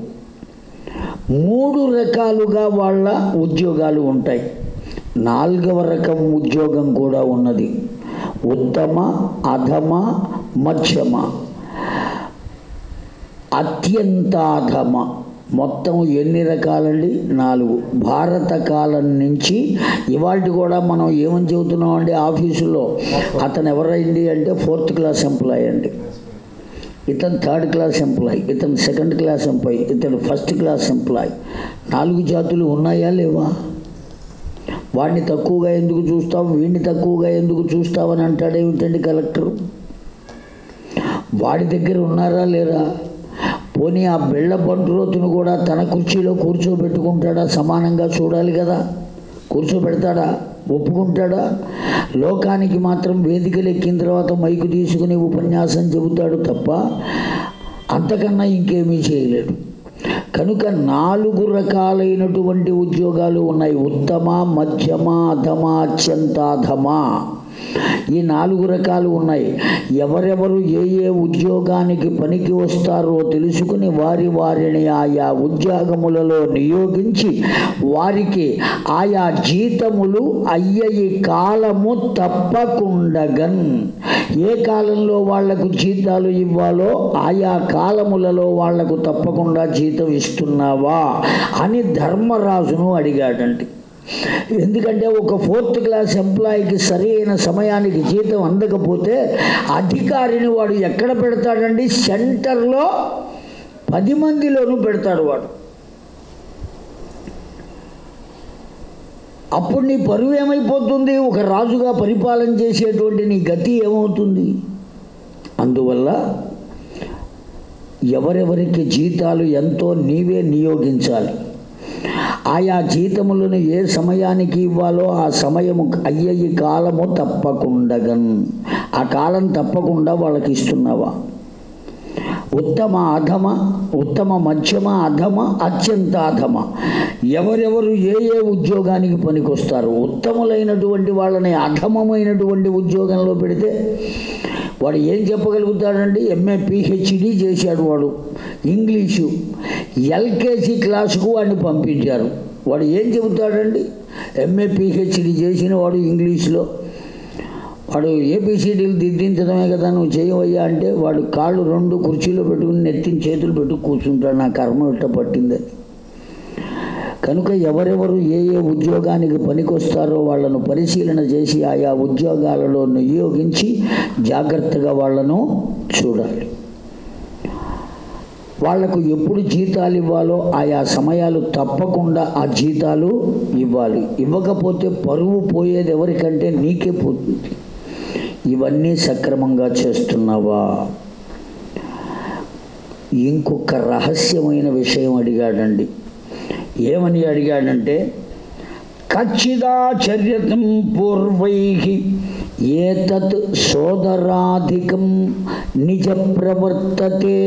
మూడు రకాలుగా వాళ్ళ ఉద్యోగాలు ఉంటాయి. నాలుగవ రకం ఉద్యోగం కూడా ఉన్నది. ఉత్తమ అధమ మధ్యమ. అత్యంతాధమ. మొత్తం ఎన్ని రకాలండి? నాలుగు. భారత కాలం నుంచి ఇవాళ కూడా మనం ఏమని చెబుతున్నాం అండి ఆఫీసులో? అతను ఎవరైంది అంటే ఫోర్త్ క్లాస్ ఎంప్లాయీ అండి. ఇతను థర్డ్ క్లాస్ ఎంప్లాయ్ ఇతను సెకండ్ క్లాస్ ఎంప్లాయ్ ఇతను ఫస్ట్ క్లాస్ ఎంప్లాయ్. నాలుగు జాతులు ఉన్నాయా లేవా? వాడిని తక్కువగా ఎందుకు చూస్తాం? వీడిని తక్కువగా ఎందుకు చూస్తావని అంటాడేమిటండి కలెక్టర్? వాడి దగ్గర ఉన్నారా లేరా? పోనీ ఆ బిళ్ళ బంటురోతును కూడా తన కుర్చీలో కూర్చోబెట్టుకుంటాడా? సమానంగా చూడాలి కదా. కూర్చోబెడతాడా? ఒప్పుకుంటాడా? లోకానికి మాత్రం వేదికలు ఎక్కిన తర్వాత మైకు తీసుకుని ఉపన్యాసం చెబుతాడు తప్ప అంతకన్నా ఇంకేమీ చేయలేడు. కనుక నాలుగు రకాలైనటువంటి ఉద్యోగాలు ఉన్నాయి. ఉత్తమ మధ్యమ అధమ అత్యంతాధమ ఈ నాలుగు రకాలు ఉన్నాయి. ఎవరెవరు ఏ ఏ ఉద్యోగానికి పనికి వస్తారో తెలుసుకుని వారి వారిని ఆయా ఉద్యోగములలో నియోగించి వారికి ఆయా జీతములు అయ్యయి కాలము తప్పకుండగన్. ఏ కాలంలో వాళ్ళకు జీతాలు ఇవ్వాలో ఆయా కాలములలో వాళ్ళకు తప్పకుండా జీతం ఇస్తున్నావా అని ధర్మరాజును అడిగాడండి. ఎందుకంటే ఒక ఫోర్త్ క్లాస్ ఎంప్లాయీకి సరి అయిన సమయానికి జీతం అందకపోతే అధికారిని వాడు ఎక్కడ పెడతాడండి? సెంటర్లో పది మందిలోనూ పెడతాడు వాడు. అప్పుడు నీ పరువు ఏమైపోతుంది? ఒక రాజుగా పరిపాలన చేసేటువంటి నీ గతి ఏమవుతుంది? అందువల్ల ఎవరెవరికి జీతాలు ఎంతో నీవే నియోగించాలి. ఆయా జీతములను ఏ సమయానికి ఇవ్వాలో ఆ సమయము అయ్యే కాలము తప్పకుండగన్. ఆ కాలం తప్పకుండా వాళ్ళకి ఇస్తున్నావా ఉత్తమ అధమ ఉత్తమ మధ్యమ అధమ అత్యంత అధమ. ఎవరెవరు ఏ ఏ ఉద్యోగానికి పనికొస్తారు? ఉత్తములైనటువంటి వాళ్ళని అధమమైనటువంటి ఉద్యోగంలో పెడితే వాడు ఏం చెప్పగలుగుతాడండి? ఎంఏ పిహెచ్డి చేశాడు వాడు. ఇంగ్లీషు. ఎల్కేజీ క్లాసుకు వాడిని పంపించారు. వాడు ఏం చెబుతాడండి? ఎంఏ పిహెచ్డి చేసిన వాడు ఇంగ్లీష్లో. వాడు ఏపీసీడీలు దిద్దించడమే కదా నువ్వు చేయవయ్యా అంటే వాడు కాళ్ళు రెండు కుర్చీలో పెట్టుకుని నెత్తిన చేతులు పెట్టుకు కూర్చుంటాడు. నా కర్మ ఇట్ట పట్టింది కనుక ఎవరెవరు ఏ ఏ ఉద్యోగానికి పనికొస్తారో వాళ్ళను పరిశీలన చేసి ఆయా ఉద్యోగాలలో నియోగించి జాగ్రత్తగా వాళ్ళను చూడాలి. వాళ్ళకు ఎప్పుడు జీతాలు ఇవ్వాలో ఆయా సమయాలు తప్పకుండా ఆ జీతాలు ఇవ్వాలి. ఇవ్వకపోతే పరువు పోయేది ఎవరికంటే నీకే పోతుంది. ఇవన్నీ సక్రమంగా చేస్తున్నావా? ఇంకొక రహస్యమైన విషయం అడిగాడండి. ఏమని అడిగాడంటే ఖచ్చితాచర్యతం పూర్వై ఏతత్ సోదరాధికం నిజ ప్రవర్తతే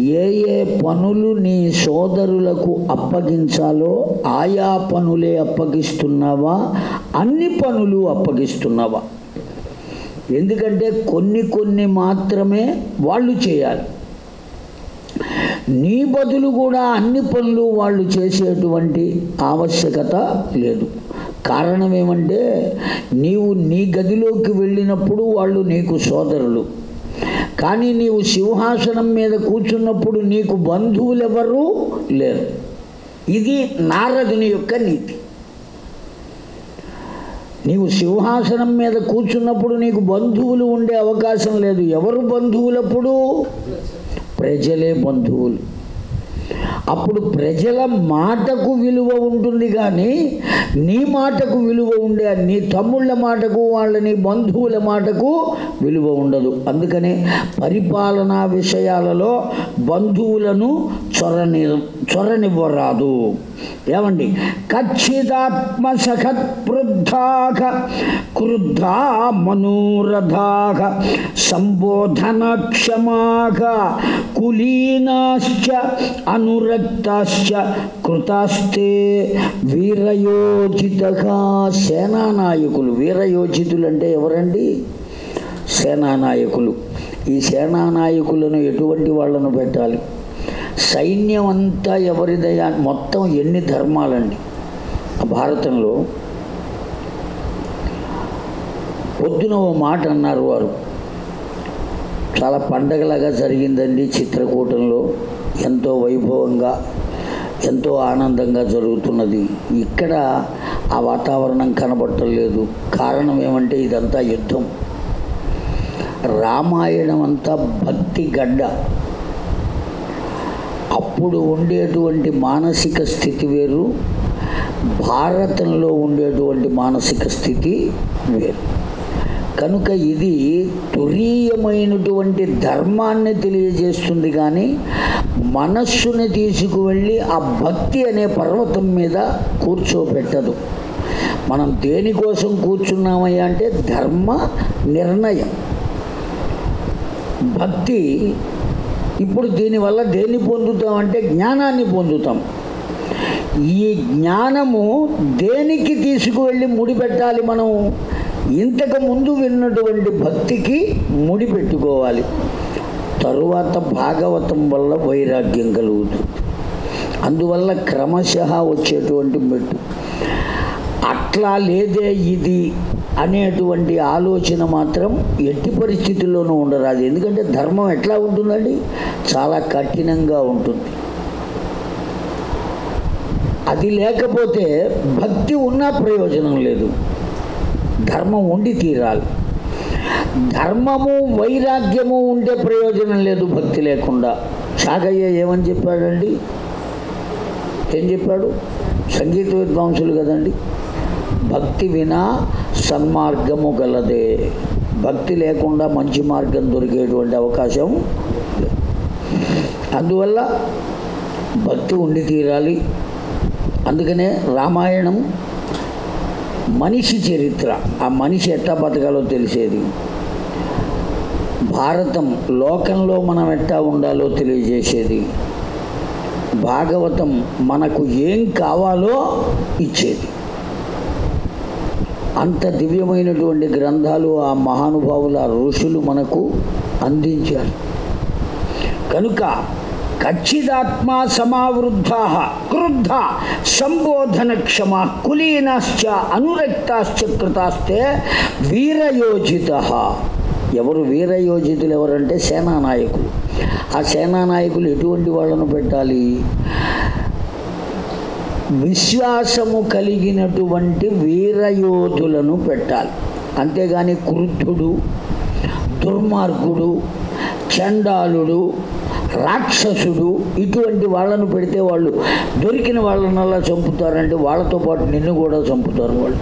ఏ ఏ పనులు నీ సోదరులకు అప్పగించాలో ఆయా పనులే అప్పగిస్తున్నావా? అన్ని పనులు అప్పగిస్తున్నావా? ఎందుకంటే కొన్ని కొన్ని మాత్రమే వాళ్ళు చేయాలి. నీ బదులు కూడా అన్ని పనులు వాళ్ళు చేసేటువంటి ఆవశ్యకత లేదు. కారణం ఏమంటే నీవు నీ గదిలోకి వెళ్ళినప్పుడు వాళ్ళు నీకు సోదరులు. కానీ నీవు సింహాసనం మీద కూర్చున్నప్పుడు నీకు బంధువులెవరూ లేరు. ఇది నారదుని యొక్క నీతి. నీవు సింహాసనం మీద కూర్చున్నప్పుడు నీకు బంధువులు ఉండే అవకాశం లేదు. ఎవరు బంధువులప్పుడు? ప్రజలే బంధువులు. అప్పుడు ప్రజల మాటకు విలువ ఉంటుంది కానీ నీ మాటకు విలువ ఉండే నీ తమ్ముళ్ళ మాటకు వాళ్ళ నీ బంధువుల మాటకు విలువ ఉండదు. అందుకనే పరిపాలనా విషయాలలో బంధువులను చొరని చొరనివ్వరాదు. ఏమండి? ఖచ్చితాత్మ సఖత్పృద్ధాక క్రుద్ధా మనోరథాక సంబోధన క్షమాక కులీనాశ్చ అనురక్తాశ్చ కృతాస్తే వీరయోచితగా సేనానాయకులు వీరయోచితులు అంటే ఎవరండి? సేనానాయకులు. ఈ సేనానాయకులను ఎటువంటి వాళ్ళను పెట్టాలి? సైన్యం అంతా ఎవరిదయా? మొత్తం ఎన్ని ధర్మాలండి? భారతంలో పొద్దున ఓ మాట అన్నారు వారు. చాలా పండగలాగా జరిగిందండి చిత్రకూటంలో. ఎంతో వైభవంగా ఎంతో ఆనందంగా జరుగుతున్నది. ఇక్కడ ఆ వాతావరణం కనబడటం లేదు. కారణం ఏమంటే ఇదంతా యుద్ధం. రామాయణం అంతా భక్తి గడ్డ. అప్పుడు ఉండేటువంటి మానసిక స్థితి వేరు భారతంలో ఉండేటువంటి మానసిక స్థితి వేరు. కనుక ఇది తురీయమైనటువంటి ధర్మాన్ని తెలియజేస్తుంది కానీ మనస్సుని తీసుకువెళ్ళి ఆ భక్తి అనే పర్వతం మీద కూర్చోబెట్టదు మనం దేనికోసం కూర్చున్నామయ్యా అంటే ధర్మ నిర్ణయం. భక్తి ఇప్పుడు దీనివల్ల దేన్ని పొందుతామంటే జ్ఞానాన్ని పొందుతాం. ఈ జ్ఞానము దేనికి తీసుకువెళ్ళి ముడిపెట్టాలి మనం? ఇంతకు ముందు విన్నటువంటి భక్తికి ముడిపెట్టుకోవాలి. తరువాత భాగవతం వల్ల వైరాగ్యం కలుగుతుంది. అందువల్ల క్రమశ వచ్చేటువంటి మెట్టు. అట్లా లేదే ఇది. అనేటువంటి ఆలోచన మాత్రం ఎట్టి పరిస్థితుల్లోనూ ఉండరాదు. ఎందుకంటే ధర్మం ఎట్లా ఉంటుందండి? చాలా కఠినంగా ఉంటుంది. అది లేకపోతే భక్తి ఉన్నా ప్రయోజనం లేదు. ధర్మం ఉండి తీరాలి. ధర్మము వైరాగ్యము ఉంటే ప్రయోజనం లేదు భక్తి లేకుండా. సాగయ్య ఏమని చెప్పాడండి? ఏం చెప్పాడు? సంగీత విద్వాంసులు కదండి. భక్తి వినా సన్మార్గము గలదే. భక్తి లేకుండా మంచి మార్గం దొరికేటువంటి అవకాశం అందువల్ల భక్తి ఉండి తీరాలి. అందుకనే రామాయణం మనిషి చరిత్ర. ఆ మనిషి ఎట్టా బతకాలో తెలిసేది. భారతం లోకంలో మనం ఎట్టా ఉండాలో తెలియజేసేది. భాగవతం మనకు ఏం కావాలో ఇచ్చేది. అంత దివ్యమైనటువంటి గ్రంథాలు ఆ మహానుభావుల ఋషులు మనకు అందించారు. కనుక ఖచ్చిదాత్మా సమావృద్ధ క్రుద్ధ సంబోధన క్షమ కులీనాశ్చ అనురక్తాశ్చ కృతాస్తే వీరయోజిత. ఎవరు వీరయోజితులు ఎవరంటే సేనానాయకులు. ఆ సేనానాయకులు ఎటువంటి వాళ్ళను పెట్టాలి? విశ్వాసము కలిగినటువంటి వీరయోధులను పెట్టాలి. అంతేగాని క్రుద్ధుడు దుర్మార్గుడు చండాలుడు రాక్షసుడు ఇటువంటి వాళ్ళను పెడితే వాళ్ళు దొరికిన వాళ్ళనల్లా చంపుతారంటే వాళ్ళతో పాటు నిన్ను కూడా చంపుతారు వాళ్ళు.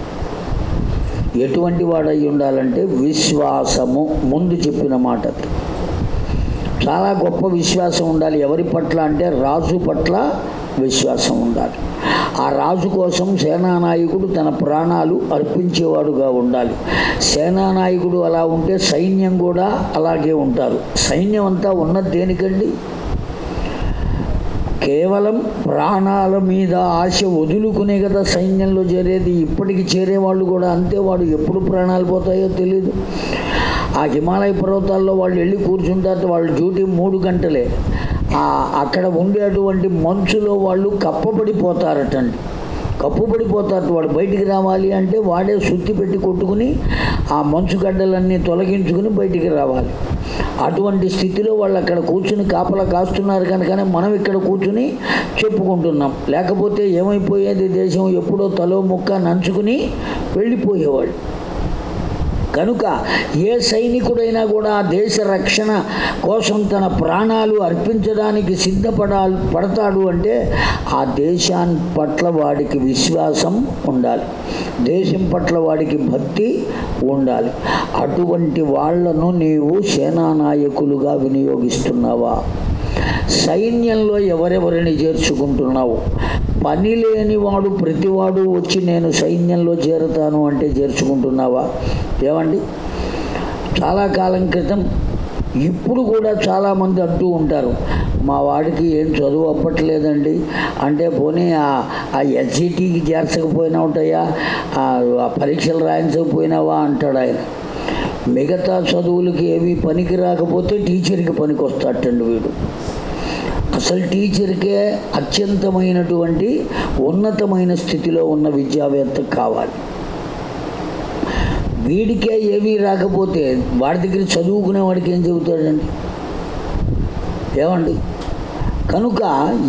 ఎటువంటి వాడై ఉండాలంటే విశ్వాసము ముందు చెప్పిన మాట. చాలా గొప్ప విశ్వాసం ఉండాలి. ఎవరి పట్ల అంటే రాజు పట్ల విశ్వాసం ఉండాలి. ఆ రాజు కోసం సేనానాయకుడు తన ప్రాణాలు అర్పించేవాడుగా ఉండాలి. సేనానాయకుడు అలా ఉంటే సైన్యం కూడా అలాగే ఉంటారు. సైన్యం అంతా ఉన్నది దేనికండి? కేవలం ప్రాణాల మీద ఆశ వదులుకునే కదా సైన్యంలో చేరేది. ఇప్పటికి చేరేవాళ్ళు కూడా అంతే. వాడు ఎప్పుడు ప్రాణాలు పోతాయో తెలియదు ఆ హిమాలయ పర్వతాల్లో వాళ్ళు వెళ్ళి కూర్చుంటారు వాళ్ళ డ్యూటీ మూడు గంటలే. అక్కడ ఉండేటువంటి మంచులో వాళ్ళు కప్పబడిపోతారటండి. కప్పుబడిపోతారు. వాడు బయటికి రావాలి అంటే వాడే సుత్తి పెట్టి కొట్టుకుని ఆ మంచు గడ్డలన్నీ తొలగించుకుని బయటికి రావాలి. అటువంటి స్థితిలో వాళ్ళు అక్కడ కూర్చుని కాపలా కాస్తున్నారు కనుకనే మనం ఇక్కడ కూర్చుని చెప్పుకుంటున్నాం. లేకపోతే ఏమైపోయేది? దేశం ఎప్పుడో తలో ముక్క నంచుకుని వెళ్ళిపోయేవాళ్ళు. కనుక ఏ సైనికుడైనా కూడా దేశ రక్షణ కోసం తన ప్రాణాలు అర్పించడానికి సిద్ధపడాలి పడతాడు అంటే ఆ దేశాన్ని పట్ల వాడికి విశ్వాసం ఉండాలి. దేశం పట్ల వాడికి భక్తి ఉండాలి. అటువంటి వాళ్ళను నీవు సేనానాయకులుగా వినియోగిస్తున్నావా? సైన్యంలో ఎవరెవరిని చేర్చుకుంటున్నావు? పని లేనివాడు ప్రతివాడు వచ్చి నేను సైన్యంలో చేరతాను అంటే చేర్చుకుంటున్నావా? ఏమండి? చాలా కాలం క్రితం ఇప్పుడు కూడా చాలామంది అంటూ ఉంటారు మా వాడికి ఏం చదువు అప్పట్లేదండి. అంటే పోనీ ఆ- ఆ ఎస్జిటికి చేర్చకపోయినా ఉంటాయా ఆ ఆ పరీక్షలు రాయించకపోయినావా అంటాడు ఆయన. మిగతా చదువులకి ఏమీ పనికి రాకపోతే టీచర్కి పనికి వస్తాటండి వీడు. అసలు టీచర్కే అత్యంతమైనటువంటి ఉన్నతమైన స్థితిలో ఉన్న విద్యావేత్త కావాలి. వీడికే ఏమీ రాకపోతే వాడి దగ్గర చదువుకునే వాడికి ఏం చెబుతాడండి? ఏమండి? కనుక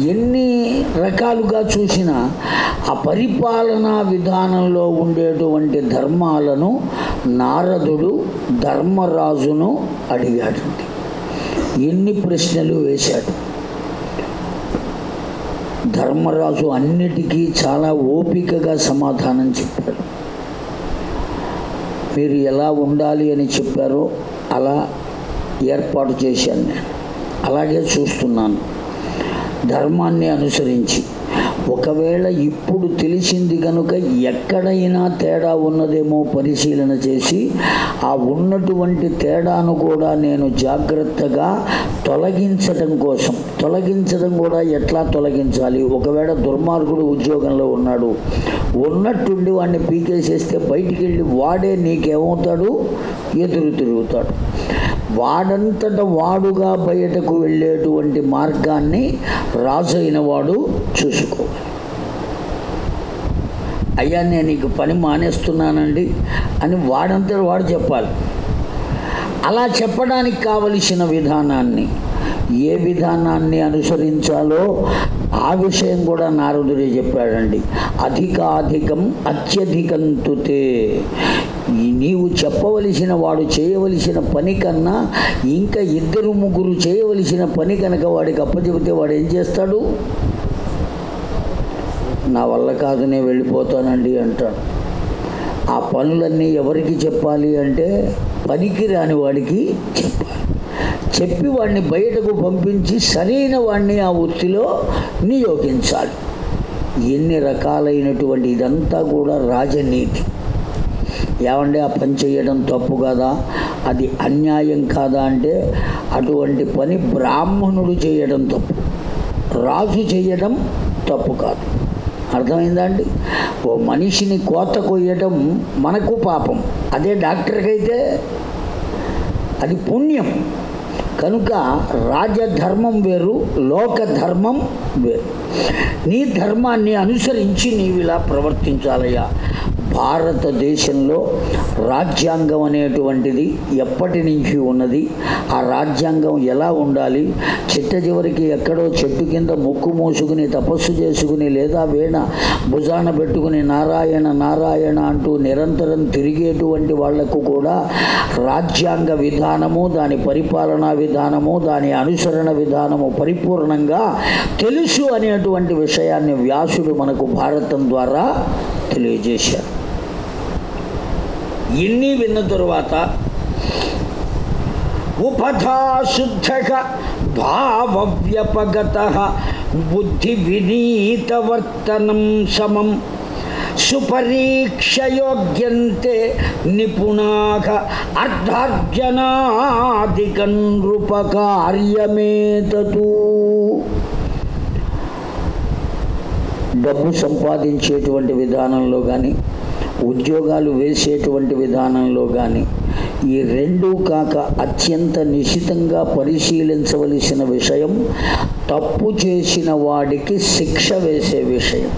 ఎన్ని రకాలుగా చూసినా ఆ పరిపాలనా విధానంలో ఉండేటువంటి ధర్మాలను నారదుడు ధర్మరాజును అడిగాడండి. ఎన్ని ప్రశ్నలు వేశాడు? ధర్మరాజు అన్నిటికీ చాలా ఓపికగా సమాధానం చెప్పాడు. మీరు ఎలా ఉండాలి అని చెప్పారో అలా ఏర్పాటు చేశాను నేను. అలాగే చూస్తున్నాను. ధర్మాన్ని అనుసరించి ఒకవేళ ఇప్పుడు తెలిసింది కనుక ఎక్కడైనా తేడా ఉన్నదేమో పరిశీలన చేసి ఆ ఉన్నటువంటి తేడాను కూడా నేను జాగ్రత్తగా తొలగించడం కోసం తొలగించడం కూడా ఎట్లా తొలగించాలి? ఒకవేళ దుర్మార్గుడు ఉద్యోగంలో ఉన్నాడు ఉన్నట్టుండి వాడిని పీకేసేస్తే బయటికి వెళ్ళి వాడే నీకేమవుతాడు? ఎదురు తిరుగుతాడు. వాడంతట వాడుగా బయటకు వెళ్ళేటువంటి మార్గాన్ని రాజు వాడు చూసుకోవాలి. అయ్యా నేను నీకు పని మానేస్తున్నానండి అని వాడంతట వాడు చెప్పాలి. అలా చెప్పడానికి కావలసిన విధానాన్ని ఏ విధానాన్ని అనుసరించాలో ఆ విషయం కూడా నారదుడే చెప్పాడండి. అధికాధికం అత్యధికంతుతే నీవు చెప్పవలసిన వాడు చేయవలసిన పని కన్నా ఇంకా ఇద్దరు ముగ్గురు చేయవలసిన పని కనుక వాడికి అప్పచెబితే వాడు ఏం చేస్తాడు? నా వల్ల కాదు నేను వెళ్ళిపోతానండి అంటాడు. ఆ పనులన్నీ ఎవరికి చెప్పాలి అంటే పనికి రాని వాడికి చెప్పాలి. చెప్పి వాడిని బయటకు పంపించి సరైన వాడిని ఆ వృత్తిలో నియోగించాలి. ఎన్ని రకాలైనటువంటి ఇదంతా కూడా రాజనీతి. ఏమండి ఆ పని చేయడం తప్పు కదా? అది అన్యాయం కాదా అంటే అటువంటి పని బ్రాహ్మణుడు చేయడం తప్పు. రాజు చేయడం తప్పు కాదు. అర్థమైందా అండి? ఓ మనిషిని కోత కొయ్యడం మనకు పాపం. అదే డాక్టర్కి అయితే అది పుణ్యం. కనుక రాజధర్మం వేరు లోక ధర్మం వేరు. నీ ధర్మాన్ని అనుసరించి నీవు ఇలా ప్రవర్తించాలయ్యా. భారతదేశంలో రాజ్యాంగం అనేటువంటిది ఎప్పటి నుంచి ఉన్నది? ఆ రాజ్యాంగం ఎలా ఉండాలి? చిట్ట చివరికి ఎక్కడో చెట్టు కింద ముక్కు మూసుకుని తపస్సు చేసుకుని లేదా వీణ భుజాన పెట్టుకుని నారాయణ నారాయణ అంటూ నిరంతరం తిరిగేటువంటి వాళ్ళకు కూడా రాజ్యాంగ విధానము దాని పరిపాలనా విధానము దాని అనుసరణ విధానము పరిపూర్ణంగా తెలుసు అనేటువంటి విషయాన్ని వ్యాసుడు మనకు భారతం ద్వారా తెలియజేశారు ఇన్ని విన్న తరువాత ఉపథాశుద్ధక భావవ్యపగత బుద్ధి వినీతవర్తనం సమం సుపరీక్షయోగ్యంతే నిపుణాక అర్ధార్జనాదికం నృపకార్యమేతూ డబ్బు సంపాదించేటువంటి విధానంలో కానీ ఉద్యోగాలు వేసేటువంటి విధానంలో కానీ ఈ రెండూ కాక అత్యంత నిశితంగా పరిశీలించవలసిన విషయం తప్పు చేసిన వాడికి శిక్ష వేసే విషయం.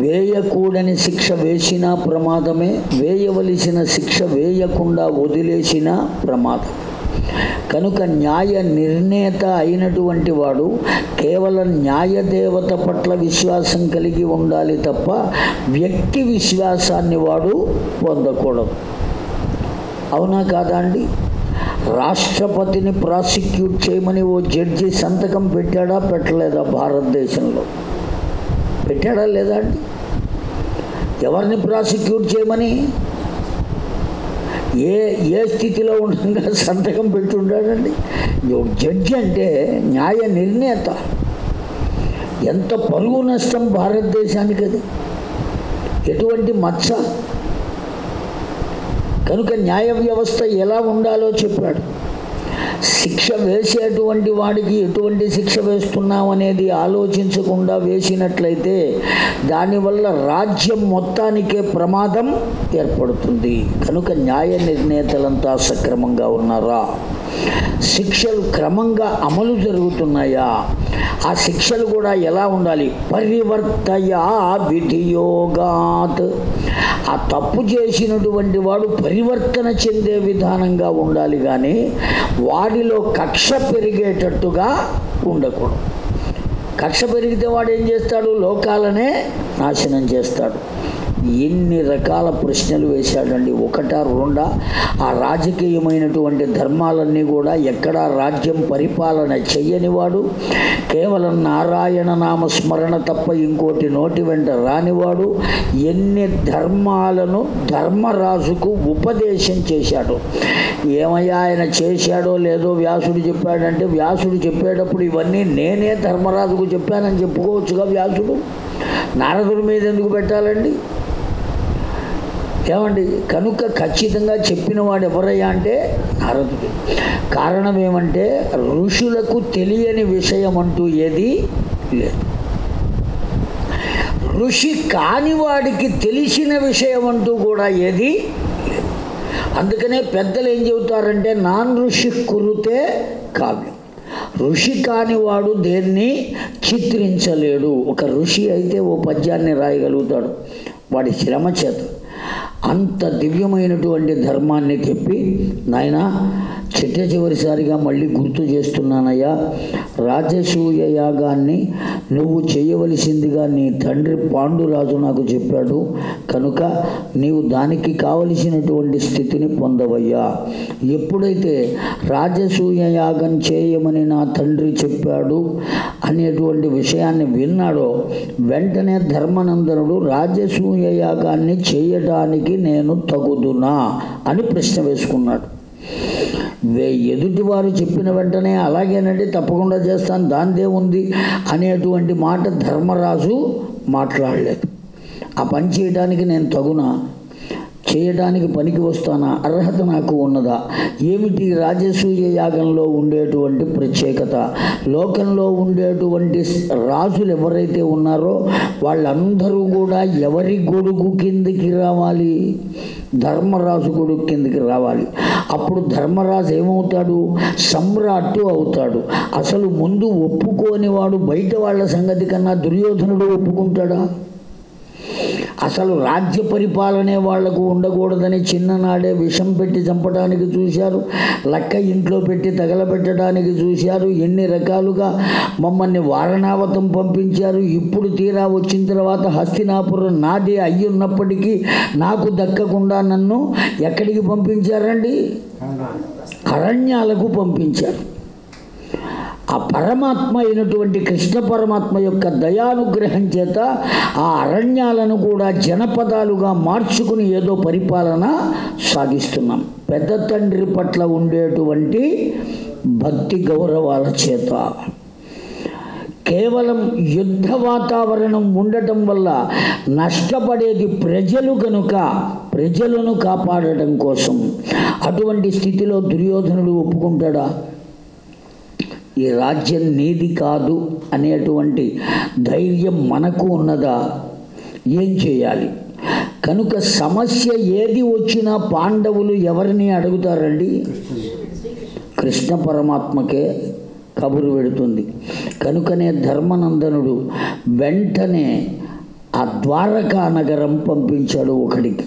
వేయకూడని శిక్ష వేసినా ప్రమాదమే వేయవలసిన శిక్ష వేయకుండా వదిలేసినా ప్రమాదం కనుక న్యాయ నిర్ణేత అయినటువంటి వాడు కేవలం న్యాయదేవత పట్ల విశ్వాసం కలిగి ఉండాలి తప్ప వ్యక్తి విశ్వాసాన్ని వాడు పొందకూడదు. అవునా కాదా అండి? రాష్ట్రపతిని ప్రాసిక్యూట్ చేయమని ఓ జడ్జి సంతకం పెట్టాడా పెట్టలేదా భారతదేశంలో? పెట్టాడా లేదా అండి? ఎవరిని ప్రాసిక్యూట్ చేయమని? ఏ ఏ స్థితిలో ఉండగా సంతకం పెట్టి ఉంటాడండి జడ్జి అంటే న్యాయ నిర్ణేత. ఎంత పరుగు నష్టం భారతదేశానికి అది. ఎటువంటి మచ్చ. కనుక న్యాయ వ్యవస్థ ఎలా ఉండాలో చెప్పాడు. శిక్ష వేసేటువంటి వాడికి ఎటువంటి శిక్ష వేస్తున్నాం అనేది ఆలోచించకుండా వేసినట్లయితే దానివల్ల రాజ్యం మొత్తానికే ప్రమాదం ఏర్పడుతుంది. కనుక న్యాయ నిర్ణేతలంతా సక్రమంగా ఉన్నారా? శిక్షలు క్రమంగా అమలు జరుగుతున్నాయా? ఆ శిక్షలు కూడా ఎలా ఉండాలి? పరివర్తయా విధియోగాత్. ఆ తప్పు చేసినటువంటి వాడు పరివర్తన చెందే విధానంగా ఉండాలి కానీ వాడిలో కక్ష పెరిగేటట్టుగా ఉండకూడదు. కక్ష పెరిగితే వాడు ఏం చేస్తాడు? లోకాలనే నాశనం చేస్తాడు. ఎన్ని రకాల ప్రశ్నలు వేశాడండి. ఒకటా రెండా ఆ రాజకీయమైనటువంటి ధర్మాలన్నీ కూడా ఎక్కడా రాజ్యం పరిపాలన చెయ్యనివాడు. కేవలం నారాయణ నామస్మరణ తప్ప ఇంకోటి నోటి వెంట రానివాడు. ఎన్ని ధర్మాలను ధర్మరాజుకు ఉపదేశం చేశాడు. ఏమయ్యా ఆయన చేశాడో లేదో వ్యాసుడు చెప్పాడంటే వ్యాసుడు చెప్పేటప్పుడు ఇవన్నీ నేనే ధర్మరాజుకు చెప్పానని చెప్పుకోవచ్చుగా వ్యాసుడు. నారదుడి మీద ఎందుకు పెట్టాలండి? ఏమండి? కనుక ఖచ్చితంగా చెప్పిన వాడు ఎవరయ్యా అంటే నారదుడు. కారణం ఏమంటే ఋషులకు తెలియని విషయం అంటూ ఏది లేదు. ఋషి కాని వాడికి తెలిసిన విషయం అంటూ కూడా ఏది లేదు. అందుకనే పెద్దలు ఏం చెబుతారంటే నాన్ ఋషి కురుతే కావ్యం. ఋషి కానివాడు దేన్ని చిత్రించలేడు. ఒక ఋషి అయితే ఓ పద్యాన్ని రాయగలుగుతాడు. వాడి శ్రమ చేత. అంత దివ్యమైనటువంటి ధర్మాన్ని చెప్పి నాయన చిట్ట చివరిసారిగా మళ్ళీ గుర్తు చేస్తున్నానయ్యా రాజసూయ యాగాన్ని నువ్వు చేయవలసిందిగా నీ తండ్రి పాండురాజు నాకు చెప్పాడు. కనుక నీవు దానికి కావలసినటువంటి స్థితిని పొందవయ్యా. ఎప్పుడైతే రాజసూయ యాగం చేయమని నా తండ్రి చెప్పాడు అనేటువంటి విషయాన్ని విన్నాడో వెంటనే ధర్మనందనుడు రాజసూయ యాగాన్ని చేయటానికి నేను తగుదునా అని ప్రశ్న వేసుకున్నాడు. ఎదుటివారు చెప్పిన వెంటనే అలాగేనండి తప్పకుండా చేస్తాను దానిదే ఉంది అనేటువంటి మాట ధర్మరాజు మాట్లాడలేదు. ఆ పని చేయడానికి నేను తగునా? చేయడానికి పనికి వస్తానా? అర్హత నాకు ఉన్నదా? ఏమిటి రాజసూయ యాగంలో ఉండేటువంటి ప్రత్యేకత? లోకంలో ఉండేటువంటి రాజులు ఎవరైతే ఉన్నారో వాళ్ళందరూ కూడా ఎవరి గొడుగు కిందికి రావాలి? ధర్మరాజు గొడుగు కిందకి రావాలి. అప్పుడు ధర్మరాజు ఏమవుతాడు? సమ్రాట్టు అవుతాడు. అసలు ముందు ఒప్పుకోని వాడు బయట వాళ్ళ సంగతి కన్నా దుర్యోధనుడు ఒప్పుకుంటాడా? అసలు రాజ్య పరిపాలనే వాళ్ళకు ఉండకూడదని చిన్ననాడే విషం పెట్టి చంపడానికి చూశారు లక్క ఇంట్లో పెట్టి తగలబెట్టడానికి చూశారు ఎన్ని రకాలుగా మమ్మల్ని వారణావతం పంపించారు. ఇప్పుడు తీరా వచ్చిన తర్వాత హస్తినాపురం నాది అయ్యున్నప్పటికీ నాకు దక్కకుండా నన్ను ఎక్కడికి పంపించారండి? అరణ్యాలకు పంపించారు. ఆ పరమాత్మ అయినటువంటి కృష్ణ పరమాత్మ యొక్క దయానుగ్రహం చేత ఆ అరణ్యాలను కూడా జనపదాలుగా మార్చుకుని ఏదో పరిపాలన సాగిస్తున్నాం. పెద్ద తండ్రి పట్ల ఉండేటువంటి భక్తి గౌరవాల చేత. కేవలం యుద్ధ వాతావరణం ఉండటం వల్ల నష్టపడేది ప్రజలు కనుక ప్రజలను కాపాడటం కోసం. అటువంటి స్థితిలో దుర్యోధనుడు ఒప్పుకుంటాడా? ఈ రాజ్యం నీది కాదు అనేటువంటి ధైర్యం మనకు ఉన్నదా? ఏం చేయాలి? కనుక సమస్య ఏది వచ్చినా పాండవులు ఎవరిని అడుగుతారండి? కృష్ణ పరమాత్మకే కబురు పెడుతుంది. కనుకనే ధర్మనందనుడు వెంటనే ఆ ద్వారకా నగరం పంపించాడు ఒకడికి.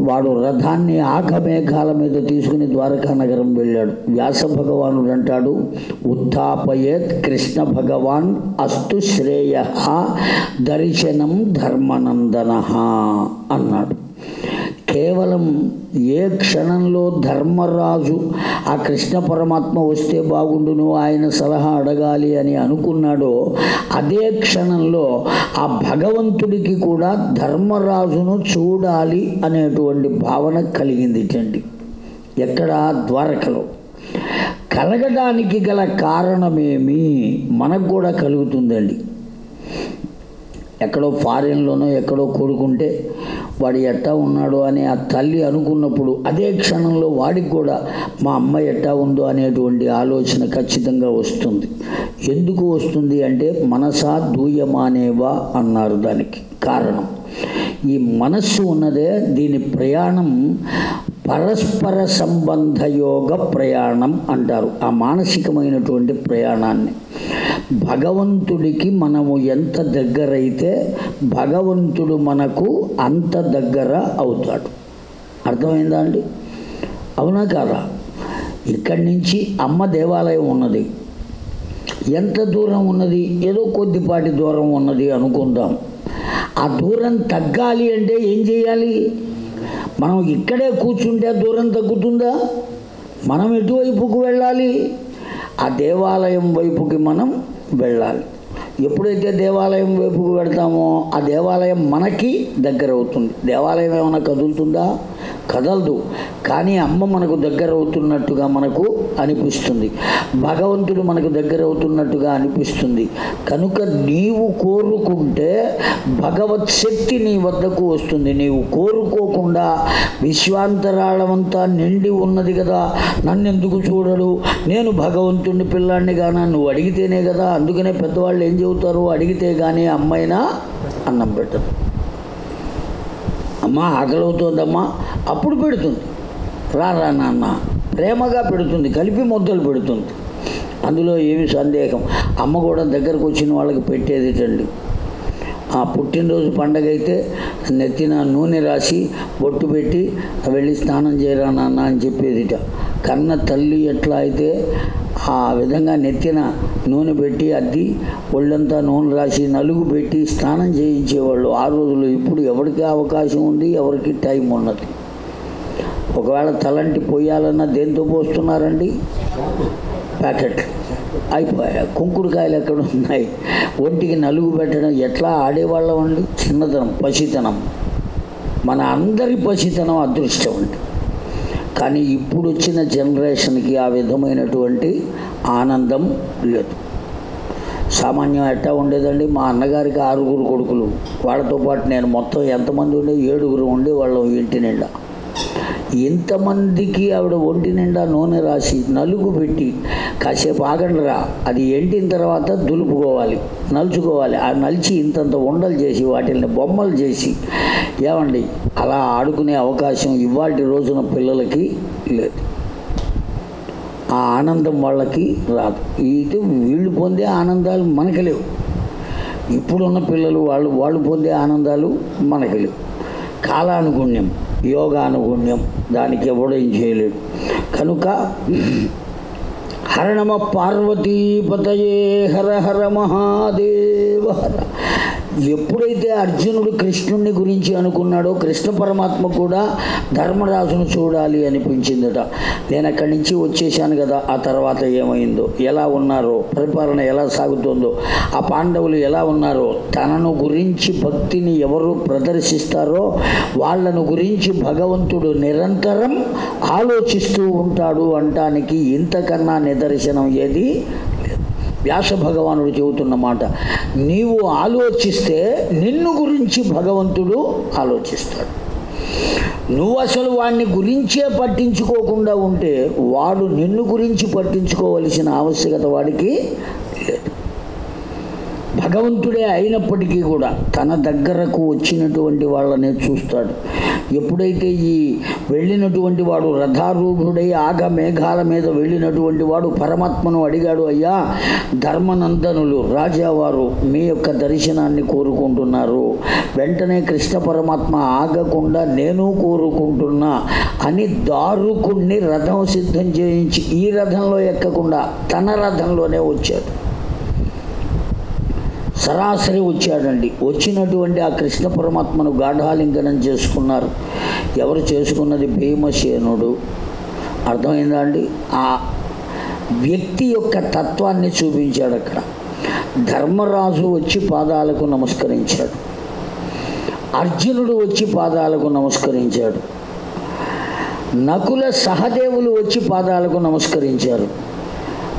వాడు రథాన్ని ఆకమేఘాల మీద తీసుకుని ద్వారకా నగరం వెళ్ళాడు. వ్యాస భగవానుడు అంటాడు ఉత్థాపయేత్ కృష్ణ భగవాన్ అస్తు శ్రేయ దర్శనం ధర్మనందన అన్నాడు. కేవలం ఏ క్షణంలో ధర్మరాజు ఆ కృష్ణ పరమాత్మ వస్తే బాగుండును ఆయన సలహా అడగాలి అని అనుకున్నాడో అదే క్షణంలో ఆ భగవంతుడికి కూడా ధర్మరాజును చూడాలి అనేటువంటి భావన కలిగింది చండి. ఎక్కడ? ద్వారకలో. కలగడానికి గల కారణమేమి మనకు కూడా కలుగుతుందండి. ఎక్కడో ఫారిన్లోనో ఎక్కడో కొడుకుంటే వాడు ఎట్టా ఉన్నాడు అని ఆ తల్లి అనుకున్నప్పుడు అదే క్షణంలో వాడికి కూడా మా అమ్మ ఎట్టా ఉందో అనేటువంటి ఆలోచన ఖచ్చితంగా వస్తుంది. ఎందుకు వస్తుంది అంటే మనసా దూయమానేవా అన్నారు దానికి కారణం. ఈ మనస్సు ఉన్నదే దీని ప్రయాణం పరస్పర సంబంధ యోగ ప్రయాణం అంటారు. ఆ మానసికమైనటువంటి ప్రయాణాన్ని. భగవంతుడికి మనము ఎంత దగ్గరైతే భగవంతుడు మనకు అంత దగ్గర అవుతాడు. అర్థమైందా అండి? అవునా కాదా? ఇక్కడి నుంచి అమ్మ దేవాలయం ఉన్నది. ఎంత దూరం ఉన్నది? ఏదో కొద్దిపాటి దూరం ఉన్నది అనుకుందాం. ఆ దూరం తగ్గాలి అంటే ఏం చేయాలి? మనం ఇక్కడే కూర్చుంటే దూరం తగ్గుతుందా? మనం ఎటువైపుకు వెళ్ళాలి? ఆ దేవాలయం వైపుకి మనం వెళ్ళాలి. ఎప్పుడైతే దేవాలయం వైపుకు పెడతామో ఆ దేవాలయం మనకి దగ్గర అవుతుంది దేవాలయం ఏమైనా కదులుతుందా? కదలదు. కానీ అమ్మ మనకు దగ్గర అవుతున్నట్టుగా మనకు అనిపిస్తుంది. భగవంతుడు మనకు దగ్గర అవుతున్నట్టుగా అనిపిస్తుంది. కనుక నీవు కోరుకుంటే భగవత్ శక్తి నీ వద్దకు వస్తుంది. నీవు కోరుకోకుండా విశ్వాంతరాళమంతా నిండి ఉన్నది కదా. నన్ను ఎందుకు చూడడు? నేను భగవంతుడిని పిల్లాడిని కానా నువ్వు అడిగితేనే కదా. అందుకనే పెద్దవాళ్ళు ఏం చెబుతారు? అడిగితే కానీ అమ్మైనా అన్నం పెట్టదు. అమ్మ ఆకలవుతోందమ్మా. అప్పుడు పెడుతుంది. రా రా నాన్న. ప్రేమగా పెడుతుంది. కలిపి ముద్దలు పెడుతుంది. అందులో ఏమి సందేహం? అమ్మ కూడా దగ్గరకు వచ్చిన వాళ్ళకి పెట్టేది చండి ఆ పుట్టినరోజు పండగ అయితే నెత్తిన నూనె రాసి బొట్టు పెట్టి వెళ్ళి స్నానం చేయరా నాన్న అని చెప్పేదిట. కన్న తల్లి ఎట్లా అయితే ఆ విధంగా నెత్తిన నూనె పెట్టి అద్ది ఒళ్ళంతా నూనె రాసి నలుగు పెట్టి స్నానం చేయించేవాళ్ళు. ఆ రోజుల్లో ఇప్పుడు ఎవరికి అవకాశం ఉంది? ఎవరికి టైం ఉన్నది? ఒకవేళ తలంటి పోయాలన్నా దేంతో పోస్తున్నారండి? ప్యాకెట్ అయిపోయా కుంకుడుకాయలు ఎక్కడ ఉన్నాయి? ఒంటికి నలుగు పెట్టడం ఎట్లా ఆడేవాళ్ళం అండి? చిన్నతనం పసితనం. మన అందరి పసితనం అదృష్టం అండి. కానీ ఇప్పుడు వచ్చిన జనరేషన్కి ఆ విధమైనటువంటి ఆనందం లేదు. సామాన్యం ఎట్టా ఉండేదండి? మా అన్నగారికి ఆరుగురు కొడుకులు. వాళ్ళతో పాటు నేను మొత్తం ఎంతమంది ఉండే? ఏడుగురు ఉండే వాళ్ళం ఇంటి నిండా. ఇంతమందికి ఆవిడ ఒంటి నిండా నూనె రాసి నలుగు పెట్టి కాసేపు ఆగండిరా అది ఎండిన తర్వాత దులుపుకోవాలి నలుచుకోవాలి. ఆ నలిచి ఇంతంత ఉండలు చేసి వాటిని బొమ్మలు చేసి ఏమండి అలా ఆడుకునే అవకాశం ఇవాటి రోజున పిల్లలకి లేదు. ఆ ఆనందం వాళ్ళకి రాదు. ఇది వీళ్ళు పొందే ఆనందాలు మనకి లేవు. ఇప్పుడున్న పిల్లలు వాళ్ళు వాళ్ళు పొందే ఆనందాలు మనకి లేవు. కాలానుగుణ్యం. యోగానుగుణ్యం. దానికి ఎవడేం చేయలేడు. కనుక హరణమ పార్వతీపతయే హర హర మహాదేవ హర. ఎప్పుడైతే అర్జునుడు కృష్ణుని గురించి అనుకున్నాడో కృష్ణ పరమాత్మ కూడా ధర్మరాజును చూడాలి అనిపించిందట. నేను అక్కడి నుంచి వచ్చేసాను కదా ఆ తర్వాత ఏమైందో ఎలా ఉన్నారో పరిపాలన ఎలా సాగుతుందో ఆ పాండవులు ఎలా ఉన్నారో తనను గురించి భక్తిని ఎవరు ప్రదర్శిస్తారో వాళ్ళను గురించి భగవంతుడు నిరంతరం ఆలోచిస్తూ ఉంటాడు అంటానికి ఇంతకన్నా నిదర్శనం ఏది? వ్యాస భగవానుడు చెబుతున్న మాట నీవు ఆలోచిస్తే నిన్ను గురించి భగవంతుడు ఆలోచిస్తాడు. నువ్వు అసలు వాడిని గురించే పట్టించుకోకుండా ఉంటే వాడు నిన్ను గురించి పట్టించుకోవలసిన ఆవశ్యకత వాడికి లేదు. భగవంతుడే అయినప్పటికీ కూడా తన దగ్గరకు వచ్చినటువంటి వాళ్ళనే చూస్తాడు. ఎప్పుడైతే ఈ వెళ్ళినటువంటి వాడు రథారూఢుడై ఆగ మేఘాల మీద వెళ్ళినటువంటి వాడు పరమాత్మను అడిగాడు అయ్యా ధర్మనందనులు రాజావారు మీ యొక్క దర్శనాన్ని కోరుకుంటున్నారు. వెంటనే కృష్ణ పరమాత్మ ఆగకుండా నేను కోరుకుంటున్నా అని దారుకుణ్ణి రథం సిద్ధం చేయించి ఈ రథంలో ఎక్కకుండా తన రథంలోనే వచ్చాడు. సరాసరి వచ్చాడండి. వచ్చినటువంటి ఆ కృష్ణ పరమాత్మను గాఢాలింగనం చేసుకున్నారు. ఎవరు చేసుకున్నది భీమసేనుడు? అర్థమైందా అండి? ఆ వ్యక్తి యొక్క తత్వాన్ని చూపించాడు అక్కడ. ధర్మరాజు వచ్చి పాదాలకు నమస్కరించాడు. అర్జునుడు వచ్చి పాదాలకు నమస్కరించాడు. నకుల సహదేవులు వచ్చి పాదాలకు నమస్కరించారు.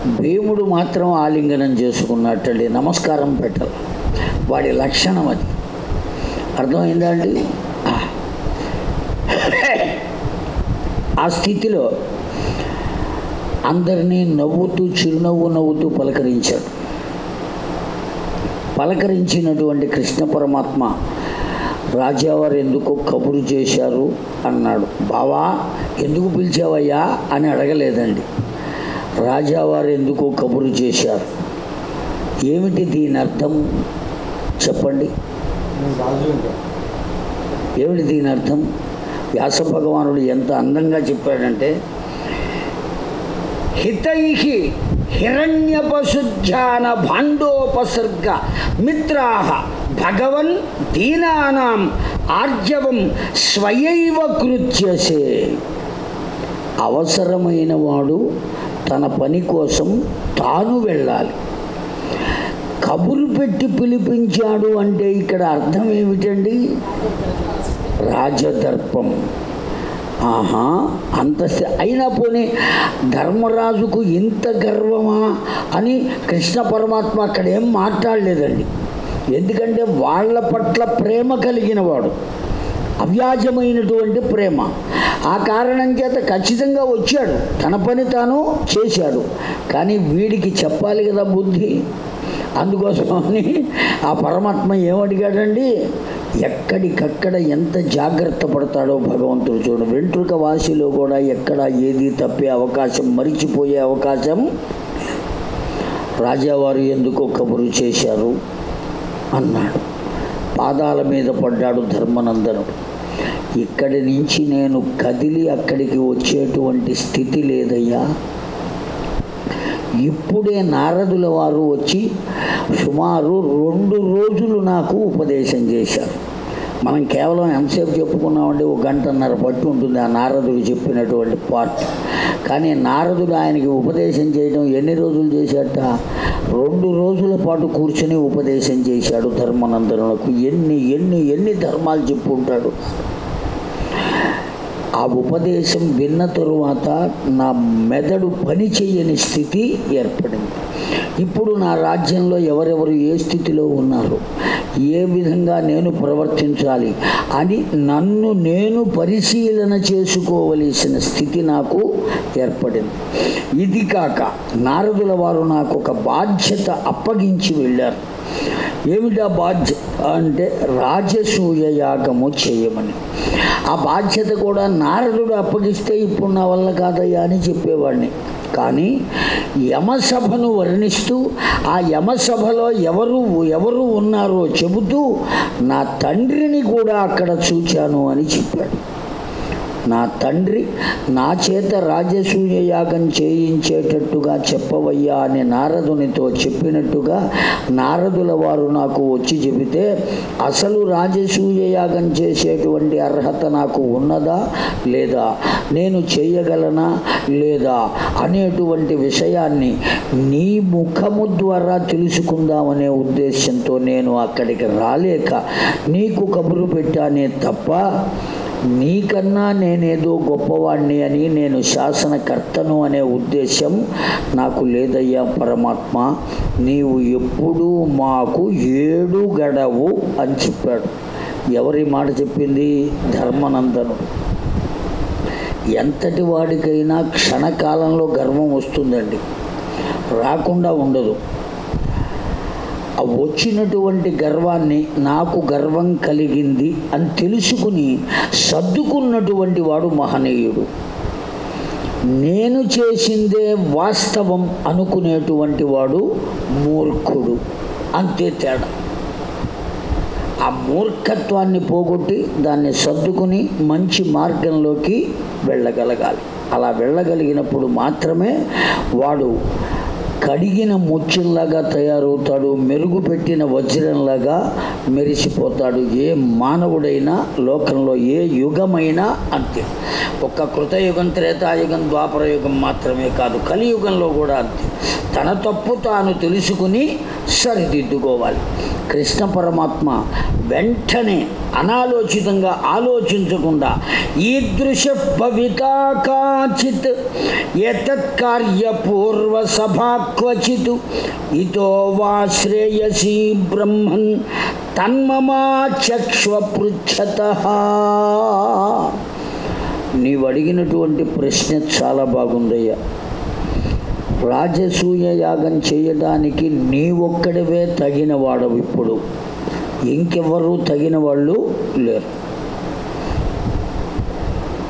భీముడు మాత్రం ఆలింగనం చేసుకున్నట్టండి. నమస్కారం పెట్టాలి. వాడి లక్షణం అది. అర్థమైందా అండి? ఆ. ఆ స్థితిలో అందరినీ నవ్వుతూ చిరునవ్వు నవ్వుతూ పలకరించాడు. పలకరించినటువంటి కృష్ణ పరమాత్మ రాజావారు ఎందుకో కబురు చేశారు అన్నాడు. బావా ఎందుకు పిలిచావయ్యా? అని అడగలేదండి. రాజావారు ఎందుకో కబురు చేశారు? ఏమిటి దీని అర్థం? చెప్పండి. ఏమిటి దీని అర్థం? వ్యాస భగవానుడు ఎంత అందంగా చెప్పాడంటే హితై హిరణ్యపశుధ్యాన భాండోపసర్గ మిత్రా భగవన్ దీనానాం ఆర్జవం స్వయైవ కృత్యసే. అవసరమైన వాడు తన పని కోసం తాను వెళ్ళాలి. కబురు పెట్టి పిలిపించాడు అంటే ఇక్కడ అర్థం ఏమిటండి? రాజదర్పం. ఆహా అంత అయినా పోనీ ధర్మరాజుకు ఇంత గర్వమా అని కృష్ణ పరమాత్మ అక్కడ ఏం మాట్లాడలేదండి. ఎందుకంటే వాళ్ళ పట్ల ప్రేమ కలిగిన వాడు. అవ్యాజమైనటువంటి ప్రేమ. ఆ కారణం చేత ఖచ్చితంగా వచ్చాడు. తన పని తాను చేశాడు. కానీ వీడికి చెప్పాలి కదా బుద్ధి. అందుకోసమని ఆ పరమాత్మ ఏమడిగాడండి? ఎక్కడికక్కడ ఎంత జాగ్రత్త పడతాడో భగవంతుడు చూడు. వెంట్రుక వాసిలో కూడా ఎక్కడ ఏది తప్పే అవకాశం మరిచిపోయే అవకాశం రాజావారు ఎందుకో కబురు చేశారు? అన్నాడు. పాదాల మీద పడ్డాడు ధర్మనందనుడు ఇక్కడి నుంచి నేను కదిలి అక్కడికి వచ్చేటువంటి స్థితి లేదయ్యా. ఇప్పుడే నారదుల వారు వచ్చి సుమారు రెండు రోజులు నాకు ఉపదేశం చేశారు. మనం కేవలం ఎంతసేపు చెప్పుకున్నామంటే ఒక గంటన్నర పట్టు ఉంటుంది ఆ నారదుడు చెప్పినటువంటి పార్ట్. కానీ నారదుడు ఆయనకి ఉపదేశం చేయడం ఎన్ని రోజులు చేశాట రెండు రోజుల పాటు కూర్చొని ఉపదేశం చేశాడు ధర్మనందనులకు. ఎన్ని ఎన్ని ఎన్ని ధర్మాలు చెప్పుంటాడు. ఆ ఉపదేశం విన్న తరువాత నా మెదడు పని చేయని స్థితి ఏర్పడింది. ఇప్పుడు నా రాజ్యంలో ఎవరెవరు ఏ స్థితిలో ఉన్నారు? ఏ విధంగా నేను ప్రవర్తించాలి? అని నన్ను నేను పరిశీలన చేసుకోవలసిన స్థితి నాకు ఏర్పడింది. ఇది కాక నారదుల వారు నాకు ఒక బాధ్యత అప్పగించి వెళ్ళారు. ఏమిటా బాధ్యత అంటే రాజసూయ యాగము చేయమని. ఆ బాధ్యత కూడా నారదుడు అప్పగిస్తే ఇప్పుడు నా వల్ల కాదయ్యా అని చెప్పేవాడిని. కానీ యమసభను వర్ణిస్తూ ఆ యమసభలో ఎవరు ఎవరు ఉన్నారో చెబుతూ నా తండ్రిని కూడా అక్కడ చూచాను అని చెప్పాడు. నా తండ్రి నా చేత రాజసూయ యాగం చేయించేటట్టుగా చెప్పవయ్యా అని నారదునితో చెప్పినట్టుగా నారదుల వారు నాకు వచ్చి చెబితే అసలు రాజసూయ యాగం చేసేటువంటి అర్హత నాకు ఉన్నదా? లేదా? నేను చేయగలనా? లేదా? అనేటువంటి విషయాన్ని నీ ముఖము ద్వారా తెలుసుకుందామనే ఉద్దేశంతో నేను అక్కడికి రాలేక నీకు కబురు పెట్టానే తప్ప నీకన్నా నేనేదో గొప్పవాణ్ణి అని నేను శాసనకర్తను అనే ఉద్దేశం నాకు లేదయ్యా పరమాత్మ. నీవు ఎప్పుడూ మాకు ఏడు గడవు అని చెప్పాడు. ఎవరి మాట చెప్పింది? ధర్మనందను. ఎంతటి వాడికైనా క్షణకాలంలో గర్వం వస్తుందండి. రాకుండా ఉండదు. వచ్చినటువంటి గర్వాన్ని నాకు గర్వం కలిగింది అని తెలుసుకుని సర్దుకున్నటువంటి వాడు మహనీయుడు. నేను చేసిందే వాస్తవం అనుకునేటువంటి వాడు మూర్ఖుడు అంతే తేడా. ఆ మూర్ఖత్వాన్ని పోగొట్టి దాన్ని సర్దుకుని మంచి మార్గంలోకి వెళ్ళగలగాలి. అలా వెళ్ళగలిగినప్పుడు మాత్రమే వాడు కడిగిన ముత్యంలాగా తయారవుతాడు మెరుగు పెట్టిన వజ్రంలాగా మెరిసిపోతాడు. ఏ మానవుడైనా లోకంలో ఏ యుగమైనా అంతే. ఒక్క కృతయుగం త్రేతాయుగం ద్వాపర యుగం మాత్రమే కాదు కలియుగంలో కూడా అంతే. తన తప్పు తాను తెలుసుకుని సరిదిద్దుకోవాలి. కృష్ణ పరమాత్మ వెంటనే అనాలోచితంగా ఆలోచించకుండా ఈదృశ పవిత కాచిత్ ఎతత్కార్యపూర్వ సభా క్వచిత్ ఇతో వా శ్రేయసీ బ్రహ్మన్ తన్మమా చక్ష్వ నీవు అడిగినటువంటి ప్రశ్న చాలా బాగుందయ్యా. రాజసూయ యాగం చేయడానికి నీ ఒక్కడివే తగిన వాడవు ఇప్పుడు. ఇంకెవరూ తగిన వాళ్ళు లేరు.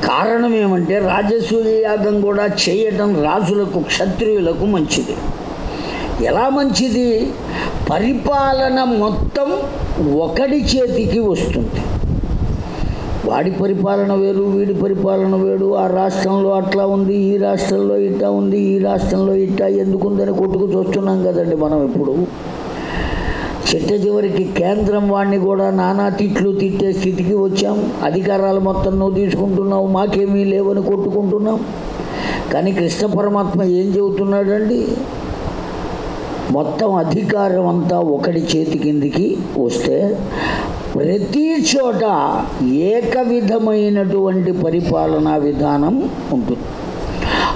కారణం ఏమంటే రాజసూయ యాగం కూడా చేయటం రాజులకు క్షత్రియులకు మంచిది. ఎలా మంచిది? పరిపాలన మొత్తం ఒకడి చేతికి వస్తుంది. వాడి పరిపాలన వేరు వీడి పరిపాలన వేరు. ఆ రాష్ట్రంలో అట్లా ఉంది ఈ రాష్ట్రంలో ఇట్టా ఉంది ఈ రాష్ట్రంలో ఇట్టా ఎందుకుందని కొట్టుకు చూస్తున్నాం కదండి మనం ఇప్పుడు. చెట్ట చివరికి కేంద్రం వాడిని కూడా నానా తిట్లు తిట్టే స్థితికి వచ్చాం. అధికారాలు మొత్తం నువ్వు తీసుకుంటున్నావు మాకేమీ లేవని కొట్టుకుంటున్నాం. కానీ కృష్ణ పరమాత్మ ఏం చెబుతున్నాడండి? మొత్తం అధికారం అంతా ఒకటి చేతి కిందికి వస్తే ప్రతి చోట ఏక విధమైనటువంటి పరిపాలనా విధానం ఉంటుంది.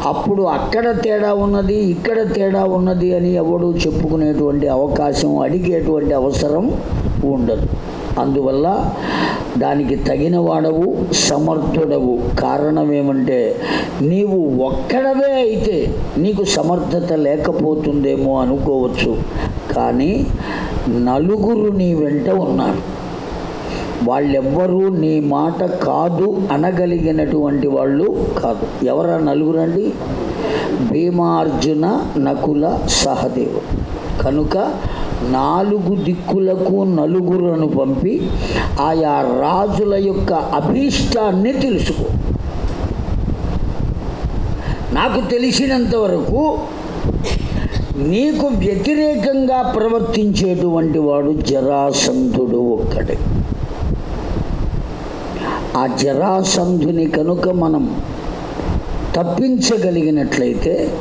అప్పుడు అక్కడ తేడా ఉన్నది ఇక్కడ తేడా ఉన్నది అని ఎవడు చెప్పుకునేటువంటి అవకాశం అడిగేటువంటి అవసరం ఉండదు. అందువల్ల దానికి తగిన వాడవు సమర్థుడవు. కారణం ఏమంటే నీవు ఒక్కడవే అయితే నీకు సమర్థత లేకపోతుందేమో అనుకోవచ్చు. కానీ నలుగురు నీ వెంట ఉన్నారు. వాళ్ళెవ్వరూ నీ మాట కాదు అనగలిగినటువంటి వాళ్ళు కాదు. ఎవరా నలుగురండి? భీమార్జున నకుల సహదేవు కనుక నాలుగు దిక్కులకు నలుగురును పంపి ఆయా రాజుల యొక్క అభీష్టాన్ని తెలుసుకో. నాకు తెలిసినంత వరకు నీకు వ్యతిరేకంగా ప్రవర్తించేటువంటి వాడు జరాసంధుడు ఒక్కడే. ఆ జరాసంధుని కనుక మనం తప్పించగలిగినట్లయితే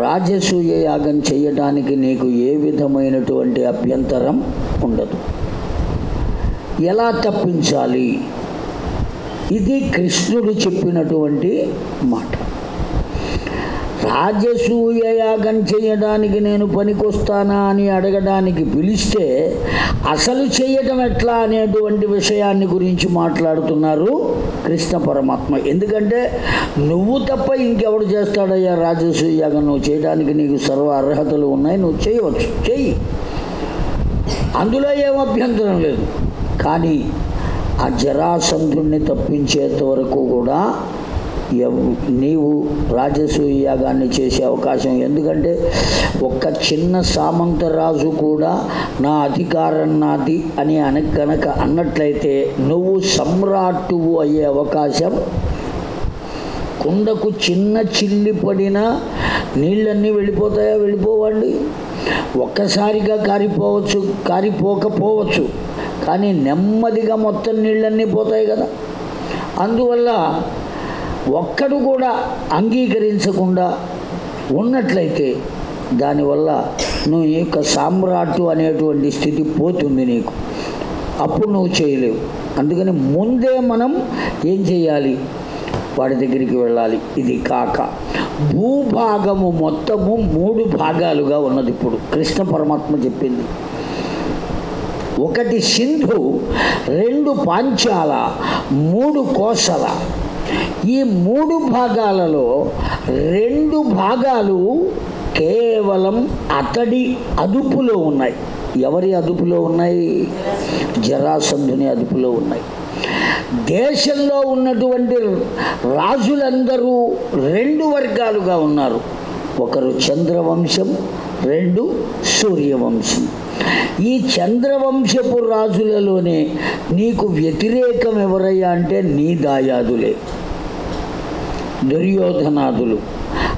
రాజసూయ యాగం చేయడానికి నీకు ఏ విధమైనటువంటి అభ్యంతరం ఉండదు. ఎలా తప్పించాలి? ఇది కృష్ణుడు చెప్పినటువంటి మాట. రాజసూయ యాగం చేయడానికి నేను పనికొస్తానా అని అడగడానికి పిలిస్తే అసలు చేయటం ఎట్లా అనేటువంటి విషయాన్ని గురించి మాట్లాడుతున్నారు కృష్ణ పరమాత్మ. ఎందుకంటే నువ్వు తప్ప ఇంకెవడు చేస్తాడయ్యా రాజసూయ యాగం నువ్వు చేయడానికి నీకు సర్వ అర్హతలు ఉన్నాయి నువ్వు చేయవచ్చు చెయ్యి. అందులో ఏం అభ్యంతరం లేదు. కానీ ఆ జరాసంధుణ్ణి తప్పించేంత వరకు కూడా నీవు రాజసూయ యాగాన్ని చేసే అవకాశం. ఎందుకంటే ఒక్క చిన్న సామంతరాజు కూడా నా అధికారం నాది అని అని కనుక అన్నట్లయితే నువ్వు సమ్రాట్టువు అయ్యే అవకాశం. కుండకు చిన్న చిల్లి పడినా నీళ్ళన్నీ వెళ్ళిపోతాయా? వెళ్ళిపోవండి. ఒక్కసారిగా కారిపోవచ్చు కారిపోకపోవచ్చు. కానీ నెమ్మదిగా మొత్తం నీళ్ళన్నీ పోతాయి కదా. అందువల్ల ఒక్కడు కూడా అంగీకరించకుండా ఉన్నట్లయితే దానివల్ల నువ్వు ఈ యొక్క సామ్రాట్టు అనేటువంటి స్థితి పోతుంది నీకు. అప్పుడు నువ్వు చేయలేవు. అందుకని ముందే మనం ఏం చేయాలి? వాడి దగ్గరికి వెళ్ళాలి. ఇది కాక. భూభాగము మొత్తము మూడు భాగాలుగా ఉన్నది ఇప్పుడు. కృష్ణ పరమాత్మ చెప్పింది. ఒకటి సింధు రెండు పాంచాల మూడు కోసల. ఈ మూడు భాగాలలో రెండు భాగాలు కేవలం అతడి అదుపులో ఉన్నాయి. ఎవరి అదుపులో ఉన్నాయి? జరాసంధుని అదుపులో ఉన్నాయి. దేశంలో ఉన్నటువంటి రాజులందరూ రెండు వర్గాలుగా ఉన్నారు. ఒకరు చంద్రవంశం రెండు సూర్యవంశం. ఈ చంద్రవంశపు రాజులలోనే నీకు వ్యతిరేకం ఎవరయ్యా అంటే నీ దాయాదులే. దుర్యోధనాదులు.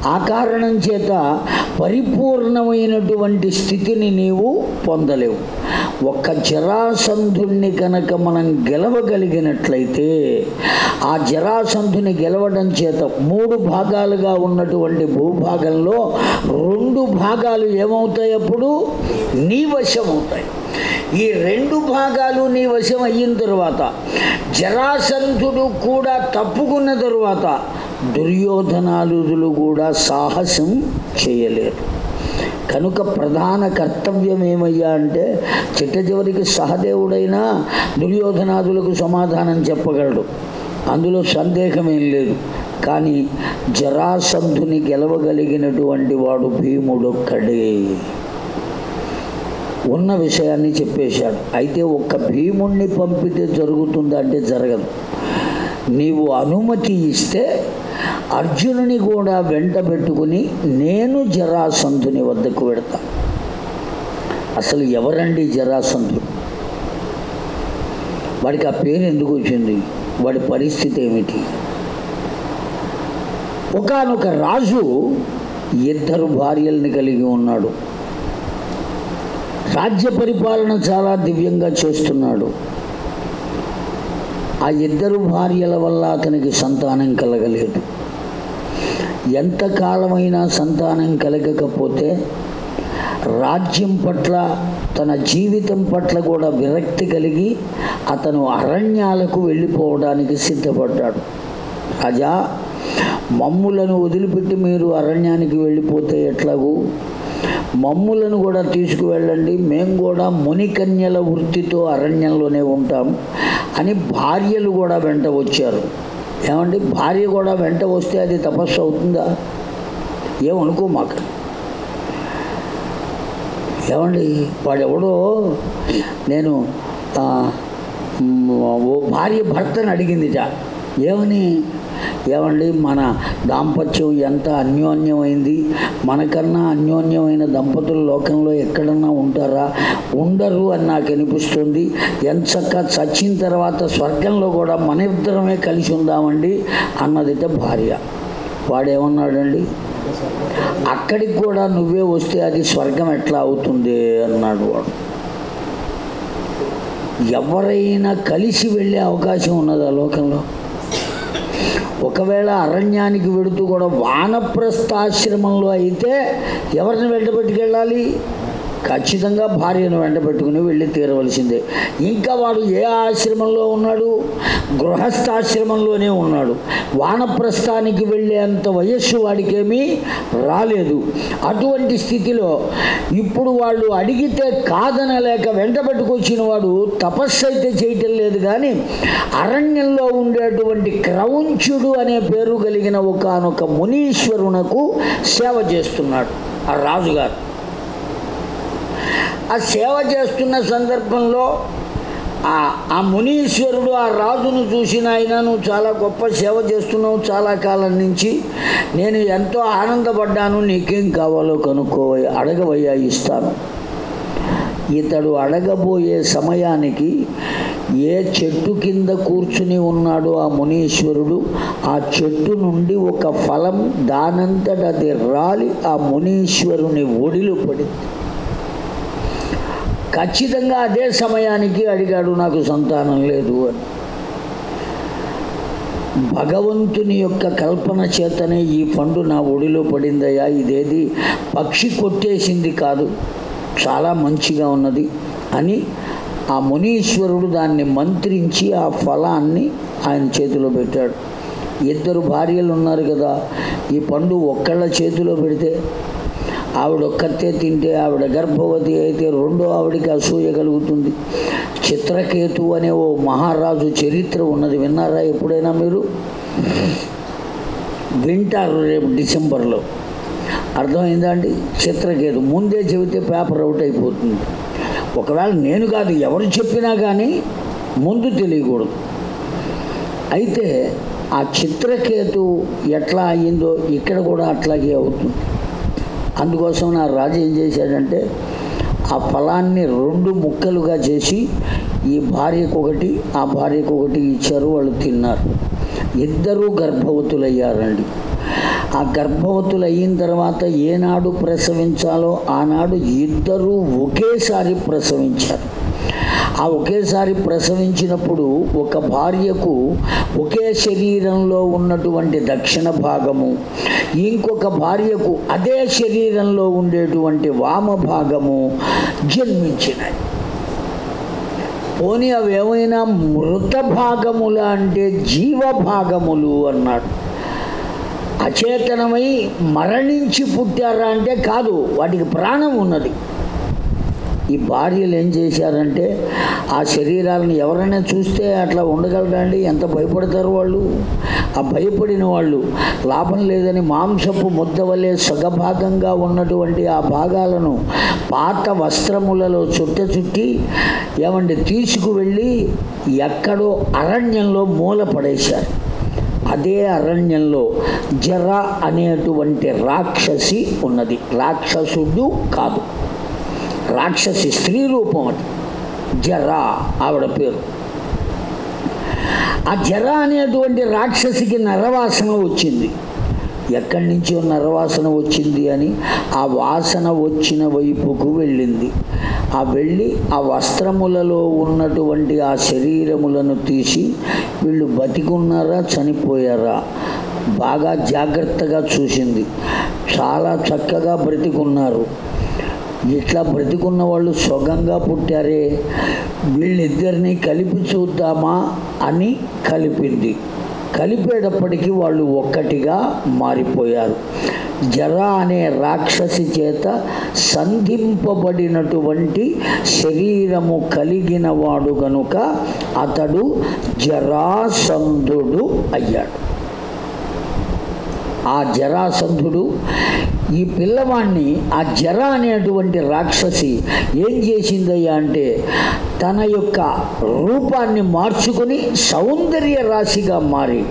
ఆ కారణం చేత పరిపూర్ణమైనటువంటి స్థితిని నీవు పొందలేవు. ఒక్క జరాసంధుణ్ణి కనుక మనం గెలవగలిగినట్లయితే ఆ జరాసంధుని గెలవడం చేత మూడు భాగాలుగా ఉన్నటువంటి భూభాగంలో రెండు భాగాలు ఏమవుతాయి అప్పుడు? నీ వశమవుతాయి. ఈ రెండు భాగాలు నీ వశం అయిన తరువాత జరాసంధుడు కూడా తప్పుకున్న తరువాత దుర్యోధనాలుదులు కూడా సాహసం చేయలేరు. కనుక ప్రధాన కర్తవ్యం ఏమయ్యా అంటే చిట్ట చివరికి సహదేవుడైనా దుర్యోధనాదులకు సమాధానం చెప్పగలడు. అందులో సందేహమేం లేదు. కానీ జరాసంధుని గెలవగలిగినటువంటి వాడు భీముడొక్కడే. ఉన్న విషయాన్ని చెప్పేశాడు. అయితే ఒక్క భీముణ్ణి పంపితే జరుగుతుందా అంటే జరగదు. నీవు అనుమతి ఇస్తే అర్జునుని కూడా వెంట పెట్టుకుని నేను జరాసంధుని వద్దకు వెడతా. అసలు ఎవరండి జరాసంధుడు వాడికి ఆ పేరు ఎందుకు వచ్చింది? వాడి పరిస్థితి ఏమిటి? ఒకానొక రాజు ఇద్దరు భార్యల్ని కలిగి ఉన్నాడు. రాజ్య పరిపాలన చాలా దివ్యంగా చేస్తున్నాడు. ఆ ఇద్దరు భార్యల వల్ల అతనికి సంతానం కలగలేదు. ఎంతకాలమైనా సంతానం కలగకపోతే రాజ్యం పట్ల తన జీవితం పట్ల కూడా విరక్తి కలిగి అతను అరణ్యాలకు వెళ్ళిపోవడానికి సిద్ధపడ్డాడు. రాజా మమ్ములను వదిలిపెట్టి మీరు అరణ్యానికి వెళ్ళిపోతే ఎట్లాగూ? మమ్ములను కూడా తీసుకువెళ్ళండి. మేము కూడా మునికన్యల వృత్తితో అరణ్యంలోనే ఉంటాం అని భార్యలు కూడా వెంట వచ్చారు. ఏమండి? భార్య కూడా వెంట వస్తే అది తపస్సు అవుతుందా? ఏమనుకో మాకు. ఏమండి? వాడెవడో నేను ఓ భార్య భర్తను అడిగిందిట. ఏమని? ఏమండి మన దాంపత్యం ఎంత అన్యోన్యమైంది? మనకన్నా అన్యోన్యమైన దంపతులు లోకంలో ఎక్కడన్నా ఉంటారా? ఉండరు అని నాకు అనిపిస్తుంది. ఎంచక్క చచ్చిన తర్వాత స్వర్గంలో కూడా మన ఇద్దరమే కలిసి ఉందామండి అన్నదిట భార్య. వాడేమన్నాడండి? అక్కడికి కూడా నువ్వే వస్తే అది స్వర్గం ఎట్లా అవుతుంది? అన్నాడు వాడు. ఎవరైనా కలిసి వెళ్ళే అవకాశం ఉన్నదా లోకంలో? ఒకవేళ అరణ్యానికి వెడుతూ కూడా వానప్రస్థాశ్రమంలో అయితే ఎవరిని వెంట పెట్టుకెళ్ళాలి? ఖచ్చితంగా భార్యను వెంట పెట్టుకుని వెళ్ళి తీరవలసిందే. ఇంకా వాడు ఏ ఆశ్రమంలో ఉన్నాడు? గృహస్థాశ్రమంలోనే ఉన్నాడు. వానప్రస్థానికి వెళ్ళేంత వయస్సు వాడికేమీ రాలేదు. అటువంటి స్థితిలో ఇప్పుడు వాళ్ళు అడిగితే కాదనలేక వెంట పెట్టుకొచ్చిన వాడు తపస్సు అయితే చేయటం లేదు కానీ అరణ్యంలో ఉండేటువంటి క్రౌంచుడు అనే పేరు కలిగిన ఒకనొక మునీశ్వరునకు సేవ చేస్తున్నాడు. ఆ రాజుగారు. ఆ సేవ చేస్తున్న సందర్భంలో ఆ ఆ మునీశ్వరుడు ఆ రాజును చూసిన ఆయన నువ్వు చాలా గొప్ప సేవ చేస్తున్నావు చాలా కాలం నుంచి. నేను ఎంతో ఆనందపడ్డాను నీకేం కావాలో కనుక్కోవయ్యా అడగవయ్యా ఇస్తాను. ఇతడు అడగబోయే సమయానికి ఏ చెట్టు కింద కూర్చుని ఉన్నాడో ఆ మునీశ్వరుడు ఆ చెట్టు నుండి ఒక ఫలం దానంతట అది రాలి ఆ మునీశ్వరుని ఒడిలో పడింది. ఖచ్చితంగా అదే సమయానికి అడిగాడు నాకు సంతానం లేదు అని. భగవంతుని యొక్క కల్పన చేతనే ఈ పండు నా ఒడిలో పడిందయ్యా. ఇదేది పక్షి కొట్టేసింది కాదు చాలా మంచిగా ఉన్నది అని ఆ మునీశ్వరుడు దాన్ని మంత్రించి ఆ ఫలాన్ని ఆయన చేతిలో పెట్టాడు. ఇద్దరు భార్యలు ఉన్నారు కదా ఈ పండు ఒక్కళ్ళ చేతిలో పెడితే ఆవిడ ఒక్కతే తింటే ఆవిడ గర్భవతి అయితే రెండో ఆవిడకి అసూయ కలుగుతుంది. చిత్రకేతు అనే ఓ మహారాజు చరిత్ర ఉన్నది విన్నారా ఎప్పుడైనా మీరు? వింటారు రేపు డిసెంబర్లో. అర్థమైందా అండి? చిత్రకేతు ముందే చెబితే పేపర్ అవుట్ అయిపోతుంది. ఒకవేళ నేను కాదు ఎవరు చెప్పినా కానీ ముందు తెలియకూడదు. అయితే ఆ చిత్రకేతు ఎట్లా అయ్యిందో ఇక్కడ కూడా అట్లాగే అవుతుంది. అందుకోసం నా రాజు ఏం చేశాడంటే ఆ ఫలాన్ని రెండు ముక్కలుగా చేసి ఈ భార్యకు ఒకటి ఆ భార్యకు ఒకటి ఇచ్చారు వాళ్ళు తిన్నారు. ఇద్దరూ గర్భవతులయ్యారండి. ఆ గర్భవతులు అయిన తర్వాత ఏనాడు ప్రసవించాలో ఆనాడు ఇద్దరూ ఒకేసారి ప్రసవించారు. ఆ ఒకేసారి ప్రసవించినప్పుడు ఒక భార్యకు ఒకే శరీరంలో ఉన్నటువంటి దక్షిణ భాగము ఇంకొక భార్యకు అదే శరీరంలో ఉండేటువంటి వామ భాగము జన్మించినాయి. పోనీ అవేమైనా మృత భాగముల అంటే జీవ భాగములు అన్నాడు. అచేతనమై మరణించి పుట్టారా అంటే కాదు వాటికి ప్రాణం ఉన్నది. ఈ భార్యలు ఏం చేశారంటే ఆ శరీరాలను ఎవరైనా చూస్తే అట్లా ఉండగలరండి? ఎంత భయపడతారు వాళ్ళు? ఆ భయపడిన వాళ్ళు లాభం లేదని మాంసపు ముద్ద వలె సగభాగంగా ఉన్నటువంటి ఆ భాగాలను పాత వస్త్రములలో చుట్ట చుట్టి ఏమండి తీసుకువెళ్ళి ఎక్కడో అరణ్యంలో మూల పడేశారు. అదే అరణ్యంలో జర అనేటువంటి రాక్షసి ఉన్నది. రాక్షసుడు కాదు. రాక్షసి స్త్రీ రూపం అది. జర ఆవిడ పేరు. ఆ జర అనేటువంటి రాక్షసికి నరవాసన వచ్చింది. ఎక్కడి నుంచో నరవాసన వచ్చింది అని ఆ వాసన వచ్చిన వైపుకు వెళ్ళింది. ఆ వెళ్ళి ఆ వస్త్రములలో ఉన్నటువంటి ఆ శరీరములను తీసి వీళ్ళు బతికున్నారా చనిపోయారా? బాగా జాగ్రత్తగా చూసింది. చాలా చక్కగా బ్రతికున్నారు. ఇట్లా బ్రతికున్న వాళ్ళు సుఖంగా పుట్టారే వీళ్ళిద్దరిని కలిపి చూద్దామా అని కలిపింది. కలిపేటప్పటికీ వాళ్ళు ఒక్కటిగా మారిపోయారు. జర అనే రాక్షసి చేత సంధింపబడినటువంటి శరీరము కలిగిన వాడు గనుక అతడు జరాసంధుడు అయ్యాడు. ఆ జరాసంధుడు ఈ పిల్లవాడిని ఆ జర అనేటువంటి రాక్షసి ఏం చేసిందయ్యా అంటే తన యొక్క రూపాన్ని మార్చుకుని సౌందర్య రాశిగా మారి.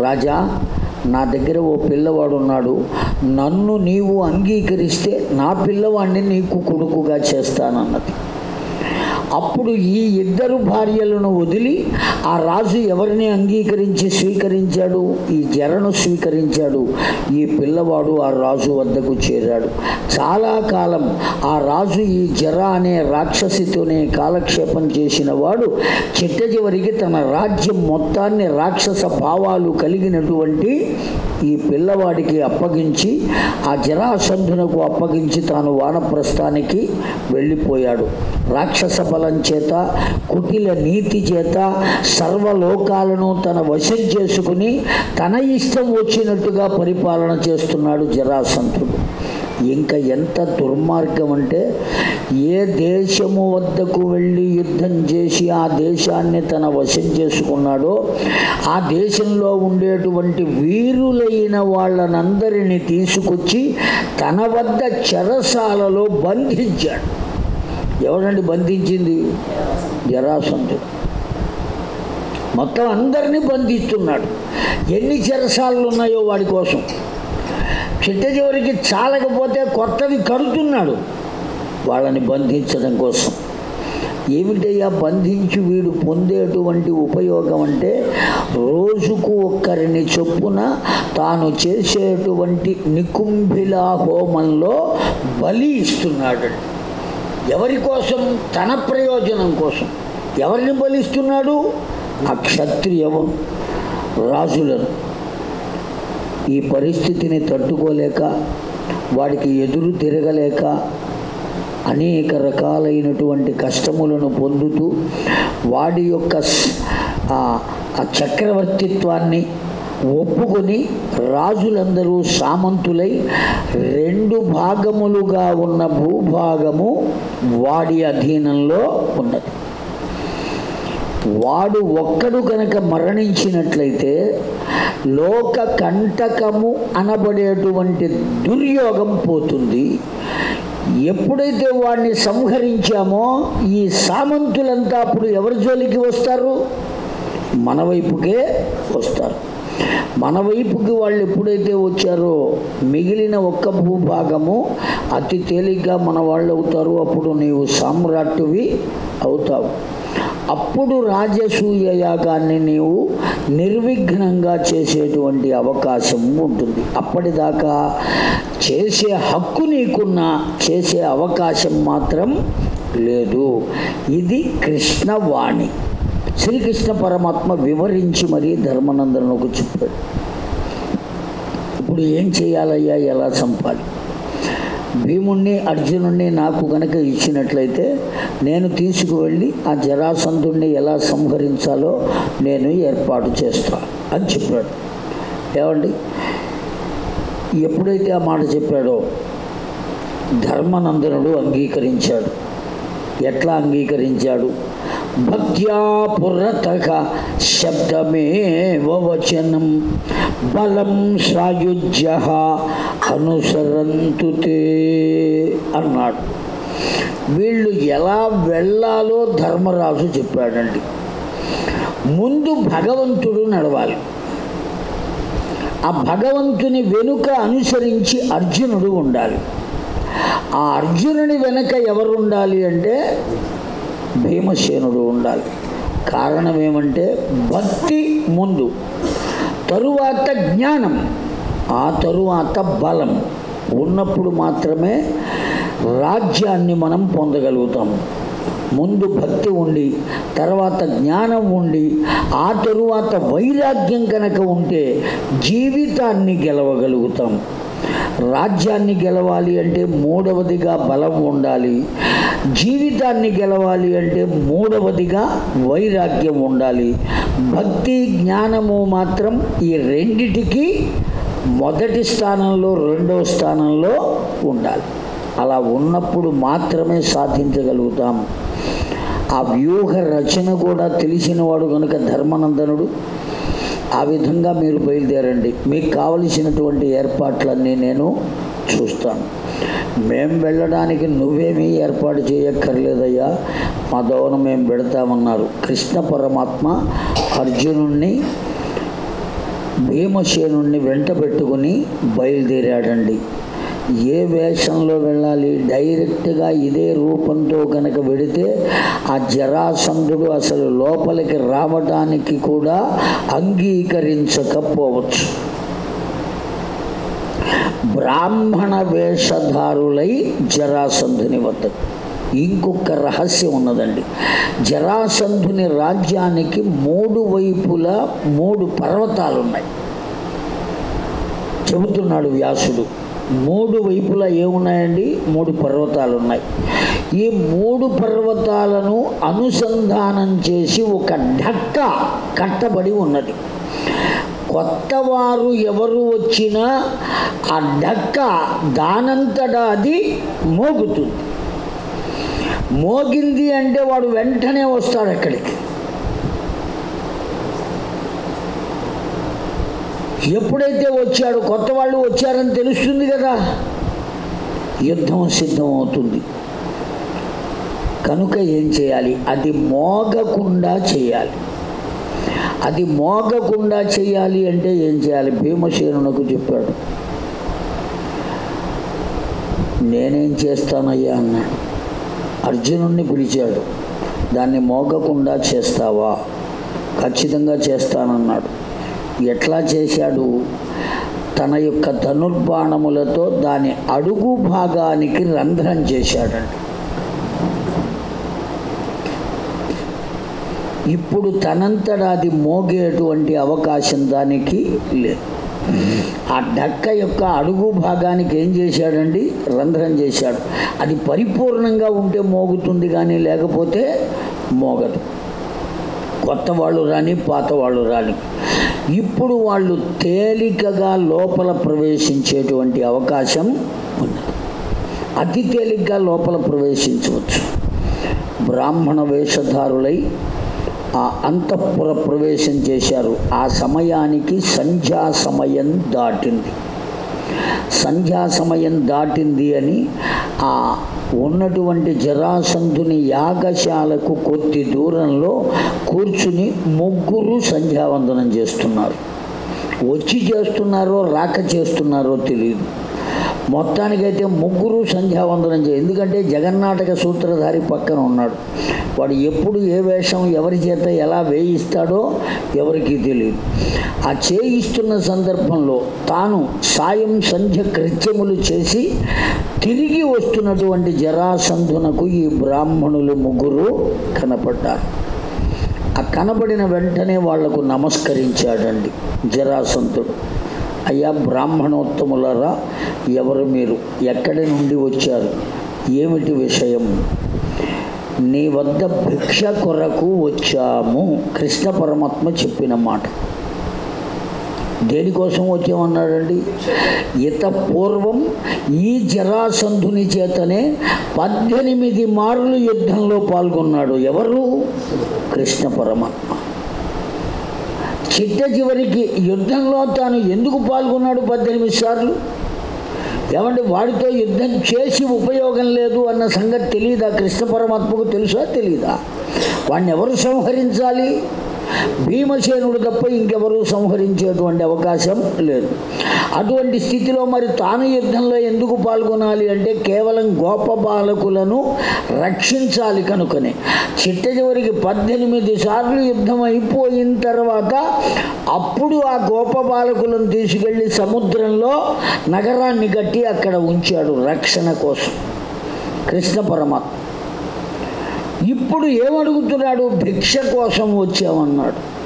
రాజా నా దగ్గర ఓ పిల్లవాడు ఉన్నాడు. నన్ను నీవు అంగీకరిస్తే నా పిల్లవాడిని నీకు కొడుకుగా చేస్తానన్నది. అప్పుడు ఈ ఇద్దరు భార్యలను వదిలి ఆ రాజు ఎవరిని అంగీకరించి స్వీకరించాడు? ఈ జరను స్వీకరించాడు. ఈ పిల్లవాడు ఆ రాజు వద్దకు చేరాడు. చాలా కాలం ఆ రాజు ఈ జర అనే రాక్షసితోనే కాలక్షేపం చేసిన వాడు చిట్ట చివరికి తన రాజ్యం మొత్తాన్ని రాక్షస భావాలు కలిగినటువంటి ఈ పిల్లవాడికి అప్పగించి ఆ జరాసంధునకు అప్పగించి తాను వానప్రస్థానికి వెళ్ళిపోయాడు. రాక్షస బలం చేత కుటిల నీతి చేత సర్వలోకాలను తన వశం చేసుకుని తన ఇష్టం వచ్చినట్టుగా పరిపాలన చేస్తున్నాడు జరాసంతుడు ఇంకా ఎంత దుర్మార్గం అంటే ఏ దేశము వద్దకు వెళ్ళి యుద్ధం చేసి ఆ దేశాన్ని తన వశం చేసుకున్నాడో ఆ దేశంలో ఉండేటువంటి వీరులైన వాళ్ళనందరినీ తీసుకొచ్చి తన వద్ద చెరసాలలో బంధించాడు. ఎవరండి బంధించింది? జరాసంధుడు మొత్తం అందరినీ బంధిస్తున్నాడు. ఎన్ని చెరసాలు ఉన్నాయో వాడి కోసం. చిట్ట చివరికి చాలకపోతే కొత్తవి కడుతున్నాడు వాళ్ళని బంధించడం కోసం. ఏమిటయ్యా? బంధించి వీడు పొందేటువంటి ఉపయోగం అంటే రోజుకు ఒక్కరిని చొప్పున తాను చేసేటువంటి నికుంభిలా హోమంలో బలి ఇస్తున్నాడు ఎవరి కోసం? తన ప్రయోజనం కోసం. ఎవరిని బలిస్తున్నాడు? ఆ క్షత్రియం రాజులను. ఈ పరిస్థితిని తట్టుకోలేక వాడికి ఎదురు తిరగలేక అనేక రకాలైనటువంటి కష్టములను పొందుతూ వాడి యొక్క ఆ చక్రవర్తిత్వాన్ని ఒప్పుకొని రాజులందరూ సామంతులై రెండు భాగములుగా ఉన్న భూభాగము వాడి అధీనంలో ఉన్నది. వాడు ఒక్కడు కనుక మరణించినట్లయితే లోక కంటకము అనబడేటువంటి దుర్యోగం పోతుంది. ఎప్పుడైతే వాడిని సంహరించామో ఈ సామంతులంతా అప్పుడు ఎవరి జోలికి వస్తారు? మన వైపుకే వస్తారు. మన వైపుకి వాళ్ళు ఎప్పుడైతే వచ్చారో మిగిలిన ఒక్క భూభాగము అతి తేలిగ్గా మన వాళ్ళు అవుతారు. అప్పుడు నీవు సామ్రాట్టువి అవుతావు. అప్పుడు రాజసూయ యాగాన్ని నీవు నిర్విఘ్నంగా చేసేటువంటి అవకాశం ఉంటుంది. అప్పటిదాకా చేసే హక్కు నీకున్న చేసే అవకాశం మాత్రం లేదు. ఇది కృష్ణవాణి. శ్రీకృష్ణ పరమాత్మ వివరించి మరీ ధర్మనందనకు చెప్పాడు ఇప్పుడు ఏం చేయాలయ్యా? ఎలా చంపాలి? భీముణ్ణి అర్జునుణ్ణి నాకు కనుక ఇచ్చినట్లయితే నేను తీసుకువెళ్ళి ఆ జరాసంధుణ్ణి ఎలా సంహరించాలో నేను ఏర్పాటు చేస్తా అని చెప్పాడు. ఏమండి? ఎప్పుడైతే ఆ మాట చెప్పాడో ధర్మనందనుడు అంగీకరించాడు. ఎట్లా అంగీకరించాడు? భక్త్యా పురతక శబ్దమే వచనం? బలం సాయుజ్య అనుసరంతు అన్నాడు. వీళ్ళు ఎలా వెళ్ళాలో ధర్మరాజు చెప్పాడండి. ముందు భగవంతుడు నడవాలి. ఆ భగవంతుని వెనుక అనుసరించి అర్జునుడు ఉండాలి. ఆ అర్జునుని వెనుక ఎవరు ఉండాలి అంటే భీమసేనుడు ఉండాలి. కారణం ఏమంటే భక్తి ముందు తరువాత జ్ఞానం ఆ తరువాత బలం. ఉన్నప్పుడు మాత్రమే రాజ్యాన్ని మనం పొందగలుగుతాం. ముందు భక్తి ఉండి తర్వాత జ్ఞానం ఉండి ఆ తరువాత వైరాగ్యం కనుక ఉంటే జీవితాన్ని గెలవగలుగుతాం. రాజ్యాన్ని గెలవాలి అంటే మూడవదిగా బలం ఉండాలి. జీవితాన్ని గెలవాలి అంటే మూడవదిగా వైరాగ్యం ఉండాలి. భక్తి జ్ఞానము మాత్రం ఈ రెండిటికి మొదటి స్థానంలో రెండవ స్థానంలో ఉండాలి. అలా ఉన్నప్పుడు మాత్రమే సాధించగలుగుతాం. ఆ వ్యూహ రచన కూడా తెలిసినవాడు కనుక ధర్మనందనుడు. ఆ విధంగా మీరు బయలుదేరండి. మీకు కావలసినటువంటి ఏర్పాట్లన్నీ నేను చూస్తాను. మేం వెళ్ళడానికి నువ్వేమీ ఏర్పాటు చేయక్కర్లేదయ్యా. మా దోవన మేము పెడతామన్నారు. కృష్ణ పరమాత్మ అర్జునుణ్ణి భీమసేనుణ్ణి వెంట పెట్టుకుని బయలుదేరాడండి. ఏ వేషంలో వెళ్ళాలి? డైరెక్ట్గా ఇదే రూపంతో కనుక వెడితే ఆ జరాసంధుడు అసలు లోపలికి రావడానికి కూడా అంగీకరించకపోవచ్చు. బ్రాహ్మణ వేషధారులై జరాసంధుని వద్ద ఇంకొక రహస్యం ఉన్నదండి. జరాసంధుని రాజ్యానికి మూడు వైపులా మూడు పర్వతాలున్నాయి. చెబుతున్నాడు వ్యాసుడు. మూడు వైపులా ఏమున్నాయండి? మూడు పర్వతాలు ఉన్నాయి ఈ మూడు పర్వతాలను అనుసంధానం చేసి ఒక ఢక్క కట్టబడి ఉన్నది. కొత్తవారు ఎవరు వచ్చినా ఆ ఢక్క దానంతటా అది మోగుతుంది. మోగింది అంటే వాడు వెంటనే వస్తాడు అక్కడికి. ఎప్పుడైతే వచ్చాడు కొత్త వాళ్ళు వచ్చారని తెలుస్తుంది కదా. యుద్ధం సిద్ధం అవుతుంది కనుక ఏం చేయాలి? అది మోగకుండా చేయాలి. అది మోగకుండా చేయాలి అంటే ఏం చేయాలి? భీమసేనునకు చెప్పాడు. నేనేం చేస్తానయ్యా అన్నాడు అర్జునుణ్ణి పిలిచాడు. దాన్ని మోగకుండా చేస్తావా? ఖచ్చితంగా చేస్తానన్నాడు. ఎట్లా చేశాడు? తన యొక్క ధనుర్బాణములతో దాని అడుగు భాగానికి రంధ్రం చేశాడండి ఇప్పుడు తనంతట అది మోగేటువంటి అవకాశం దానికి లేదు. ఆ డక్క యొక్క అడుగు భాగానికి ఏం చేశాడండి? రంధ్రం చేశాడు. అది పరిపూర్ణంగా ఉంటే మోగుతుంది కానీ లేకపోతే మోగదు. కొత్త వాళ్ళు రాని పాత వాళ్ళు రాని. ఇప్పుడు వాళ్ళు తేలికగా లోపల ప్రవేశించేటువంటి అవకాశం ఉన్నది. అతి తేలిగ్గా లోపల ప్రవేశించవచ్చు. బ్రాహ్మణ వేషధారులై ఆ అంతఃపుర ప్రవేశం చేశారు. ఆ సమయానికి సంధ్యా సమయం దాటింది. సంధ్యా సమయం దాటింది అని ఆ ఉన్నటువంటి జరాసంధుని యాగశాలకు కొద్ది దూరంలో కూర్చుని ముగ్గురు సంధ్యావందనం చేస్తున్నారు. వచ్చి చేస్తున్నారో రాక చేస్తున్నారో తెలియదు మొత్తానికైతే ముగ్గురు సంధ్యావందనం చేయ. ఎందుకంటే జగన్నాటక సూత్రధారి పక్కన ఉన్నాడు. వాడు ఎప్పుడు ఏ వేషం ఎవరి చేత ఎలా వేయిస్తాడో ఎవరికి తెలియదు ఆ చేయిస్తున్న సందర్భంలో తాను సాయం సంధ్య కృత్యములు చేసి తిరిగి వస్తున్నటువంటి జరాసంధునకు ఈ బ్రాహ్మణులు ముగ్గురు కనపడ్డారు. ఆ కనబడిన వెంటనే వాళ్ళకు నమస్కరించాడండి జరాసంతుడు అయ్యా బ్రాహ్మణోత్తములరా ఎవరు మీరు ఎక్కడి నుండి వచ్చారు? ఏమిటి విషయం? నీ వద్ద భిక్ష కొరకు వచ్చాము కృష్ణ పరమాత్మ చెప్పిన మాట. దేనికోసం వచ్చామన్నాడండి? ఇత పూర్వం ఈ జరాసంధుని చేతనే పద్దెనిమిది మార్లు యుద్ధంలో పాల్గొన్నాడు ఎవరు? కృష్ణ పరమాత్మ. చిట్ట చివరికి యుద్ధంలో తాను ఎందుకు పాల్గొన్నాడు? పద్దెనిమిది సార్లు. ఏమంటే వాడితో యుద్ధం చేసి ఉపయోగం లేదు అన్న సంగతి తెలియదా కృష్ణ పరమాత్మకు తెలుసా? తెలీదా? వాడిని ఎవరు సంహరించాలి? భీమసేనుడు తప్ప ఇంకెవరూ సంహరించేటువంటి అవకాశం లేదు. అటువంటి స్థితిలో మరి తాను యుద్ధంలో ఎందుకు పాల్గొనాలి అంటే కేవలం గోప బాలకులను రక్షించాలి కనుకనే. చిట్ట చివరికి పద్దెనిమిది సార్లు యుద్ధం అయిపోయిన తర్వాత అప్పుడు ఆ గోప బాలకులను తీసుకెళ్ళి సముద్రంలో నగరాన్ని కట్టి అక్కడ ఉంచాడు రక్షణ కోసం. కృష్ణ పరమాత్మ. ఇప్పుడు ఏమడుగుతున్నాడు? భిక్ష కోసం వచ్చామన్నాడు.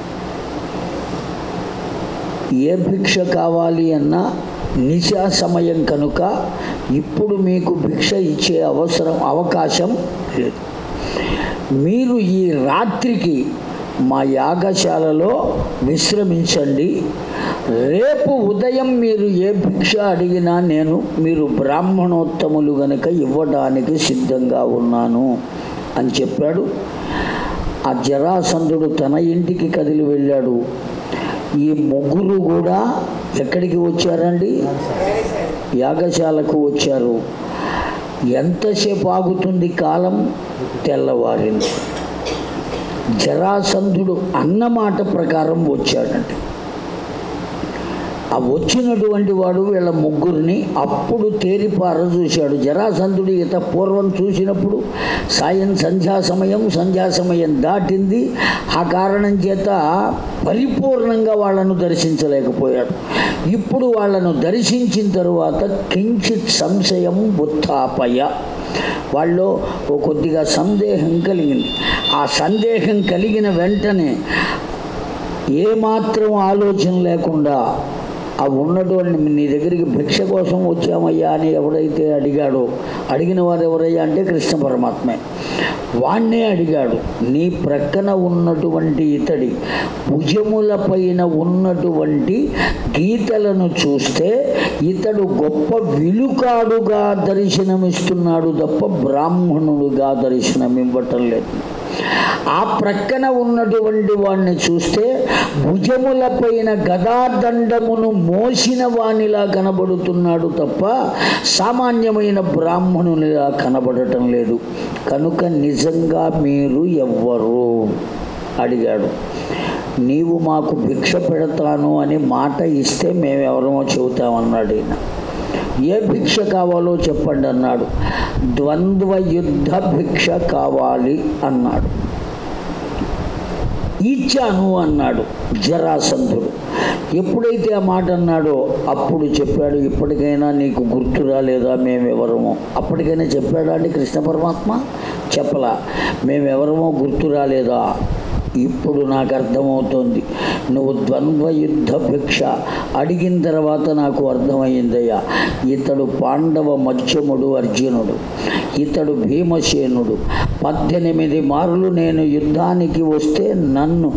ఏ భిక్ష కావాలి అన్నా నిశా సమయం కనుక ఇప్పుడు మీకు భిక్ష ఇచ్చే అవసరం అవకాశం లేదు. మీరు ఈ రాత్రికి మా యాగశాలలో విశ్రమించండి. రేపు ఉదయం మీరు ఏ భిక్ష అడిగినా నేను మీరు బ్రాహ్మణోత్తములు గనుక ఇవ్వడానికి సిద్ధంగా ఉన్నాను. అని చెప్పాడు. ఆ జరాసంధుడు తన ఇంటికి కదిలి వెళ్ళాడు. ఈ ముగ్గురు కూడా ఎక్కడికి వచ్చారండి? యాగశాలకు వచ్చారు. ఎంతసేపు ఆగుతుంది కాలం? తెల్లవారింది. జరాసంధుడు అన్నమాట ప్రకారం వచ్చాడండి. ఆ వచ్చినటువంటి వాడు వీళ్ళ ముగ్గురిని అప్పుడు తేరిపార చూశాడు. జరాసంధుడు ఇత పూర్వం చూసినప్పుడు సాయం సంధ్యా సమయం సంధ్యా సమయం దాటింది. ఆ కారణం చేత పరిపూర్ణంగా వాళ్ళను దర్శించలేకపోయాడు. ఇప్పుడు వాళ్ళను దర్శించిన తరువాత కించిత్ సంశయం ఉత్థాపయ వాళ్ళు ఓ కొద్దిగా సందేహం కలిగింది. ఆ సందేహం కలిగిన వెంటనే ఏమాత్రం ఆలోచన లేకుండా ఆ ఉన్నటువంటి నీ దగ్గరికి భిక్ష కోసం వచ్చామయ్యా అని ఎవడైతే అడిగాడో అడిగిన వారు ఎవరయ్యా అంటే కృష్ణ పరమాత్మే. వాణ్ణే అడిగాడు నీ ప్రక్కన ఉన్నటువంటి ఇతడి భుజముల పైన ఉన్నటువంటి గీతలను చూస్తే ఇతడు గొప్ప విలుకాడుగా దర్శనమిస్తున్నాడు తప్ప బ్రాహ్మణుడుగా దర్శనమివ్వటం లేదు. ఆ ప్రక్కన ఉన్నటువంటి వాడిని చూస్తే భుజముల పైన గదాదండమును మోసిన వానిలా కనబడుతున్నాడు తప్ప సామాన్యమైన బ్రాహ్మణునిలా కనబడటం లేదు. కనుక నిజంగా మీరు ఎవ్వరు? అడిగాడు. నీవు మాకు భిక్ష పెడతాను అని మాట ఇస్తే మేమెవరమో చెబుతామన్నాడు ఈయన. ఏ భిక్ష కావాలో చెప్పండి అన్నాడు. ద్వంద్వ యుద్ధ భిక్ష కావాలి అన్నాడు. ఇచ్చాను అన్నాడు జరాసంధుడు. ఎప్పుడైతే ఆ మాట అన్నాడో అప్పుడు చెప్పాడు ఇప్పటికైనా నీకు గుర్తు రాలేదా మేమెవరమో? అప్పటికైనా చెప్పాడా అండి కృష్ణ పరమాత్మ? చెప్పలా. మేమెవరమో గుర్తు రాలేదా? ఇప్పుడు నాకు అర్థమవుతోంది నువ్వు ద్వంద్వ యుద్ధ భిక్ష. అడిగిన తర్వాత నాకు అర్థమైందయ్యా. ఇతడు పాండవ మత్స్యముడు అర్జునుడు. ఇతడు భీమసేనుడు. పద్దెనిమిది మార్లు నేను యుద్ధానికి వస్తే నన్ను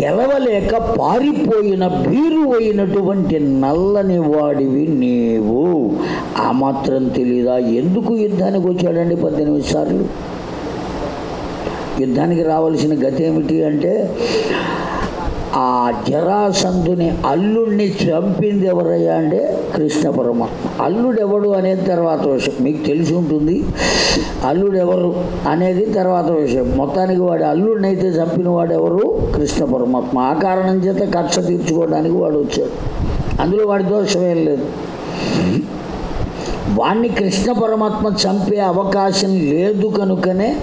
గెలవలేక పారిపోయిన బీరు అయినటువంటి నల్లని వాడివి నీవు. ఆ మాత్రం తెలీదా? ఎందుకు యుద్ధానికి వచ్చాడండి పద్దెనిమిది సార్లు? యుద్ధానికి రావాల్సిన గతి ఏమిటి అంటే ఆ జరాసంధుని అల్లుడిని చంపింది ఎవరయ్యా అంటే కృష్ణ పరమాత్మ. అల్లుడెవడు అనేది తర్వాత విషయం. మీకు తెలిసి ఉంటుంది అల్లుడు ఎవరు అనేది తర్వాత విషయం. మొత్తానికి వాడు అల్లుడిని అయితే చంపిన వాడు ఎవరు కృష్ణ పరమాత్మ. ఆ కారణం చేత కక్ష తీర్చుకోవడానికి వాడు వచ్చాడు. అందులో వాడి దోషమేం లేదు. వాణ్ణి కృష్ణ పరమాత్మ చంపే అవకాశం లేదు కనుకనే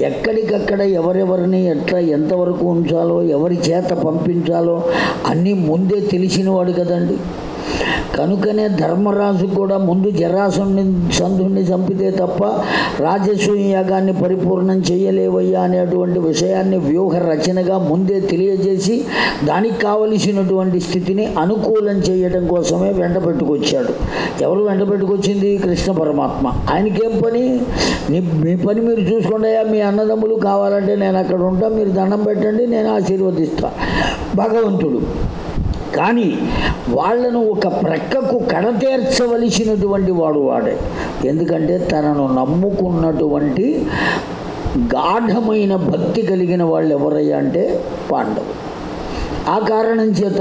ఎక్కడికక్కడ ఎవరెవరిని ఎట్లా ఎంతవరకు ఉంచాలో ఎవరి చేత పంపించాలో అన్నీ ముందే తెలిసినవాడు కదండి. కనుకనే ధర్మరాజు కూడా ముందు జరాసుని సంధుని చంపితే తప్ప రాజసూయ యాగాన్ని పరిపూర్ణం చేయలేవయ్యా అనేటువంటి విషయాన్ని వ్యూహ రచనగా ముందే తెలియజేసి దానికి కావలసినటువంటి స్థితిని అనుకూలం చేయడం కోసమే వెంట పెట్టుకొచ్చాడు. ఎవరు వెంట పెట్టుకొచ్చింది? కృష్ణ పరమాత్మ. ఆయనకేం పని? మీ పని మీరు చూసుకోండియా మీ అన్నదమ్ములు కావాలంటే నేను అక్కడ ఉంటా మీరు దండం పెట్టండి నేను ఆశీర్వదిస్తా. భగవంతుడు కానీ వాళ్ళను ఒక ప్రక్కకు కడతేర్చవలసినటువంటి వాడు వాడే. ఎందుకంటే తనను నమ్ముకున్నటువంటి గాఢమైన భక్తి కలిగిన వాళ్ళు ఎవరయ్యా అంటే పాండవులు. ఆ కారణం చేత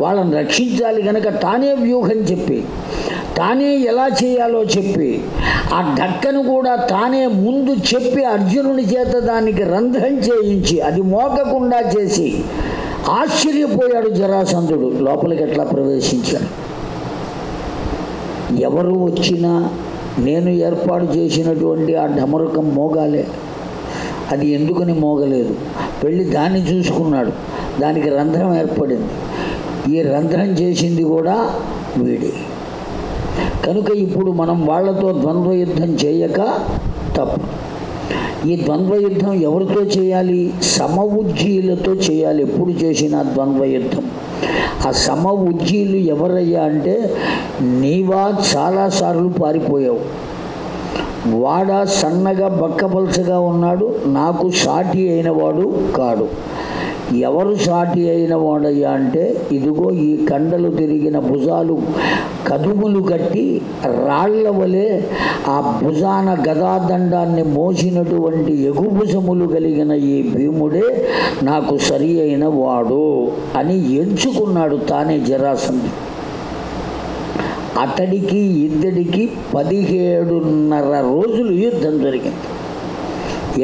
వాళ్ళని రక్షించాలి కనుక తానే వ్యూహం చెప్పి తానే ఎలా చేయాలో చెప్పి ఆ డక్కను కూడా తానే ముందు చెప్పి అర్జునుని చేత దానికి రంధ్రం చేయించి అది మోకకుండా చేసి ఆశ్చర్యపోయాడు జరాసంధుడు. లోపలికి ఎట్లా ప్రవేశించాడు? ఎవరు వచ్చినా నేను ఏర్పాటు చేసినటువంటి ఆ డమరుకం మోగాలే. అది ఎందుకని మోగలేదు? వెళ్ళి దాన్ని చూసుకున్నాడు. దానికి రంధ్రం ఏర్పడింది. ఈ రంధ్రం చేసింది కూడా వీడి. కనుక ఇప్పుడు మనం వాళ్ళతో ద్వంద్వ యుద్ధం చేయక తప్పు. ఈ ద్వంద్వ యుద్ధం ఎవరితో చేయాలి? సమ ఉజ్జీలతో చేయాలి. ఎప్పుడు చేసిన ద్వంద్వ యుద్ధం ఆ సమ ఉజ్జీలు ఎవరయ్యా అంటే నీవా చాలాసార్లు పారిపోయావు. వాడా సన్నగా బక్కపలసగా ఉన్నాడు. నాకు సాటి అయినవాడు కాడు. ఎవరు సాటి అయిన వాడయ్యా అంటే ఇదిగో ఈ కండలు తిరిగిన భుజాలు కదుములు కట్టి రాళ్ళ వలె ఆ భుజాన గదాదండాన్ని మోసినటువంటి ఎగుభుజములు కలిగిన ఈ భీముడే నాకు సరి అయిన వాడు అని ఎంచుకున్నాడు తానే జరాసంధి. అతడికి ఇద్దడికి పదిహేడున్నర రోజులు యుద్ధం జరిగింది.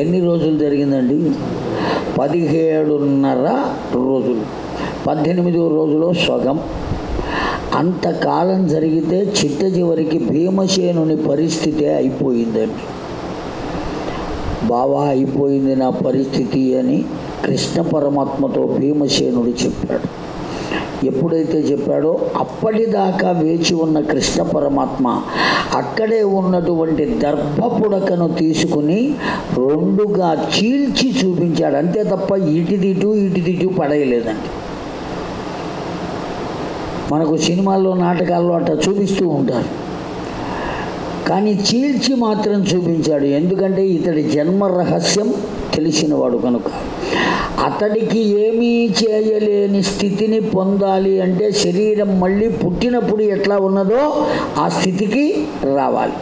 ఎన్ని రోజులు జరిగిందండి? పదిహేడున్నర రోజులు. పద్దెనిమిదో రోజులో సగం అంతకాలం జరిగితే చిట్ట చివరికి భీమసేనుని పరిస్థితే అయిపోయిందండి. బావా అయిపోయింది నా పరిస్థితి అని కృష్ణ పరమాత్మతో భీమసేనుడు చెప్పాడు. ఎప్పుడైతే చెప్పాడో అప్పటిదాకా వేచి ఉన్న కృష్ణ పరమాత్మ అక్కడే ఉన్నటువంటి దర్భపుడకను తీసుకుని రెండుగా చీల్చి చూపించాడు. అంతే తప్ప ఇటుదిటు ఇటుదిటు పడేయలేదండి. మనకు సినిమాల్లో నాటకాల్లో అట్లా చూపిస్తూ ఉంటారు. కానీ చీల్చి మాత్రం చూపించాడు. ఎందుకంటే ఇతడి జన్మ రహస్యం తెలిసినవాడు కనుక. అతడికి ఏమీ చేయలేని స్థితిని పొందాలి అంటే శరీరం మళ్ళీ పుట్టినప్పుడు ఎట్లా ఉన్నదో ఆ స్థితికి రావాలి.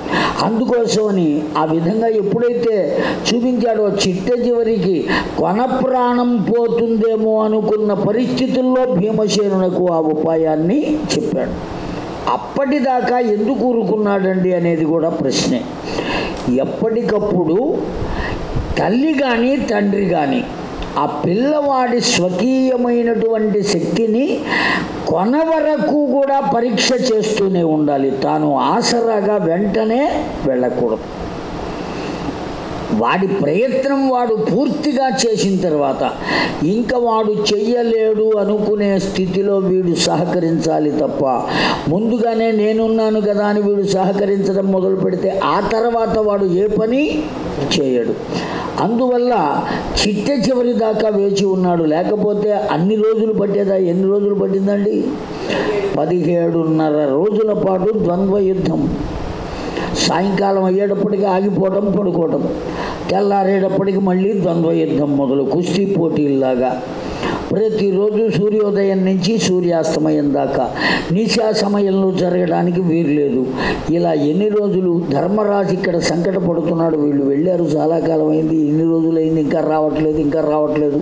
అందుకోసమని ఆ విధంగా ఎప్పుడైతే చూపించాడో చిట్ట చివరికి కొన ప్రాణం పోతుందేమో అనుకున్న పరిస్థితుల్లో భీమసేనునకు ఆ ఉపాయాన్ని చెప్పాడు. అప్పటిదాకా ఎందుకు ఊరుకున్నాడండి అనేది కూడా ప్రశ్నే. ఎప్పటికప్పుడు తల్లి కానీ తండ్రి కానీ ఆ పిల్లవాడి స్వకీయమైనటువంటి శక్తిని కొన వరకు కూడా పరీక్ష చేస్తూనే ఉండాలి. తాను ఆసరాగా వెంటనే వెళ్ళకూడదు. వాడి ప్రయత్నం వాడు పూర్తిగా చేసిన తర్వాత ఇంకా వాడు చెయ్యలేడు అనుకునే స్థితిలో వీడు సహకరించాలి తప్ప ముందుగానే నేనున్నాను కదా అని వీడు సహకరించడం మొదలు పెడితే ఆ తర్వాత వాడు ఏ పని చేయడు. అందువల్ల చిట్ట చివరి దాకా వేచి ఉన్నాడు. లేకపోతే అన్ని రోజులు పట్టేదా? ఎన్ని రోజులు పట్టిందండి? పదిహేడున్నర రోజుల పాటు ద్వంద్వ యుద్ధం. సాయంకాలం అయ్యేటప్పటికి ఆగిపోవటం పడుకోవటం. తెల్లారేటప్పటికి మళ్ళీ ద్వంద్వ యుద్ధం మొదలు. కుస్తీ పోటీల్లాగా. ప్రతిరోజు సూర్యోదయం నుంచి సూర్యాస్తమయం దాకా. నిశా సమయంలో జరగడానికి వీలు లేదు ఇలా ఎన్ని రోజులు ధర్మరాజు ఇక్కడ సంకటపడుతున్నాడు వీళ్ళు వెళ్ళారు చాలా కాలం అయింది ఎన్ని రోజులైంది ఇంకా రావట్లేదు ఇంకా రావట్లేదు.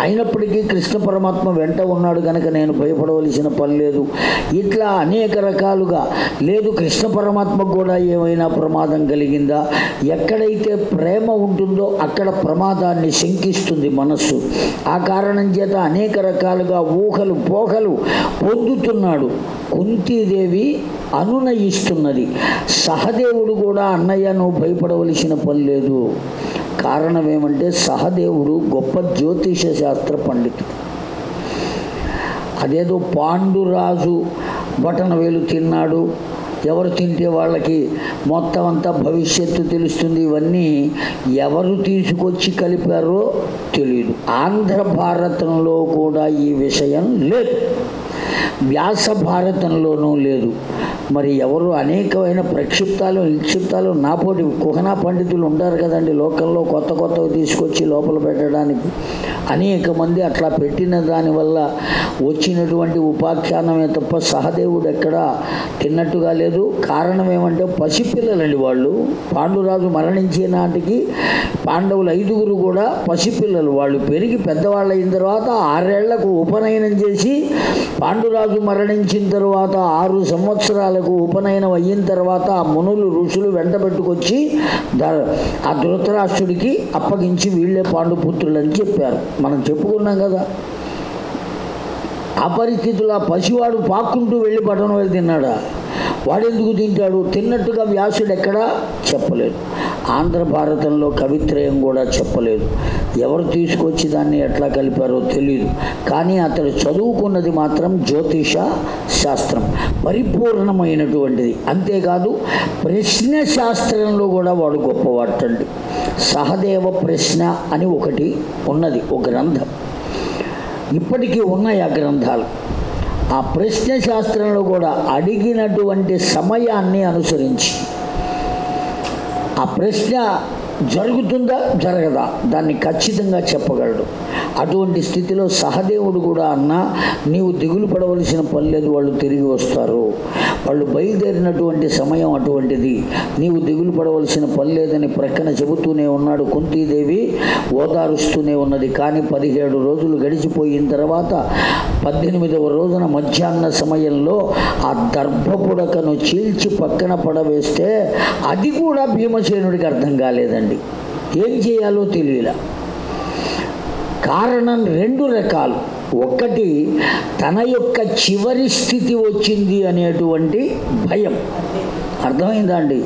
అయినప్పటికీ కృష్ణ పరమాత్మ వెంట ఉన్నాడు కనుక నేను భయపడవలసిన పని లేదు. ఇట్లా అనేక రకాలుగా లేదు కృష్ణ పరమాత్మకు కూడా ఏమైనా ప్రమాదం కలిగిందా? ఎక్కడైతే ప్రేమ ఉంటుందో అక్కడ ప్రమాదాన్ని శంకిస్తుంది మనస్సు. ఆ కారణం చేత అనేక రకాలుగా ఊహలు పోహలు పొందుతున్నాడు. కుంతీదేవి అనునయిస్తున్నది. సహదేవుడు కూడా అన్నయ్య నువ్వు భయపడవలసిన పని లేదు. కారణం ఏమంటే సహదేవుడు గొప్ప జ్యోతిష శాస్త్ర పండితుడు. అదేదో పాండురాజు బటన వేలు తిన్నాడు. ఎవరు తింటే వాళ్ళకి మొత్తం అంతా భవిష్యత్తు తెలుస్తుంది. ఇవన్నీ ఎవరు తీసుకొచ్చి కలిపారో తెలియదు ఆంధ్ర భారతంలో కూడా ఈ విషయం లేదు. వ్యాస భారతంలోనూ లేదు. మరి ఎవరు అనేకమైన ప్రక్షిప్తాలు నిక్షిప్తాలు నాపోటి కుహనా పండితులు ఉంటారు కదండి లోకల్లో కొత్త కొత్తవి తీసుకొచ్చి లోపల పెట్టడానికి. అనేక మంది అట్లా పెట్టిన దానివల్ల వచ్చినటువంటి ఉపాఖ్యానమే తప్ప సహదేవుడు ఎక్కడా తిన్నట్టుగా లేదు. కారణం ఏమంటే పసిపిల్లలండి వాళ్ళు. పాండురాజు మరణించే నాటికి పాండవులు ఐదుగురు కూడా పసిపిల్లలు. వాళ్ళు పెరిగి పెద్దవాళ్ళు అయిన తర్వాత ఆరేళ్ళకు ఉపనయనం చేసి పాండురాజు మరణించిన తర్వాత ఆరు సంవత్సరాలకు ఉపనయనం అయిన తర్వాత ఆ మునులు ఋషులు వెంట పెట్టుకొచ్చి ఆ ధృతరాష్ట్రుడికి అప్పగించి వీళ్ళే పాండుపుత్రులు అని చెప్పారు. మనం చెప్పుకున్నాం కదా. ఆ పరిస్థితుల్లో ఆ పసివాడు పాక్కుంటూ వెళ్ళి పట్టణం వెళ్ళి తిన్నాడా? వాడెందుకు తింటాడు? తిన్నట్టుగా వ్యాసుడు ఎక్కడా చెప్పలేదు. ఆంధ్ర భారతంలో కవిత్రయం కూడా చెప్పలేదు. ఎవరు తీసుకొచ్చి దాన్ని ఎట్లా కలిపారో తెలియదు కానీ అతడు చదువుకున్నది మాత్రం జ్యోతిష శాస్త్రం. పరిపూర్ణమైనటువంటిది. అంతేకాదు ప్రశ్న శాస్త్రంలో కూడా వాడు గొప్పవాటండి సహదేవ ప్రశ్న అని ఒకటి ఉన్నది ఒక గ్రంథం. ఇప్పటికీ ఉన్నాయి ఆ గ్రంథాలు. ఆ ప్రశ్న శాస్త్రంలో కూడా అడిగినటువంటి సమయాన్ని అనుసరించి ఆ ప్రశ్న జరుగుతుందా? జరగదా? దాన్ని ఖచ్చితంగా చెప్పగలడు. అటువంటి స్థితిలో సహదేవుడు కూడా అన్న నీవు దిగులు పడవలసిన పని లేదు వాళ్ళు తిరిగి వస్తారు. వాళ్ళు బయలుదేరినటువంటి సమయం అటువంటిది. నీవు దిగులు పడవలసిన పని లేదని ప్రక్కన చెబుతూనే ఉన్నాడు కుంతీదేవి. ఓదారుస్తూనే ఉన్నది. కానీ పదిహేడు రోజులు గడిచిపోయిన తర్వాత పద్దెనిమిదవ రోజున మధ్యాహ్న సమయంలో ఆ దర్భపుడకను చీల్చి పక్కన పడవేస్తే అది కూడా భీమసేనుడికి అర్థం కాలేదండి. ఏం చేయాలో తెలియలా. కారణం రెండు రకాలు. ఒకటి తన యొక్క చివరి స్థితి వచ్చింది అనేటువంటి భయం. అర్థమైందా అండి?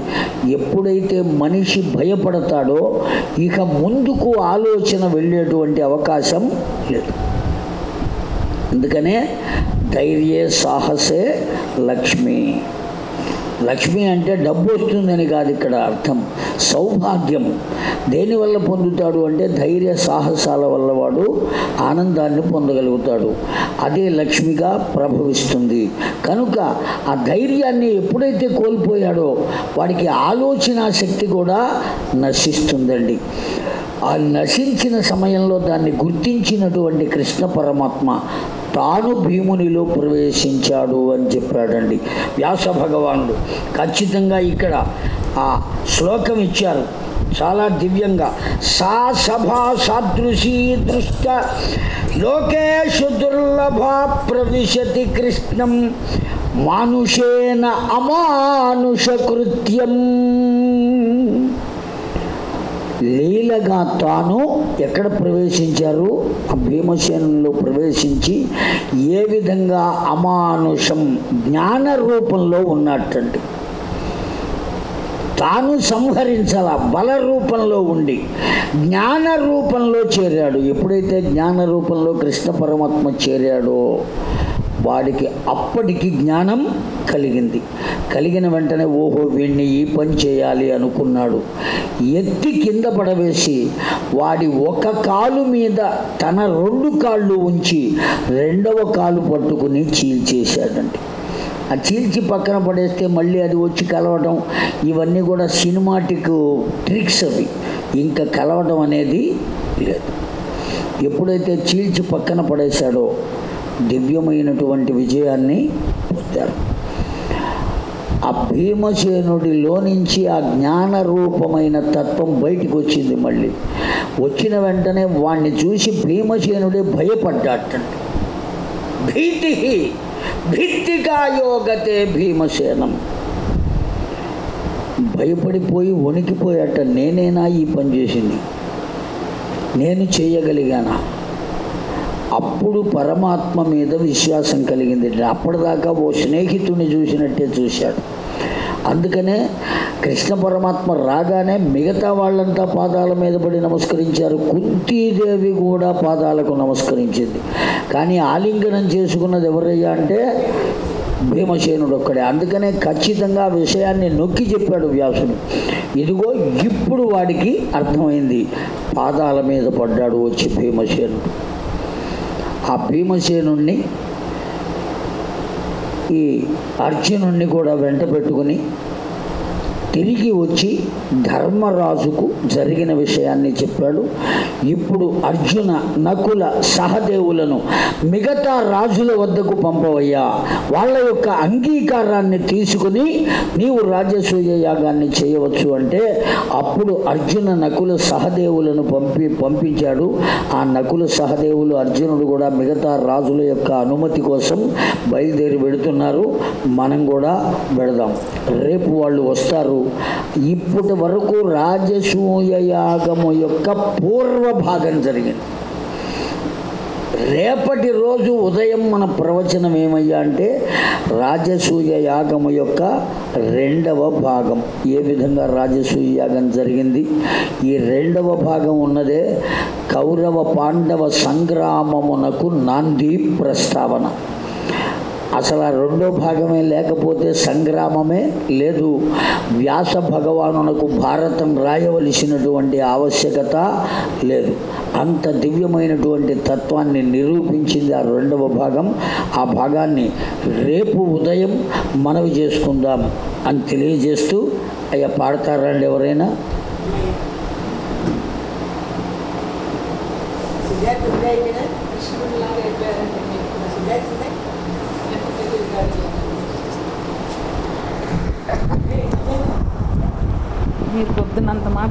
ఎప్పుడైతే మనిషి భయపడతాడో ఇక ముందుకు ఆలోచన వెళ్ళేటువంటి అవకాశం లేదు. అందుకనే ధైర్య సాహసే లక్ష్మి. లక్ష్మి అంటే డబ్బు వస్తుందని కాదు ఇక్కడ అర్థం. సౌభాగ్యం. దేనివల్ల పొందుతాడు అంటే ధైర్య సాహసాల వల్ల వాడు ఆనందాన్ని పొందగలుగుతాడు. అదే లక్ష్మిగా ప్రభవిస్తుంది. కనుక ఆ ధైర్యాన్ని ఎప్పుడైతే కోల్పోయాడో వాడికి ఆలోచన శక్తి కూడా నశిస్తుందండి. ఆ నశించిన సమయంలో దాన్ని గుర్తించినటువంటి కృష్ణ పరమాత్మ తాను భీమునిలో ప్రవేశించాడు అని చెప్పాడండి. వ్యాస భగవానుడు ఖచ్చితంగా ఇక్కడ ఆ శ్లోకం ఇచ్చారు. చాలా దివ్యంగా. సా సభా సాదృశీ దృష్ట లోకేషు దుర్లభ ప్రవిశతి కృష్ణం మానుషేన అమానుష కృత్యం లీలగా తాను ఎక్కడ ప్రవేశించారు? ఆ భీమసేనంలో ప్రవేశించి ఏ విధంగా అమానుషం జ్ఞాన రూపంలో ఉన్నట్టండి తాను సంహరించాల బల రూపంలో ఉండి జ్ఞాన రూపంలో చేరాడు. ఎప్పుడైతే జ్ఞాన రూపంలో కృష్ణ పరమాత్మ చేరాడో వాడికి అప్పటికి జ్ఞానం కలిగింది. కలిగిన వెంటనే ఓహో వీడిని ఈ పని చేయాలి అనుకున్నాడు. ఎత్తి కింద పడవేసి వాడి ఒక కాలు మీద తన రెండు కాళ్ళు ఉంచి రెండవ కాలు పట్టుకుని చీల్చేశాడండి. ఆ చీల్చి పక్కన పడేస్తే మళ్ళీ అది వచ్చి కలవడం ఇవన్నీ కూడా సినిమాటిక్ ట్రిక్స్ అవి. ఇంకా కలవడం అనేది లేదు. ఎప్పుడైతే చీల్చి పక్కన పడేశాడో దివ్యమైనటువంటి విజయాన్ని పొందారు ఆ భీమసేనుడిలో నుంచి ఆ జ్ఞాన రూపమైన తత్వం బయటికి వచ్చింది మళ్ళీ. వచ్చిన వెంటనే వాణ్ణి చూసి భీమసేనుడే భయపడ్డాటండి భీతి భిత్తికాయోగతే భీమసేనం. భయపడిపోయి వణికిపోయాట నేనేనా ఈ పని చేసింది? నేను చేయగలిగానా? అప్పుడు పరమాత్మ మీద విశ్వాసం కలిగింది. అప్పటిదాకా ఓ స్నేహితుడిని చూసినట్టే చూశాడు. అందుకనే కృష్ణ పరమాత్మ రాగానే మిగతా వాళ్ళంతా పాదాల మీద పడి నమస్కరించారు. కుంతీదేవి కూడా పాదాలకు నమస్కరించింది. కానీ ఆలింగనం చేసుకున్నది ఎవరయ్యా అంటే భీమసేనుడు ఒక్కడే. అందుకనే ఖచ్చితంగా ఆ విషయాన్ని నొక్కి చెప్పాడు వ్యాసుడు. ఇదిగో ఇప్పుడు వాడికి అర్థమైంది. పాదాల మీద పడ్డాడు వచ్చి భీమసేనుడు. ఆ భీమసేనుణ్ణి ఈ అర్జునుణ్ణి కూడా వెంట పెట్టుకుని తిరిగి వచ్చి ధర్మరాజుకు జరిగిన విషయాన్ని చెప్పాడు. ఇప్పుడు అర్జున నకుల సహదేవులను మిగతా రాజుల వద్దకు పంపవయ్యా. వాళ్ళ యొక్క అంగీకారాన్ని తీసుకుని నీవు రాజసూయ యాగాన్ని చేయవచ్చు అంటే అప్పుడు అర్జున నకుల సహదేవులను పంపి పంపించాడు. ఆ నకుల సహదేవులు అర్జునుడు కూడా మిగతా రాజుల యొక్క అనుమతి కోసం బయలుదేరి వెడుతున్నారు మనం కూడా వెడదాం రేపు వాళ్ళు వస్తారు. ఇప్పటి వరకు రాజసూయ యాగము యొక్క పూర్వ భాగం జరిగింది. రేపటి రోజు ఉదయం మన ప్రవచనం ఏమయ్యా అంటే రాజసూయ యాగము యొక్క రెండవ భాగం. ఏ విధంగా రాజసూయ యాగం జరిగింది? ఈ రెండవ భాగం ఉన్నదే కౌరవ పాండవ సంగ్రామమునకు నాంది ప్రస్తావన. అసలు ఆ రెండో భాగమే లేకపోతే సంగ్రామమే లేదు. వ్యాస భగవానునకు భారతం రాయవలసినటువంటి ఆవశ్యకత లేదు. అంత దివ్యమైనటువంటి తత్వాన్ని నిరూపించింది ఆ రెండవ భాగం. ఆ భాగాన్ని రేపు ఉదయం మనవి చేసుకుందాం అని తెలియజేస్తూ అయ్యా పాడతారండి ఎవరైనా? సిద్ధార్థ ఇప్పుడే అయిపోయినా కృష్ణుడిలాగా అయిపోయారంటే మీరు కూడా. సిద్ధార్థ సిద్ధార్థ లేకపోతే మీరు కాదు. మీరు పొద్దున్నంత మాట